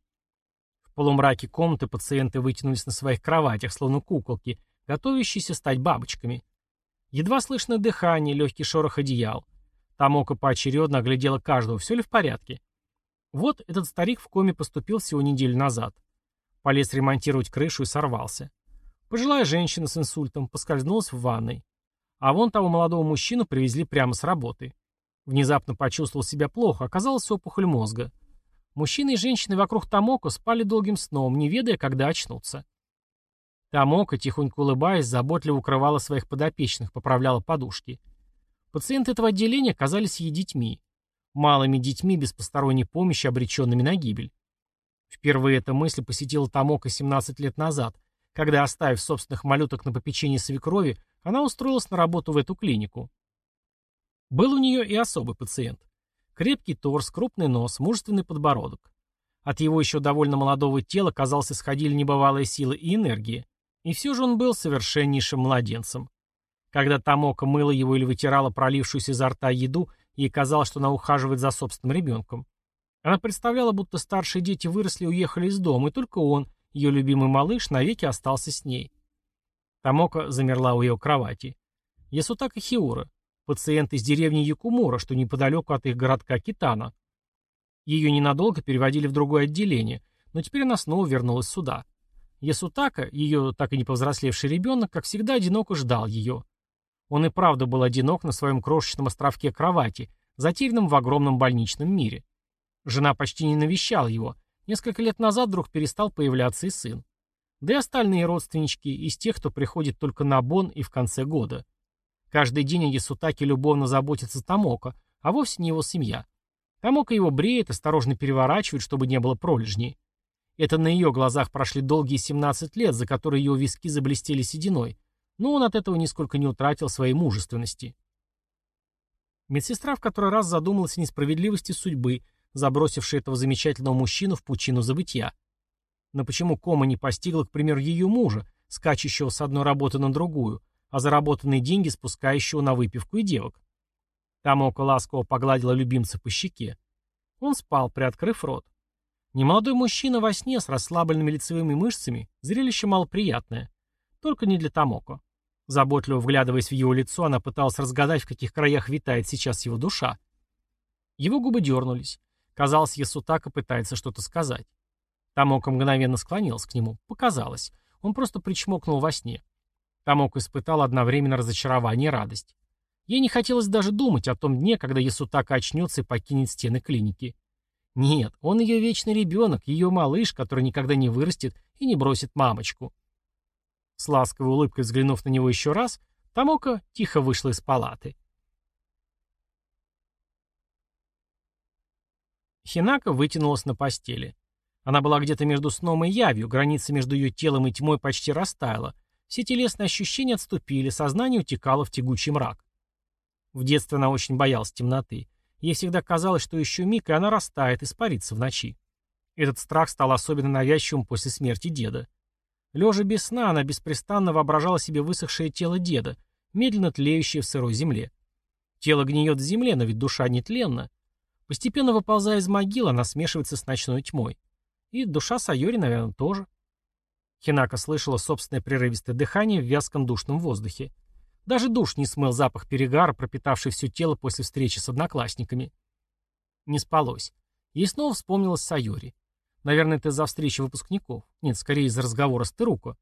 В полумраке комнаты пациенты вытянулись на своих кроватях, словно куколки, готовящиеся стать бабочками. Едва слышно дыхание, легкий шорох одеял. Тамока поочередно оглядела каждого, все ли в порядке. Вот этот старик в коме поступил всего неделю назад. Полез ремонтировать крышу и сорвался. Пожилая женщина с инсультом поскользнулась в ванной. А вон того молодого мужчину привезли прямо с работы. Внезапно почувствовал себя плохо, оказалась опухоль мозга. Мужчины и женщины вокруг Тамока спали долгим сном, не ведая, когда очнутся. Тамока, тихонько улыбаясь, заботливо укрывала своих подопечных, поправляла подушки. Пациенты этого отделения казались ей детьми. Малыми детьми без посторонней помощи, обреченными на гибель. Впервые эта мысль посетила Тамока 17 лет назад, когда, оставив собственных малюток на попечении свекрови, она устроилась на работу в эту клинику. Был у нее и особый пациент. Крепкий торс, крупный нос, мужественный подбородок. От его еще довольно молодого тела, казалось, исходили небывалые силы и энергии. И все же он был совершеннейшим младенцем. Когда Тамока мыла его или вытирала пролившуюся изо рта еду, ей казалось, что она ухаживает за собственным ребенком. Она представляла, будто старшие дети выросли и уехали из дома, и только он, ее любимый малыш, навеки остался с ней. Тамока замерла у ее кровати. Ясутака Хиура, пациент из деревни Якумура, что неподалеку от их городка Китана. Ее ненадолго переводили в другое отделение, но теперь она снова вернулась сюда. Ясутака, ее так и не повзрослевший ребенок, как всегда одиноко ждал ее. Он и правда был одинок на своем крошечном островке кровати, затерянном в огромном больничном мире. Жена почти не навещала его. Несколько лет назад вдруг перестал появляться и сын. Да и остальные родственнички из тех, кто приходит только на Бон и в конце года. Каждый день о Ясутаке любовно заботится Тамока, а вовсе не его семья. Тамока его бреет, осторожно переворачивает, чтобы не было пролежней. Это на ее глазах прошли долгие 17 лет, за которые ее виски заблестели сединой, но он от этого нисколько не утратил своей мужественности. Медсестра в который раз задумалась о несправедливости судьбы, забросивший этого замечательного мужчину в пучину забытия. Но почему кома не постигла, к примеру, ее мужа, скачущего с одной работы на другую, а заработанные деньги спускающего на выпивку и девок? Тамока ласково погладила любимца по щеке. Он спал, приоткрыв рот. Немолодой мужчина во сне с расслабленными лицевыми мышцами, зрелище малоприятное. Только не для Тамоко. Заботливо вглядываясь в его лицо, она пыталась разгадать, в каких краях витает сейчас его душа. Его губы дернулись. Казалось, Ясутака пытается что-то сказать. Тамока мгновенно склонился к нему. Показалось. Он просто причмокнул во сне. Тамока испытал одновременно разочарование и радость. Ей не хотелось даже думать о том дне, когда Ясутака очнется и покинет стены клиники. Нет, он ее вечный ребенок, ее малыш, который никогда не вырастет и не бросит мамочку. С ласковой улыбкой взглянув на него еще раз, Тамока тихо вышла из палаты. Хинака вытянулась на постели. Она была где-то между сном и явью, граница между ее телом и тьмой почти растаяла. Все телесные ощущения отступили, сознание утекало в тягучий мрак. В детстве она очень боялась темноты. Ей всегда казалось, что еще миг, и она растает, испарится в ночи. Этот страх стал особенно навязчивым после смерти деда. Лежа без сна, она беспрестанно воображала себе высохшее тело деда, медленно тлеющее в сырой земле. Тело гниет в земле, но ведь душа нетленна. Постепенно выползая из могилы, она смешивается с ночной тьмой. И душа Сайори, наверное, тоже. Хинака слышала собственное прерывистое дыхание в вязком душном воздухе. Даже душ не смыл запах перегара, пропитавший все тело после встречи с одноклассниками. Не спалось. Ей снова вспомнилась Сайори. Наверное, это из-за встречи выпускников. Нет, скорее из-за разговора с Теруко.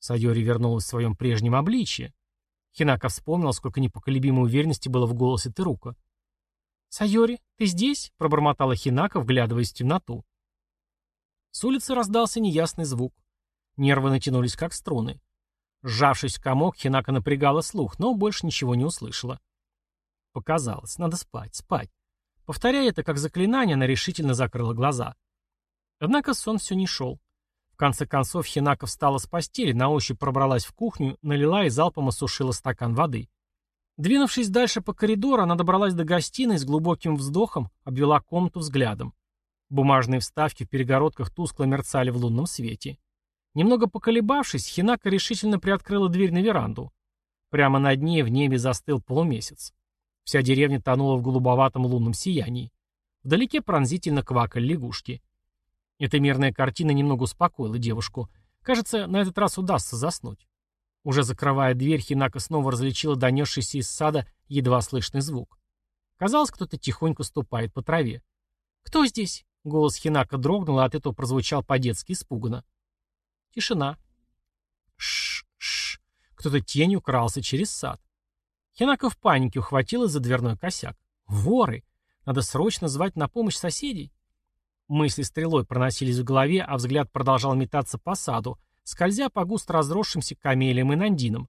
Сайори вернулась в своем прежнем обличье. Хинака вспомнила, сколько непоколебимой уверенности было в голосе Теруко. «Сайори, ты здесь?» — пробормотала Хинака, вглядываясь в темноту. С улицы раздался неясный звук. Нервы натянулись, как струны. Сжавшись в комок, Хинака напрягала слух, но больше ничего не услышала. Показалось, надо спать, спать. Повторяя это как заклинание, она решительно закрыла глаза. Однако сон все не шел. В конце концов Хинака встала с постели, на ощупь пробралась в кухню, налила и залпом осушила стакан воды. Двинувшись дальше по коридору, она добралась до гостиной с глубоким вздохом, обвела комнату взглядом. Бумажные вставки в перегородках тускло мерцали в лунном свете. Немного поколебавшись, Хинака решительно приоткрыла дверь на веранду. Прямо над ней в небе застыл полумесяц. Вся деревня тонула в голубоватом лунном сиянии. Вдалеке пронзительно квакали лягушки. Эта мирная картина немного успокоила девушку. Кажется, на этот раз удастся заснуть. Уже закрывая дверь, Хинака снова различила донесшийся из сада едва слышный звук. Казалось, кто-то тихонько ступает по траве. «Кто здесь?» Голос Хинака дрогнул, а от этого прозвучал по-детски испуганно. Тишина. Шш-шш. Кто-то тенью крался через сад. Хинака в панике ухватилась за дверной косяк. Воры! Надо срочно звать на помощь соседей. Мысли стрелой проносились в голове, а взгляд продолжал метаться по саду, скользя по густо разросшимся камелиям и нандинам.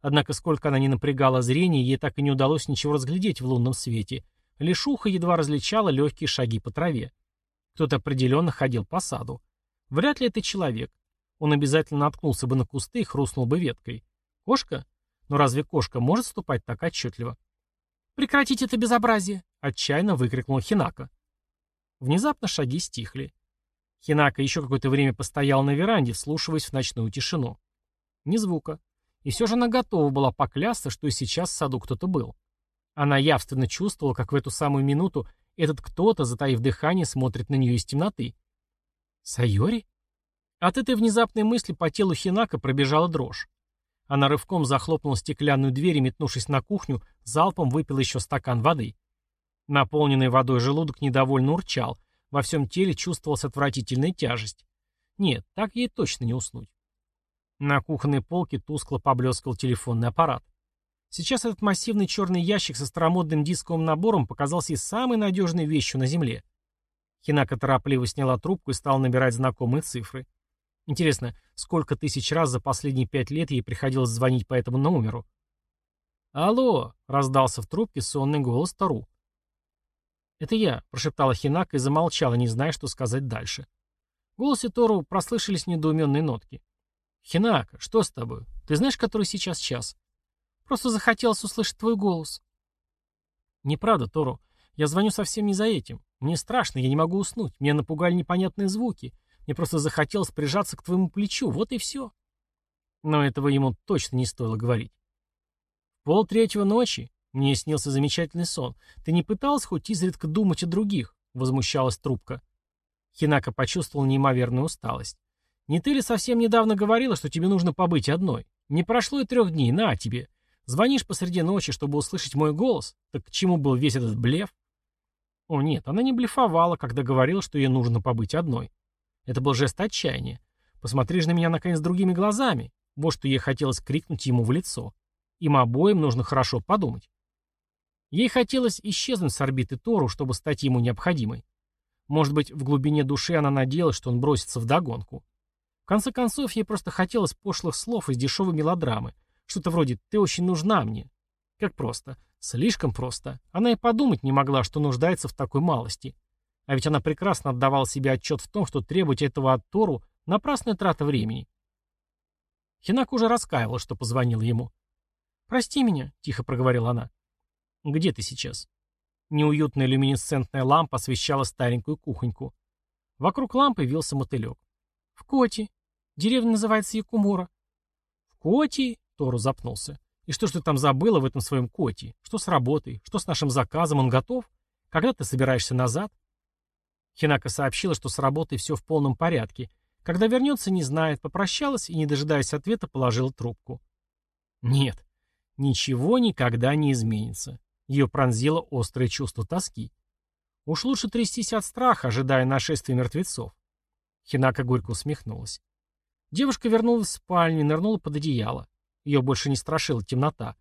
Однако, сколько она не напрягала зрение, ей так и не удалось ничего разглядеть в лунном свете. Лишь ухо едва различало легкие шаги по траве. Кто-то определенно ходил по саду. Вряд ли это человек. Он обязательно наткнулся бы на кусты и хрустнул бы веткой. Кошка? Но разве кошка может ступать так отчетливо? «Прекратите это безобразие!» — отчаянно выкрикнул Хинака. Внезапно шаги стихли. Хинака еще какое-то время постоял на веранде, вслушиваясь в ночную тишину. Ни звука. И все же она готова была поклясться, что и сейчас в саду кто-то был. Она явственно чувствовала, как в эту самую минуту этот кто-то, затаив дыхание, смотрит на нее из темноты. «Сайори?» От этой внезапной мысли по телу Хинака пробежала дрожь. Она рывком захлопнула стеклянную дверь и, метнувшись на кухню, залпом выпила еще стакан воды. Наполненный водой желудок недовольно урчал, во всем теле чувствовалась отвратительная тяжесть. Нет, так ей точно не уснуть. На кухонной полке тускло поблескал телефонный аппарат. Сейчас этот массивный черный ящик со старомодным дисковым набором показался ей самой надежной вещью на Земле. Хинака торопливо сняла трубку и стала набирать знакомые цифры. Интересно, сколько тысяч раз за последние пять лет ей приходилось звонить по этому номеру? «Алло!» — раздался в трубке сонный голос Тару. «Это я», — прошептала Хинака и замолчала, не зная, что сказать дальше. В голосе Тору прослышались недоуменные нотки. «Хинака, что с тобой? Ты знаешь, который сейчас час?» «Просто захотелось услышать твой голос». «Неправда, Тору. Я звоню совсем не за этим. Мне страшно, я не могу уснуть. Меня напугали непонятные звуки. Мне просто захотелось прижаться к твоему плечу. Вот и все». Но этого ему точно не стоило говорить. Пол третьего ночи мне снился замечательный сон. Ты не пыталась хоть изредка думать о других?» — возмущалась трубка. Хинака почувствовал неимоверную усталость. Не ты ли совсем недавно говорила, что тебе нужно побыть одной? Не прошло и трех дней, на тебе. Звонишь посреди ночи, чтобы услышать мой голос? Так к чему был весь этот блеф? О нет, она не блефовала, когда говорила, что ей нужно побыть одной. Это был жест отчаяния. Посмотри же на меня, наконец, другими глазами. Вот что ей хотелось крикнуть ему в лицо. Им обоим нужно хорошо подумать. Ей хотелось исчезнуть с орбиты Тору, чтобы стать ему необходимой. Может быть, в глубине души она надеялась, что он бросится в догонку. В конце концов, ей просто хотелось пошлых слов из дешевой мелодрамы. Что-то вроде «ты очень нужна мне». Как просто. Слишком просто. Она и подумать не могла, что нуждается в такой малости. А ведь она прекрасно отдавала себе отчет в том, что требовать этого от Тору – напрасная трата времени. Хинак уже раскаивала, что позвонила ему. «Прости меня», — тихо проговорила она. «Где ты сейчас?» Неуютная люминесцентная лампа освещала старенькую кухоньку. Вокруг лампы вился мотылек. «В Коти. Деревня называется Якумура». «В Коти?» — Тору запнулся. «И что ж ты там забыла в этом своем Коти? Что с работой? Что с нашим заказом? Он готов? Когда ты собираешься назад?» Хинака сообщила, что с работой все в полном порядке. Когда вернется, не знает, попрощалась и, не дожидаясь ответа, положила трубку. Нет, ничего никогда не изменится. Ее пронзило острое чувство тоски. Уж лучше трястись от страха, ожидая нашествия мертвецов. Хинака горько усмехнулась. Девушка вернулась в спальню и нырнула под одеяло. Ее больше не страшила темнота.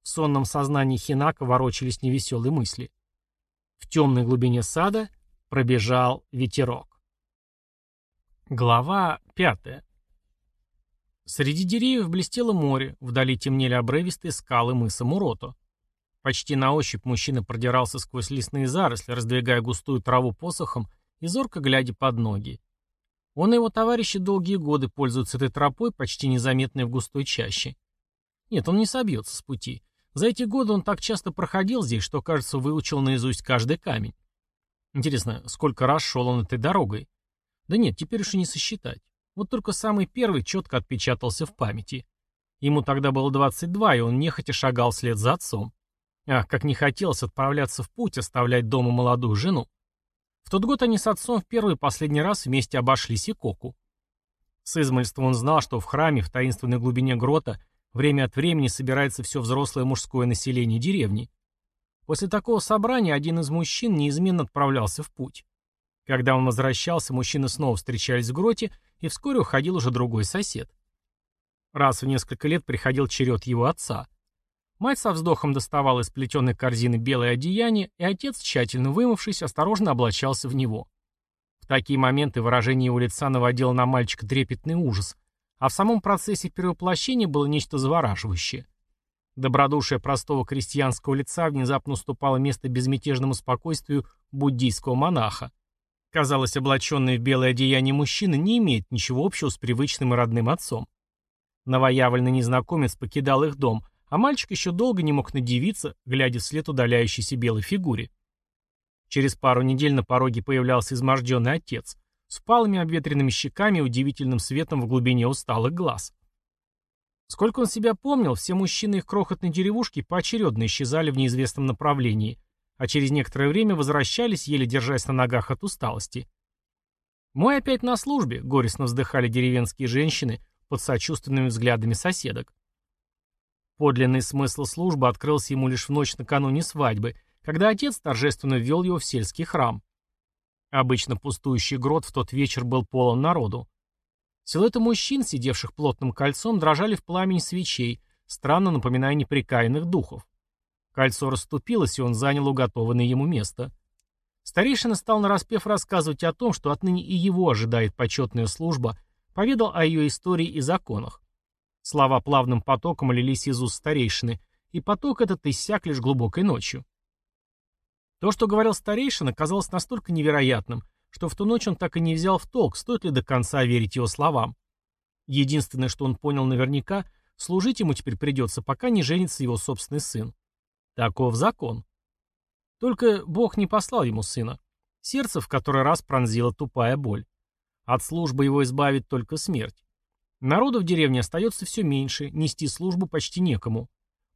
В сонном сознании Хинака ворочались невеселые мысли. В темной глубине сада пробежал ветерок. Глава пятая. Среди деревьев блестело море, вдали темнели обрывистые скалы мыса Мурото. Почти на ощупь мужчина продирался сквозь лесные заросли, раздвигая густую траву посохом и зорко глядя под ноги. Он и его товарищи долгие годы пользуются этой тропой, почти незаметной в густой чаще. Нет, он не собьется с пути. За эти годы он так часто проходил здесь, что, кажется, выучил наизусть каждый камень. Интересно, сколько раз шел он этой дорогой? Да нет, теперь уж и не сосчитать. Вот только самый первый четко отпечатался в памяти. Ему тогда было 22, и он нехотя шагал вслед за отцом. Ах, как не хотелось отправляться в путь, оставлять дома молодую жену. В тот год они с отцом в первый и последний раз вместе обошли Сикоку. С измольства он знал, что в храме, в таинственной глубине грота, время от времени собирается все взрослое мужское население деревни. После такого собрания один из мужчин неизменно отправлялся в путь. Когда он возвращался, мужчины снова встречались в гроте, и вскоре уходил уже другой сосед. Раз в несколько лет приходил черед его отца – Мать со вздохом доставала из плетеной корзины белое одеяние, и отец, тщательно вымывшись, осторожно облачался в него. В такие моменты выражение его лица наводило на мальчика трепетный ужас, а в самом процессе перевоплощения было нечто завораживающее. Добродушие простого крестьянского лица внезапно уступало место безмятежному спокойствию буддийского монаха. Казалось, облаченный в белое одеяние мужчина не имеет ничего общего с привычным и родным отцом. Новоявленный незнакомец покидал их дом, а мальчик еще долго не мог надевиться, глядя вслед удаляющейся белой фигуре. Через пару недель на пороге появлялся изможденный отец, с палыми обветренными щеками и удивительным светом в глубине усталых глаз. Сколько он себя помнил, все мужчины их крохотной деревушки поочередно исчезали в неизвестном направлении, а через некоторое время возвращались, еле держась на ногах от усталости. «Мой опять на службе», — горестно вздыхали деревенские женщины под сочувственными взглядами соседок. Подлинный смысл службы открылся ему лишь в ночь накануне свадьбы, когда отец торжественно ввел его в сельский храм. Обычно пустующий грот в тот вечер был полон народу. Силуэты мужчин, сидевших плотным кольцом, дрожали в пламени свечей, странно напоминая неприкаянных духов. Кольцо расступилось, и он занял уготованное ему место. Старейшина стал нараспев рассказывать о том, что отныне и его ожидает почетная служба, поведал о ее истории и законах. Слова плавным потоком лились из уст старейшины, и поток этот иссяк лишь глубокой ночью. То, что говорил старейшина, казалось настолько невероятным, что в ту ночь он так и не взял в толк, стоит ли до конца верить его словам. Единственное, что он понял наверняка, служить ему теперь придется, пока не женится его собственный сын. Таков закон. Только Бог не послал ему сына. Сердце в который раз пронзила тупая боль. От службы его избавит только смерть. Народу в деревне остается все меньше, нести службу почти некому.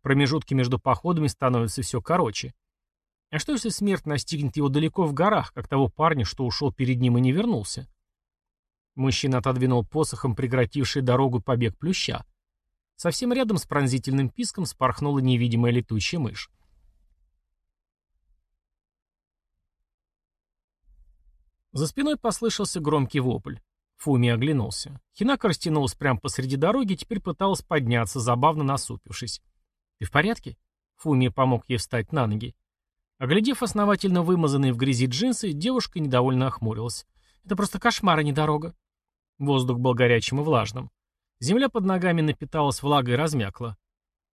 Промежутки между походами становятся все короче. А что, если смерть настигнет его далеко в горах, как того парня, что ушел перед ним и не вернулся? Мужчина отодвинул посохом преградивший дорогу побег плюща. Совсем рядом с пронзительным писком спорхнула невидимая летучая мышь. За спиной послышался громкий вопль. Фуми оглянулся. Хинака растянулась прямо посреди дороги и теперь пыталась подняться, забавно насупившись. «Ты в порядке?» Фуми помог ей встать на ноги. Оглядев основательно вымазанные в грязи джинсы, девушка недовольно охмурилась. «Это просто кошмар, а не дорога». Воздух был горячим и влажным. Земля под ногами напиталась влагой и размякла.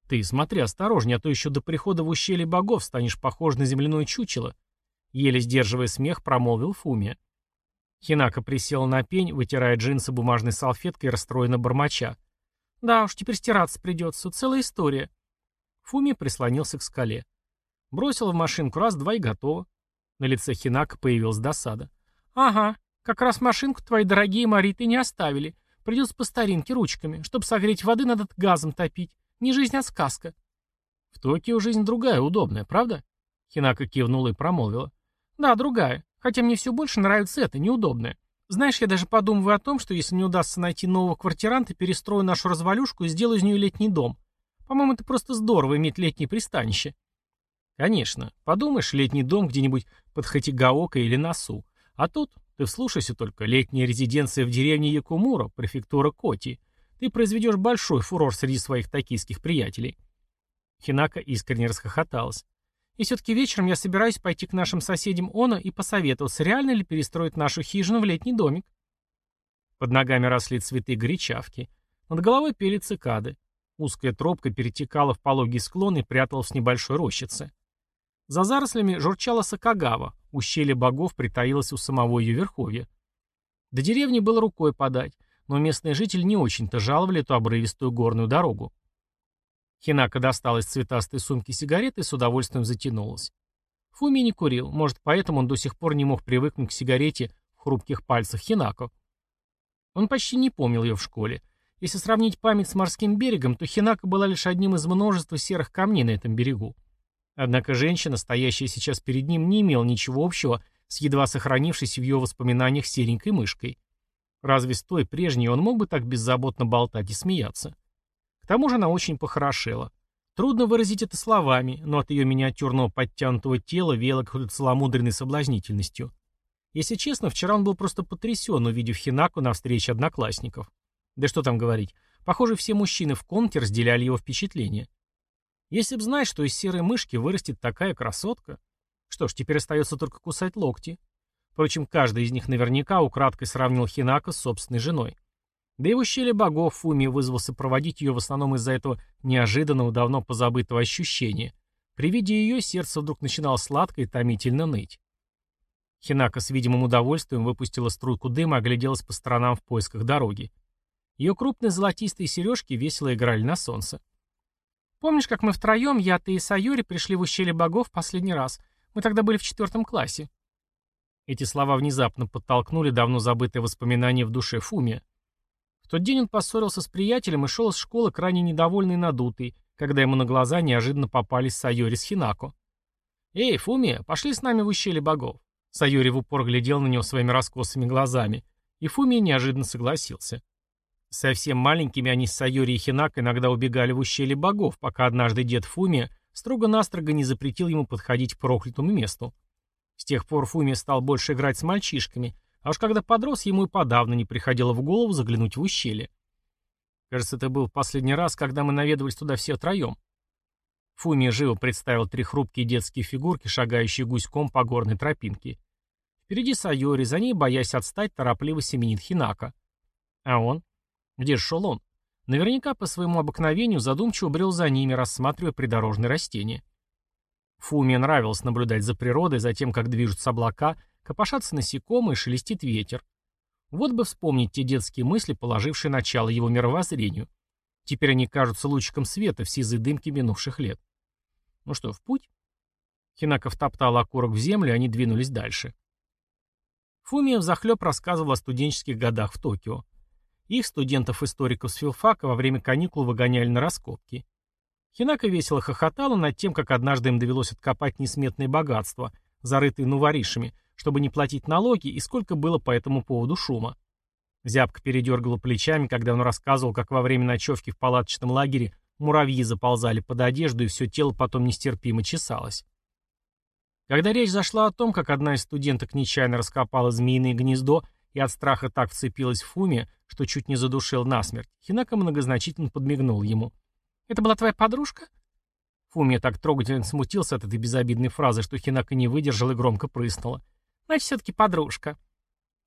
«Ты смотри осторожнее, а то еще до прихода в ущелье богов станешь похож на земляное чучело», еле сдерживая смех, промолвил Фумия. Хинака присела на пень, вытирая джинсы бумажной салфеткой и расстроена бормоча. «Да уж, теперь стираться придется. Целая история». Фуми прислонился к скале. Бросил в машинку раз-два и готово. На лице Хинака появилась досада. «Ага, как раз машинку твои дорогие мариты не оставили. Придется по старинке ручками. Чтобы согреть воды, надо газом топить. Не жизнь, а сказка». «В Токио жизнь другая, удобная, правда?» Хинака кивнула и промолвила. «Да, другая. Хотя мне все больше нравится это, неудобное. Знаешь, я даже подумываю о том, что если не удастся найти нового квартиранта, перестрою нашу развалюшку и сделаю из нее летний дом. По-моему, это просто здорово иметь летнее пристанище. Конечно. Подумаешь, летний дом где-нибудь под Хатигаока или Носу. А тут, ты вслушайся только, летняя резиденция в деревне Якумура, префектура Коти. Ты произведешь большой фурор среди своих токийских приятелей. Хинака искренне расхохоталась. И все-таки вечером я собираюсь пойти к нашим соседям Оно и посоветоваться, реально ли перестроить нашу хижину в летний домик. Под ногами росли цветы горячавки. Над головой пели цикады. Узкая тропка перетекала в пологий склон и пряталась в небольшой рощице. За зарослями журчала Сакагава, ущелье богов притаилось у самого ее верховья. До деревни было рукой подать, но местные жители не очень-то жаловали эту обрывистую горную дорогу. Хинака достала из цветастой сумки сигареты и с удовольствием затянулась. Фуми не курил, может, поэтому он до сих пор не мог привыкнуть к сигарете в хрупких пальцах Хинако. Он почти не помнил ее в школе. Если сравнить память с морским берегом, то Хинака была лишь одним из множества серых камней на этом берегу. Однако женщина, стоящая сейчас перед ним, не имела ничего общего с едва сохранившейся в ее воспоминаниях серенькой мышкой. Разве с той прежней он мог бы так беззаботно болтать и смеяться? Тому же она очень похорошела. Трудно выразить это словами, но от ее миниатюрного подтянутого тела веяло какой-то целомудренной соблазнительностью. Если честно, вчера он был просто потрясен, увидев Хинаку на встрече одноклассников. Да что там говорить, похоже, все мужчины в комнате разделяли его впечатление. Если б знать, что из серой мышки вырастет такая красотка... Что ж, теперь остается только кусать локти. Впрочем, каждый из них наверняка украдкой сравнил Хинака с собственной женой. Да и в ущелье богов Фуми вызвался проводить ее в основном из-за этого неожиданного, давно позабытого ощущения. При виде ее сердце вдруг начинало сладко и томительно ныть. Хинака с видимым удовольствием выпустила струйку дыма и огляделась по сторонам в поисках дороги. Ее крупные золотистые сережки весело играли на солнце. «Помнишь, как мы втроем, я, ты и Сайори, пришли в ущелье богов последний раз? Мы тогда были в четвертом классе». Эти слова внезапно подтолкнули давно забытые воспоминания в душе Фумия тот день он поссорился с приятелем и шел из школы крайне недовольный и надутый, когда ему на глаза неожиданно попались Сайори с Хинако. «Эй, Фуми, пошли с нами в ущелье богов». Сайори в упор глядел на него своими раскосыми глазами, и Фуми неожиданно согласился. Совсем маленькими они с Сайори и Хинако иногда убегали в ущелье богов, пока однажды дед Фуми строго-настрого не запретил ему подходить к проклятому месту. С тех пор Фуми стал больше играть с мальчишками, а уж когда подрос, ему и подавно не приходило в голову заглянуть в ущелье. Кажется, это был последний раз, когда мы наведывались туда все троем. Фуми живо представил три хрупкие детские фигурки, шагающие гуськом по горной тропинке. Впереди Сайори, за ней, боясь отстать, торопливо семенит Хинака. А он? Где же шел он? Наверняка по своему обыкновению задумчиво брел за ними, рассматривая придорожные растения. Фуме нравилось наблюдать за природой, за тем, как движутся облака, Копошатся насекомые, шелестит ветер. Вот бы вспомнить те детские мысли, положившие начало его мировоззрению. Теперь они кажутся лучиком света в сизой дымке минувших лет. Ну что, в путь? Хинаков топтал окурок в землю, и они двинулись дальше. Фумия взахлеб рассказывал о студенческих годах в Токио. Их, студентов-историков с филфака, во время каникул выгоняли на раскопки. Хинака весело хохотала над тем, как однажды им довелось откопать несметные богатства, зарытые нуворишами, чтобы не платить налоги, и сколько было по этому поводу шума. Зябка передергала плечами, когда он рассказывал, как во время ночевки в палаточном лагере муравьи заползали под одежду, и все тело потом нестерпимо чесалось. Когда речь зашла о том, как одна из студенток нечаянно раскопала змеиное гнездо и от страха так вцепилась в Фуми, что чуть не задушил насмерть, Хинака многозначительно подмигнул ему. «Это была твоя подружка?» Фумия так трогательно смутился от этой безобидной фразы, что Хинака не выдержал и громко прыснула. «Значит, все-таки подружка».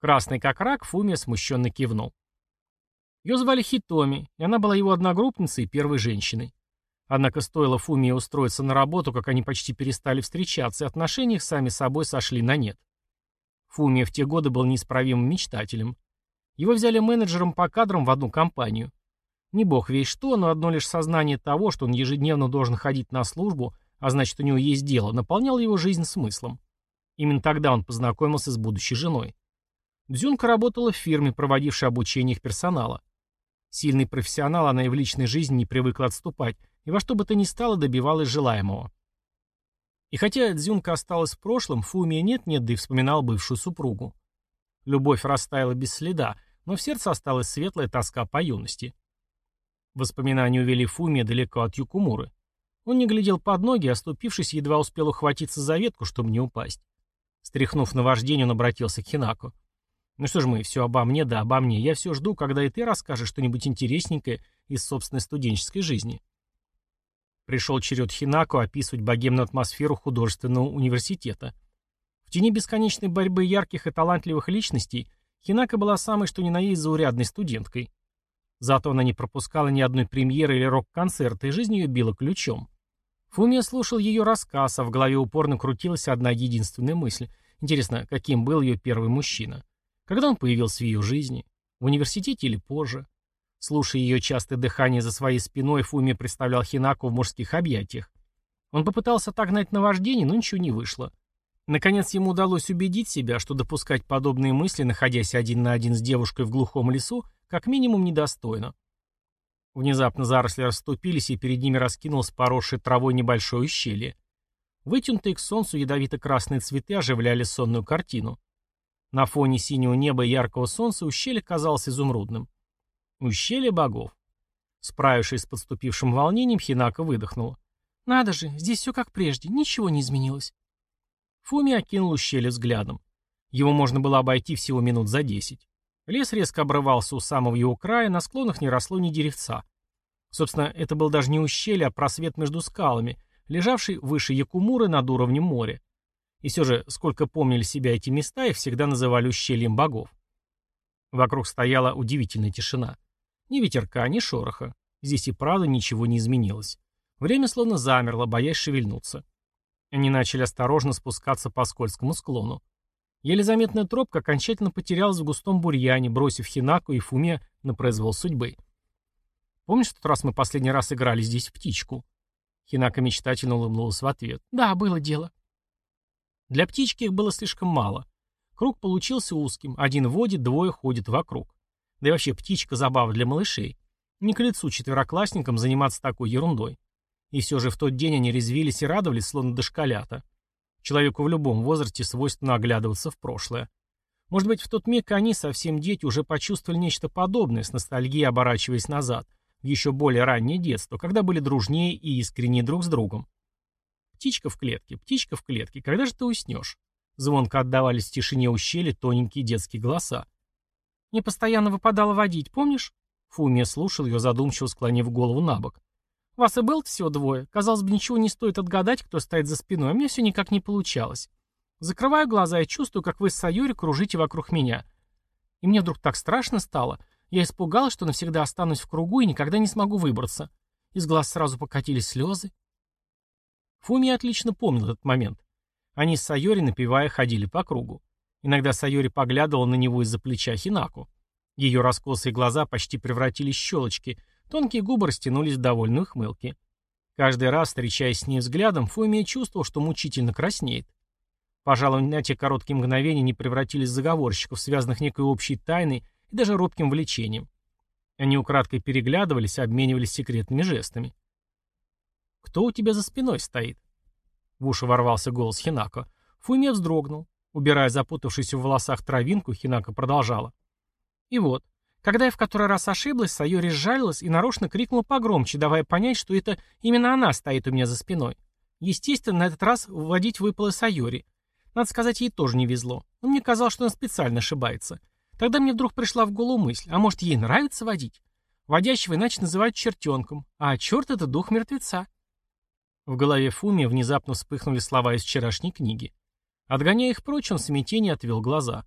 Красный как рак, Фумия смущенно кивнул. Ее звали Хитоми, и она была его одногруппницей и первой женщиной. Однако стоило Фумии устроиться на работу, как они почти перестали встречаться, и отношения их сами собой сошли на нет. Фумия в те годы был неисправимым мечтателем. Его взяли менеджером по кадрам в одну компанию. Не бог весь что, но одно лишь сознание того, что он ежедневно должен ходить на службу, а значит у него есть дело, наполняло его жизнь смыслом. Именно тогда он познакомился с будущей женой. Дзюнка работала в фирме, проводившей обучение их персонала. Сильный профессионал, она и в личной жизни не привыкла отступать, и во что бы то ни стало добивалась желаемого. И хотя Дзюнка осталась в прошлом, Фумия нет-нет, да и вспоминал бывшую супругу. Любовь растаяла без следа, но в сердце осталась светлая тоска по юности. Воспоминания увели Фумия далеко от Юкумуры. Он не глядел под ноги, оступившись, едва успел ухватиться за ветку, чтобы не упасть. Стряхнув на вождение, он обратился к Хинаку. Ну что ж мы, все обо мне, да обо мне. Я все жду, когда и ты расскажешь что-нибудь интересненькое из собственной студенческой жизни. Пришел черед Хинако описывать богемную атмосферу художественного университета. В тени бесконечной борьбы ярких и талантливых личностей Хинако была самой что ни на есть заурядной студенткой. Зато она не пропускала ни одной премьеры или рок-концерта, и жизнь ее била ключом. Фумия слушал ее рассказ, а в голове упорно крутилась одна единственная мысль. Интересно, каким был ее первый мужчина? Когда он появился в ее жизни? В университете или позже? Слушая ее частое дыхание за своей спиной, Фуми представлял Хинаку в мужских объятиях. Он попытался отогнать наваждение, но ничего не вышло. Наконец ему удалось убедить себя, что допускать подобные мысли, находясь один на один с девушкой в глухом лесу, как минимум недостойно. Внезапно заросли расступились, и перед ними раскинулось поросшее травой небольшое ущелье. Вытянутые к солнцу ядовито-красные цветы оживляли сонную картину. На фоне синего неба и яркого солнца ущелье казалось изумрудным. Ущелье богов. Справившись с подступившим волнением, Хинака выдохнула. «Надо же, здесь все как прежде, ничего не изменилось». Фуми окинул ущелье взглядом. Его можно было обойти всего минут за десять. Лес резко обрывался у самого его края, на склонах не росло ни деревца. Собственно, это был даже не ущелье, а просвет между скалами, лежавший выше Якумуры над уровнем моря. И все же, сколько помнили себя эти места, их всегда называли ущельем богов. Вокруг стояла удивительная тишина. Ни ветерка, ни шороха. Здесь и правда ничего не изменилось. Время словно замерло, боясь шевельнуться. Они начали осторожно спускаться по скользкому склону. Еле заметная тропка окончательно потерялась в густом бурьяне, бросив Хинаку и Фуме на произвол судьбы. «Помнишь, в тот раз мы последний раз играли здесь в птичку?» Хинака мечтательно улыбнулась в ответ. «Да, было дело». Для птички их было слишком мало. Круг получился узким, один водит, двое ходят вокруг. Да и вообще птичка забава для малышей. Не к лицу четвероклассникам заниматься такой ерундой. И все же в тот день они резвились и радовались, словно дошколята. Человеку в любом возрасте свойственно оглядываться в прошлое. Может быть, в тот миг они, совсем дети, уже почувствовали нечто подобное, с ностальгией оборачиваясь назад, в еще более раннее детство, когда были дружнее и искреннее друг с другом. Птичка в клетке, птичка в клетке, когда же ты уснешь? Звонко отдавались в тишине ущелья тоненькие детские голоса. «Мне постоянно выпадало водить, помнишь?» Фумия слушал ее, задумчиво склонив голову на бок. «Вас и был всего двое. Казалось бы, ничего не стоит отгадать, кто стоит за спиной, а мне все никак не получалось. Закрываю глаза и чувствую, как вы с Сайори кружите вокруг меня. И мне вдруг так страшно стало. Я испугалась, что навсегда останусь в кругу и никогда не смогу выбраться. Из глаз сразу покатились слезы. Фуми отлично помнил этот момент. Они с Сайори, напевая, ходили по кругу. Иногда Сайори поглядывала на него из-за плеча Хинаку. Ее раскосые глаза почти превратились в щелочки, тонкие губы растянулись в довольной ухмылке. Каждый раз, встречаясь с ней взглядом, Фуми чувствовал, что мучительно краснеет. Пожалуй, на те короткие мгновения не превратились в заговорщиков, связанных некой общей тайной и даже робким влечением. Они украдкой переглядывались, обменивались секретными жестами. «Кто у тебя за спиной стоит?» В уши ворвался голос Хинако. Фуйме вздрогнул. Убирая запутавшуюся в волосах травинку, Хинако продолжала. И вот, когда я в который раз ошиблась, Сайори сжалилась и нарочно крикнула погромче, давая понять, что это именно она стоит у меня за спиной. Естественно, на этот раз вводить выпало Сайори. Надо сказать, ей тоже не везло. Но мне казалось, что она специально ошибается. Тогда мне вдруг пришла в голову мысль, а может ей нравится водить? Водящего иначе называют чертенком, а черт это дух мертвеца. В голове Фуми внезапно вспыхнули слова из вчерашней книги. Отгоняя их прочь, он в смятении отвел глаза.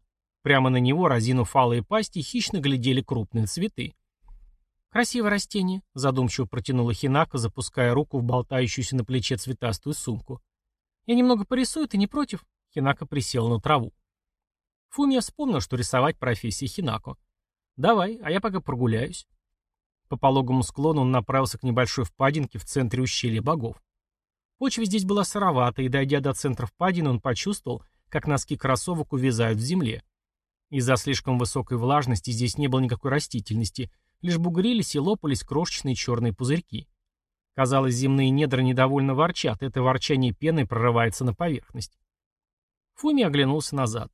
Прямо на него, разинув алые пасти, хищно глядели крупные цветы. «Красивое растение», — задумчиво протянула Хинака, запуская руку в болтающуюся на плече цветастую сумку. «Я немного порисую, ты не против?» Хинака присела на траву. Фумия вспомнил, что рисовать профессия Хинако. «Давай, а я пока прогуляюсь». По пологому склону он направился к небольшой впадинке в центре ущелья богов. Почва здесь была сыровата, и, дойдя до центра впадины, он почувствовал, как носки кроссовок увязают в земле. Из-за слишком высокой влажности здесь не было никакой растительности, лишь бугрились и лопались крошечные черные пузырьки. Казалось, земные недра недовольно ворчат, это ворчание пены прорывается на поверхность. Фуми оглянулся назад.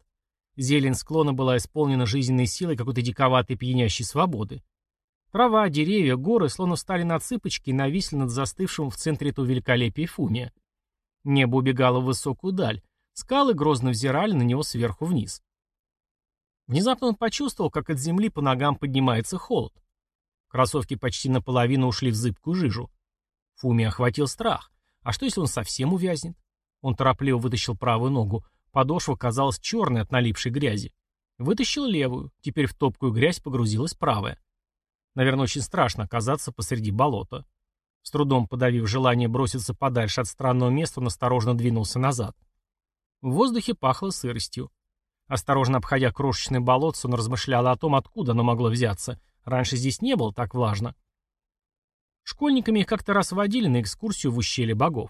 Зелень склона была исполнена жизненной силой какой-то диковатой пьянящей свободы. Трава, деревья, горы словно встали на цыпочки и нависли над застывшим в центре этого великолепия Фумия. Небо убегало в высокую даль, скалы грозно взирали на него сверху вниз. Внезапно он почувствовал, как от земли по ногам поднимается холод. Кроссовки почти наполовину ушли в зыбкую жижу. Фуми охватил страх. А что, если он совсем увязнет? Он торопливо вытащил правую ногу. Подошва казалась черной от налипшей грязи. Вытащил левую. Теперь в топкую грязь погрузилась правая. Наверное, очень страшно оказаться посреди болота. С трудом подавив желание броситься подальше от странного места, он осторожно двинулся назад. В воздухе пахло сыростью. Осторожно обходя крошечное болотце, он размышлял о том, откуда оно могло взяться. Раньше здесь не было так влажно. Школьниками их как-то раз водили на экскурсию в ущелье богов.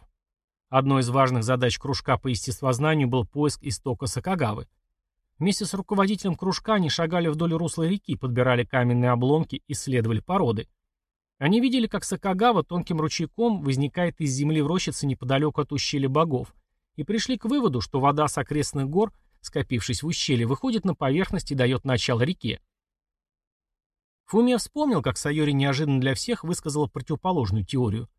Одной из важных задач кружка по естествознанию был поиск истока Сакагавы. Вместе с руководителем кружка они шагали вдоль русла реки, подбирали каменные обломки, исследовали породы. Они видели, как Сакагава тонким ручейком возникает из земли в рощице неподалеку от ущелья богов, и пришли к выводу, что вода с окрестных гор скопившись в ущелье, выходит на поверхность и дает начало реке. Фумия вспомнил, как Сайори неожиданно для всех высказала противоположную теорию.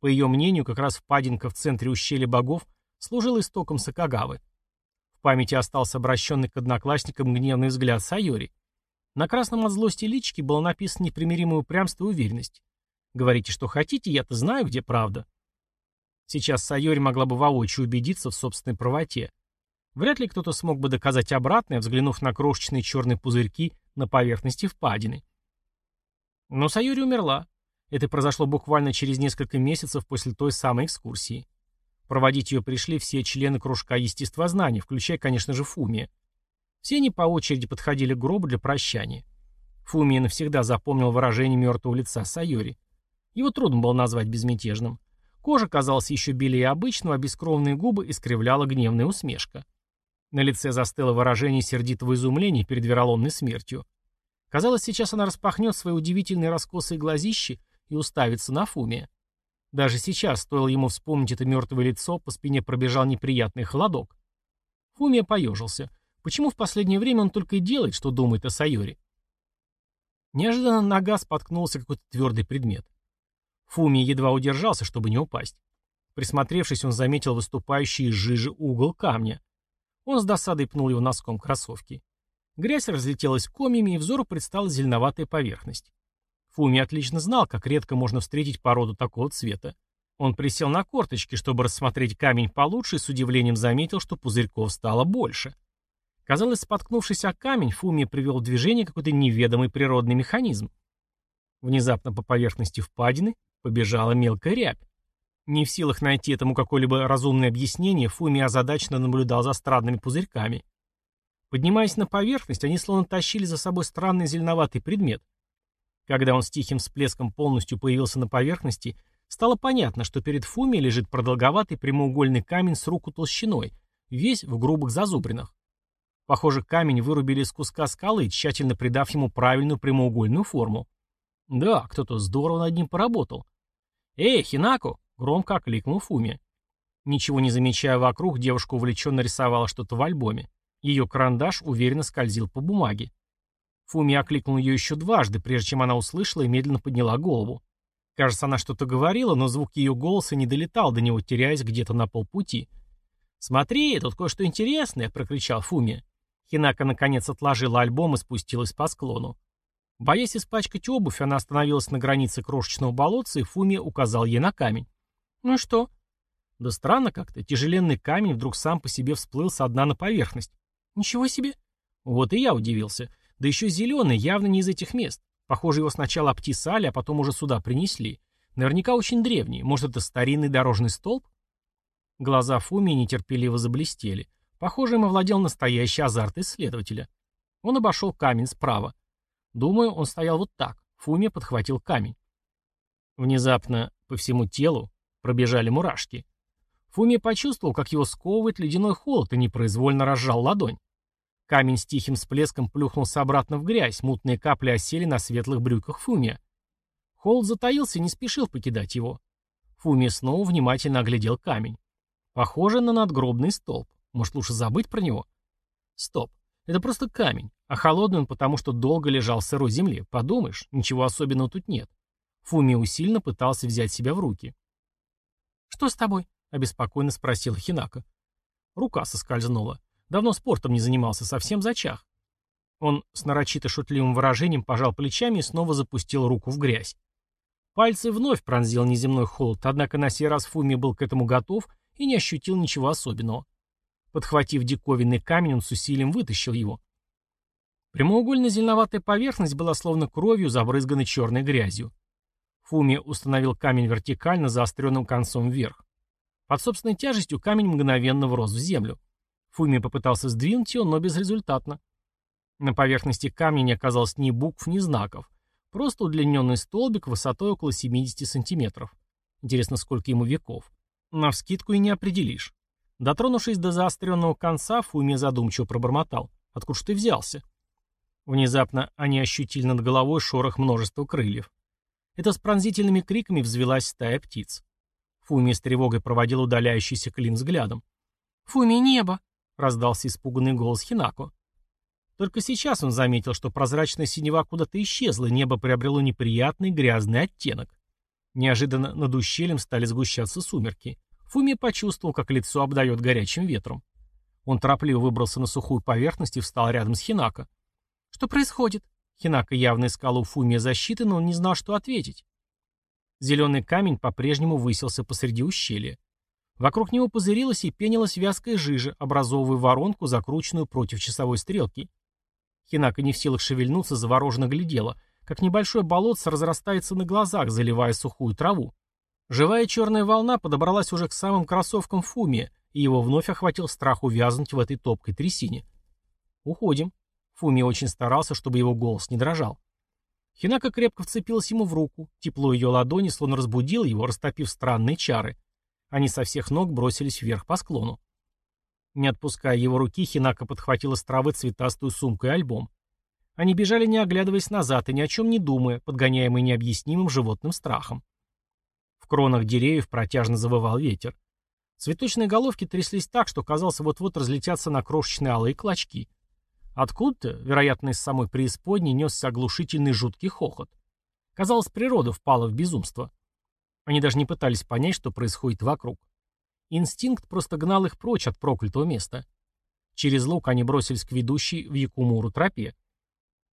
По ее мнению, как раз впадинка в центре ущелья богов служила истоком Сакагавы. В памяти остался обращенный к одноклассникам гневный взгляд Сайори. На красном от злости личике было написано непримиримое упрямство и уверенность. «Говорите, что хотите, я-то знаю, где правда». Сейчас Сайори могла бы воочию убедиться в собственной правоте. Вряд ли кто-то смог бы доказать обратное, взглянув на крошечные черные пузырьки на поверхности впадины. Но Сайори умерла. Это произошло буквально через несколько месяцев после той самой экскурсии. Проводить ее пришли все члены кружка естествознания, включая, конечно же, Фумия. Все они по очереди подходили к гробу для прощания. Фумия навсегда запомнил выражение мертвого лица Сайори. Его трудно было назвать безмятежным. Кожа казалась еще белее обычного, а бескровные губы искривляла гневная усмешка. На лице застыло выражение сердитого изумления перед вероломной смертью. Казалось, сейчас она распахнет свои удивительные раскосые глазищи и уставится на Фумия. Даже сейчас, стоило ему вспомнить это мертвое лицо, по спине пробежал неприятный холодок. Фумия поежился. Почему в последнее время он только и делает, что думает о Сайоре? Неожиданно нога споткнулся какой-то твердый предмет. Фумия едва удержался, чтобы не упасть. Присмотревшись, он заметил выступающий из жижи угол камня. Он с досадой пнул его носком кроссовки. Грязь разлетелась комьями, и взору предстала зеленоватая поверхность. Фуми отлично знал, как редко можно встретить породу такого цвета. Он присел на корточки, чтобы рассмотреть камень получше, и с удивлением заметил, что пузырьков стало больше. Казалось, споткнувшись о камень, Фуми привел в движение какой-то неведомый природный механизм. Внезапно по поверхности впадины побежала мелкая рябь. Не в силах найти этому какое-либо разумное объяснение, Фуми озадаченно наблюдал за странными пузырьками. Поднимаясь на поверхность, они словно тащили за собой странный зеленоватый предмет. Когда он с тихим всплеском полностью появился на поверхности, стало понятно, что перед Фуми лежит продолговатый прямоугольный камень с руку толщиной, весь в грубых зазубринах. Похоже, камень вырубили из куска скалы, тщательно придав ему правильную прямоугольную форму. Да, кто-то здорово над ним поработал. «Эй, Хинако!» Громко окликнул Фуми. Ничего не замечая вокруг, девушка увлеченно рисовала что-то в альбоме. Ее карандаш уверенно скользил по бумаге. Фуми окликнул ее еще дважды, прежде чем она услышала и медленно подняла голову. Кажется, она что-то говорила, но звук ее голоса не долетал до него, теряясь где-то на полпути. «Смотри, тут кое-что интересное!» — прокричал Фуми. Хинака наконец отложила альбом и спустилась по склону. Боясь испачкать обувь, она остановилась на границе крошечного болотца, и Фуми указал ей на камень. «Ну и что?» «Да странно как-то. Тяжеленный камень вдруг сам по себе всплыл со дна на поверхность». «Ничего себе!» Вот и я удивился. Да еще зеленый, явно не из этих мест. Похоже, его сначала обтесали, а потом уже сюда принесли. Наверняка очень древний. Может, это старинный дорожный столб? Глаза Фуми нетерпеливо заблестели. Похоже, им овладел настоящий азарт исследователя. Он обошел камень справа. Думаю, он стоял вот так. Фуми подхватил камень. Внезапно по всему телу пробежали мурашки. Фуми почувствовал, как его сковывает ледяной холод и непроизвольно разжал ладонь. Камень с тихим всплеском плюхнулся обратно в грязь, мутные капли осели на светлых брюках Фумия. Холод затаился и не спешил покидать его. Фуми снова внимательно оглядел камень. Похоже на надгробный столб. Может, лучше забыть про него? Стоп. Это просто камень. А холодный он потому, что долго лежал в сырой земле. Подумаешь, ничего особенного тут нет. Фуми усиленно пытался взять себя в руки. «Что с тобой?» — обеспокоенно спросила Хинака. Рука соскользнула. Давно спортом не занимался, совсем зачах. Он с нарочито шутливым выражением пожал плечами и снова запустил руку в грязь. Пальцы вновь пронзил неземной холод, однако на сей раз Фуми был к этому готов и не ощутил ничего особенного. Подхватив диковинный камень, он с усилием вытащил его. Прямоугольно-зеленоватая поверхность была словно кровью забрызгана черной грязью. Фуми установил камень вертикально заостренным концом вверх. Под собственной тяжестью камень мгновенно врос в землю. Фуми попытался сдвинуть его, но безрезультатно. На поверхности камня не оказалось ни букв, ни знаков. Просто удлиненный столбик высотой около 70 сантиметров. Интересно, сколько ему веков. Навскидку и не определишь. Дотронувшись до заостренного конца, Фуми задумчиво пробормотал. «Откуда ты взялся?» Внезапно они ощутили над головой шорох множества крыльев. Это с пронзительными криками взвелась стая птиц. Фуми с тревогой проводил удаляющийся клин взглядом. «Фуми, небо!» раздался испуганный голос Хинако. Только сейчас он заметил, что прозрачная синева куда-то исчезла, и небо приобрело неприятный грязный оттенок. Неожиданно над ущельем стали сгущаться сумерки. Фуми почувствовал, как лицо обдает горячим ветром. Он торопливо выбрался на сухую поверхность и встал рядом с Хинако. «Что происходит?» Хинако явно искал у Фумия защиты, но он не знал, что ответить. Зеленый камень по-прежнему высился посреди ущелья. Вокруг него пузырилась и пенилась вязкая жижа, образовывая воронку, закрученную против часовой стрелки. Хинака не в силах шевельнуться, завороженно глядела, как небольшое болотце разрастается на глазах, заливая сухую траву. Живая черная волна подобралась уже к самым кроссовкам Фумия, и его вновь охватил страх увязнуть в этой топкой трясине. «Уходим». Фуми очень старался, чтобы его голос не дрожал. Хинака крепко вцепилась ему в руку, тепло ее ладони словно разбудило его, растопив странные чары — они со всех ног бросились вверх по склону. Не отпуская его руки, Хинака подхватила с травы цветастую сумку и альбом. Они бежали, не оглядываясь назад и ни о чем не думая, подгоняемые необъяснимым животным страхом. В кронах деревьев протяжно завывал ветер. Цветочные головки тряслись так, что казалось, вот-вот разлетятся на крошечные алые клочки. Откуда-то, вероятно, из самой преисподней, несся оглушительный жуткий хохот. Казалось, природа впала в безумство. Они даже не пытались понять, что происходит вокруг. Инстинкт просто гнал их прочь от проклятого места. Через луг они бросились к ведущей в Якумуру тропе.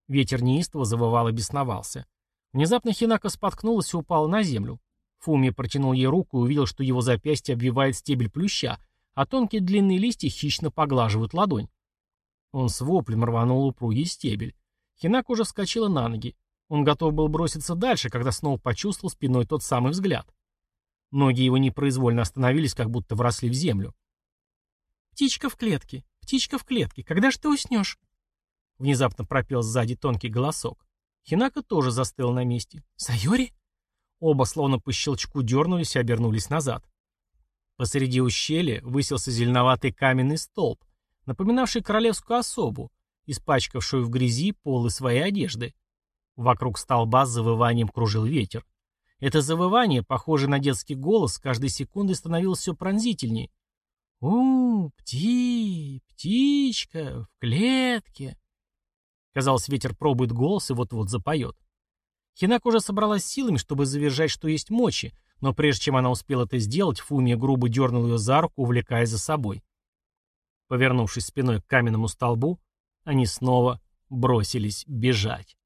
Ветер неистово завывал и бесновался. Внезапно Хинака споткнулась и упала на землю. Фуми протянул ей руку и увидел, что его запястье обвивает стебель плюща, а тонкие длинные листья хищно поглаживают ладонь. Он с воплем рванул упругий стебель. Хинака уже вскочила на ноги. Он готов был броситься дальше, когда снова почувствовал спиной тот самый взгляд. Ноги его непроизвольно остановились, как будто вросли в землю. «Птичка в клетке! Птичка в клетке! Когда же ты уснешь?» Внезапно пропел сзади тонкий голосок. Хинака тоже застыл на месте. «Сайори?» Оба словно по щелчку дернулись и обернулись назад. Посреди ущелья высился зеленоватый каменный столб, напоминавший королевскую особу, испачкавшую в грязи полы своей одежды. Вокруг столба с завыванием кружил ветер. Это завывание, похожее на детский голос, с каждой секундой становилось все пронзительнее. у пти, птичка, в клетке!» Казалось, ветер пробует голос и вот-вот запоет. Хинак уже собралась силами, чтобы завизжать, что есть мочи, но прежде чем она успела это сделать, Фумия грубо дернул ее за руку, увлекая за собой. Повернувшись спиной к каменному столбу, они снова бросились бежать.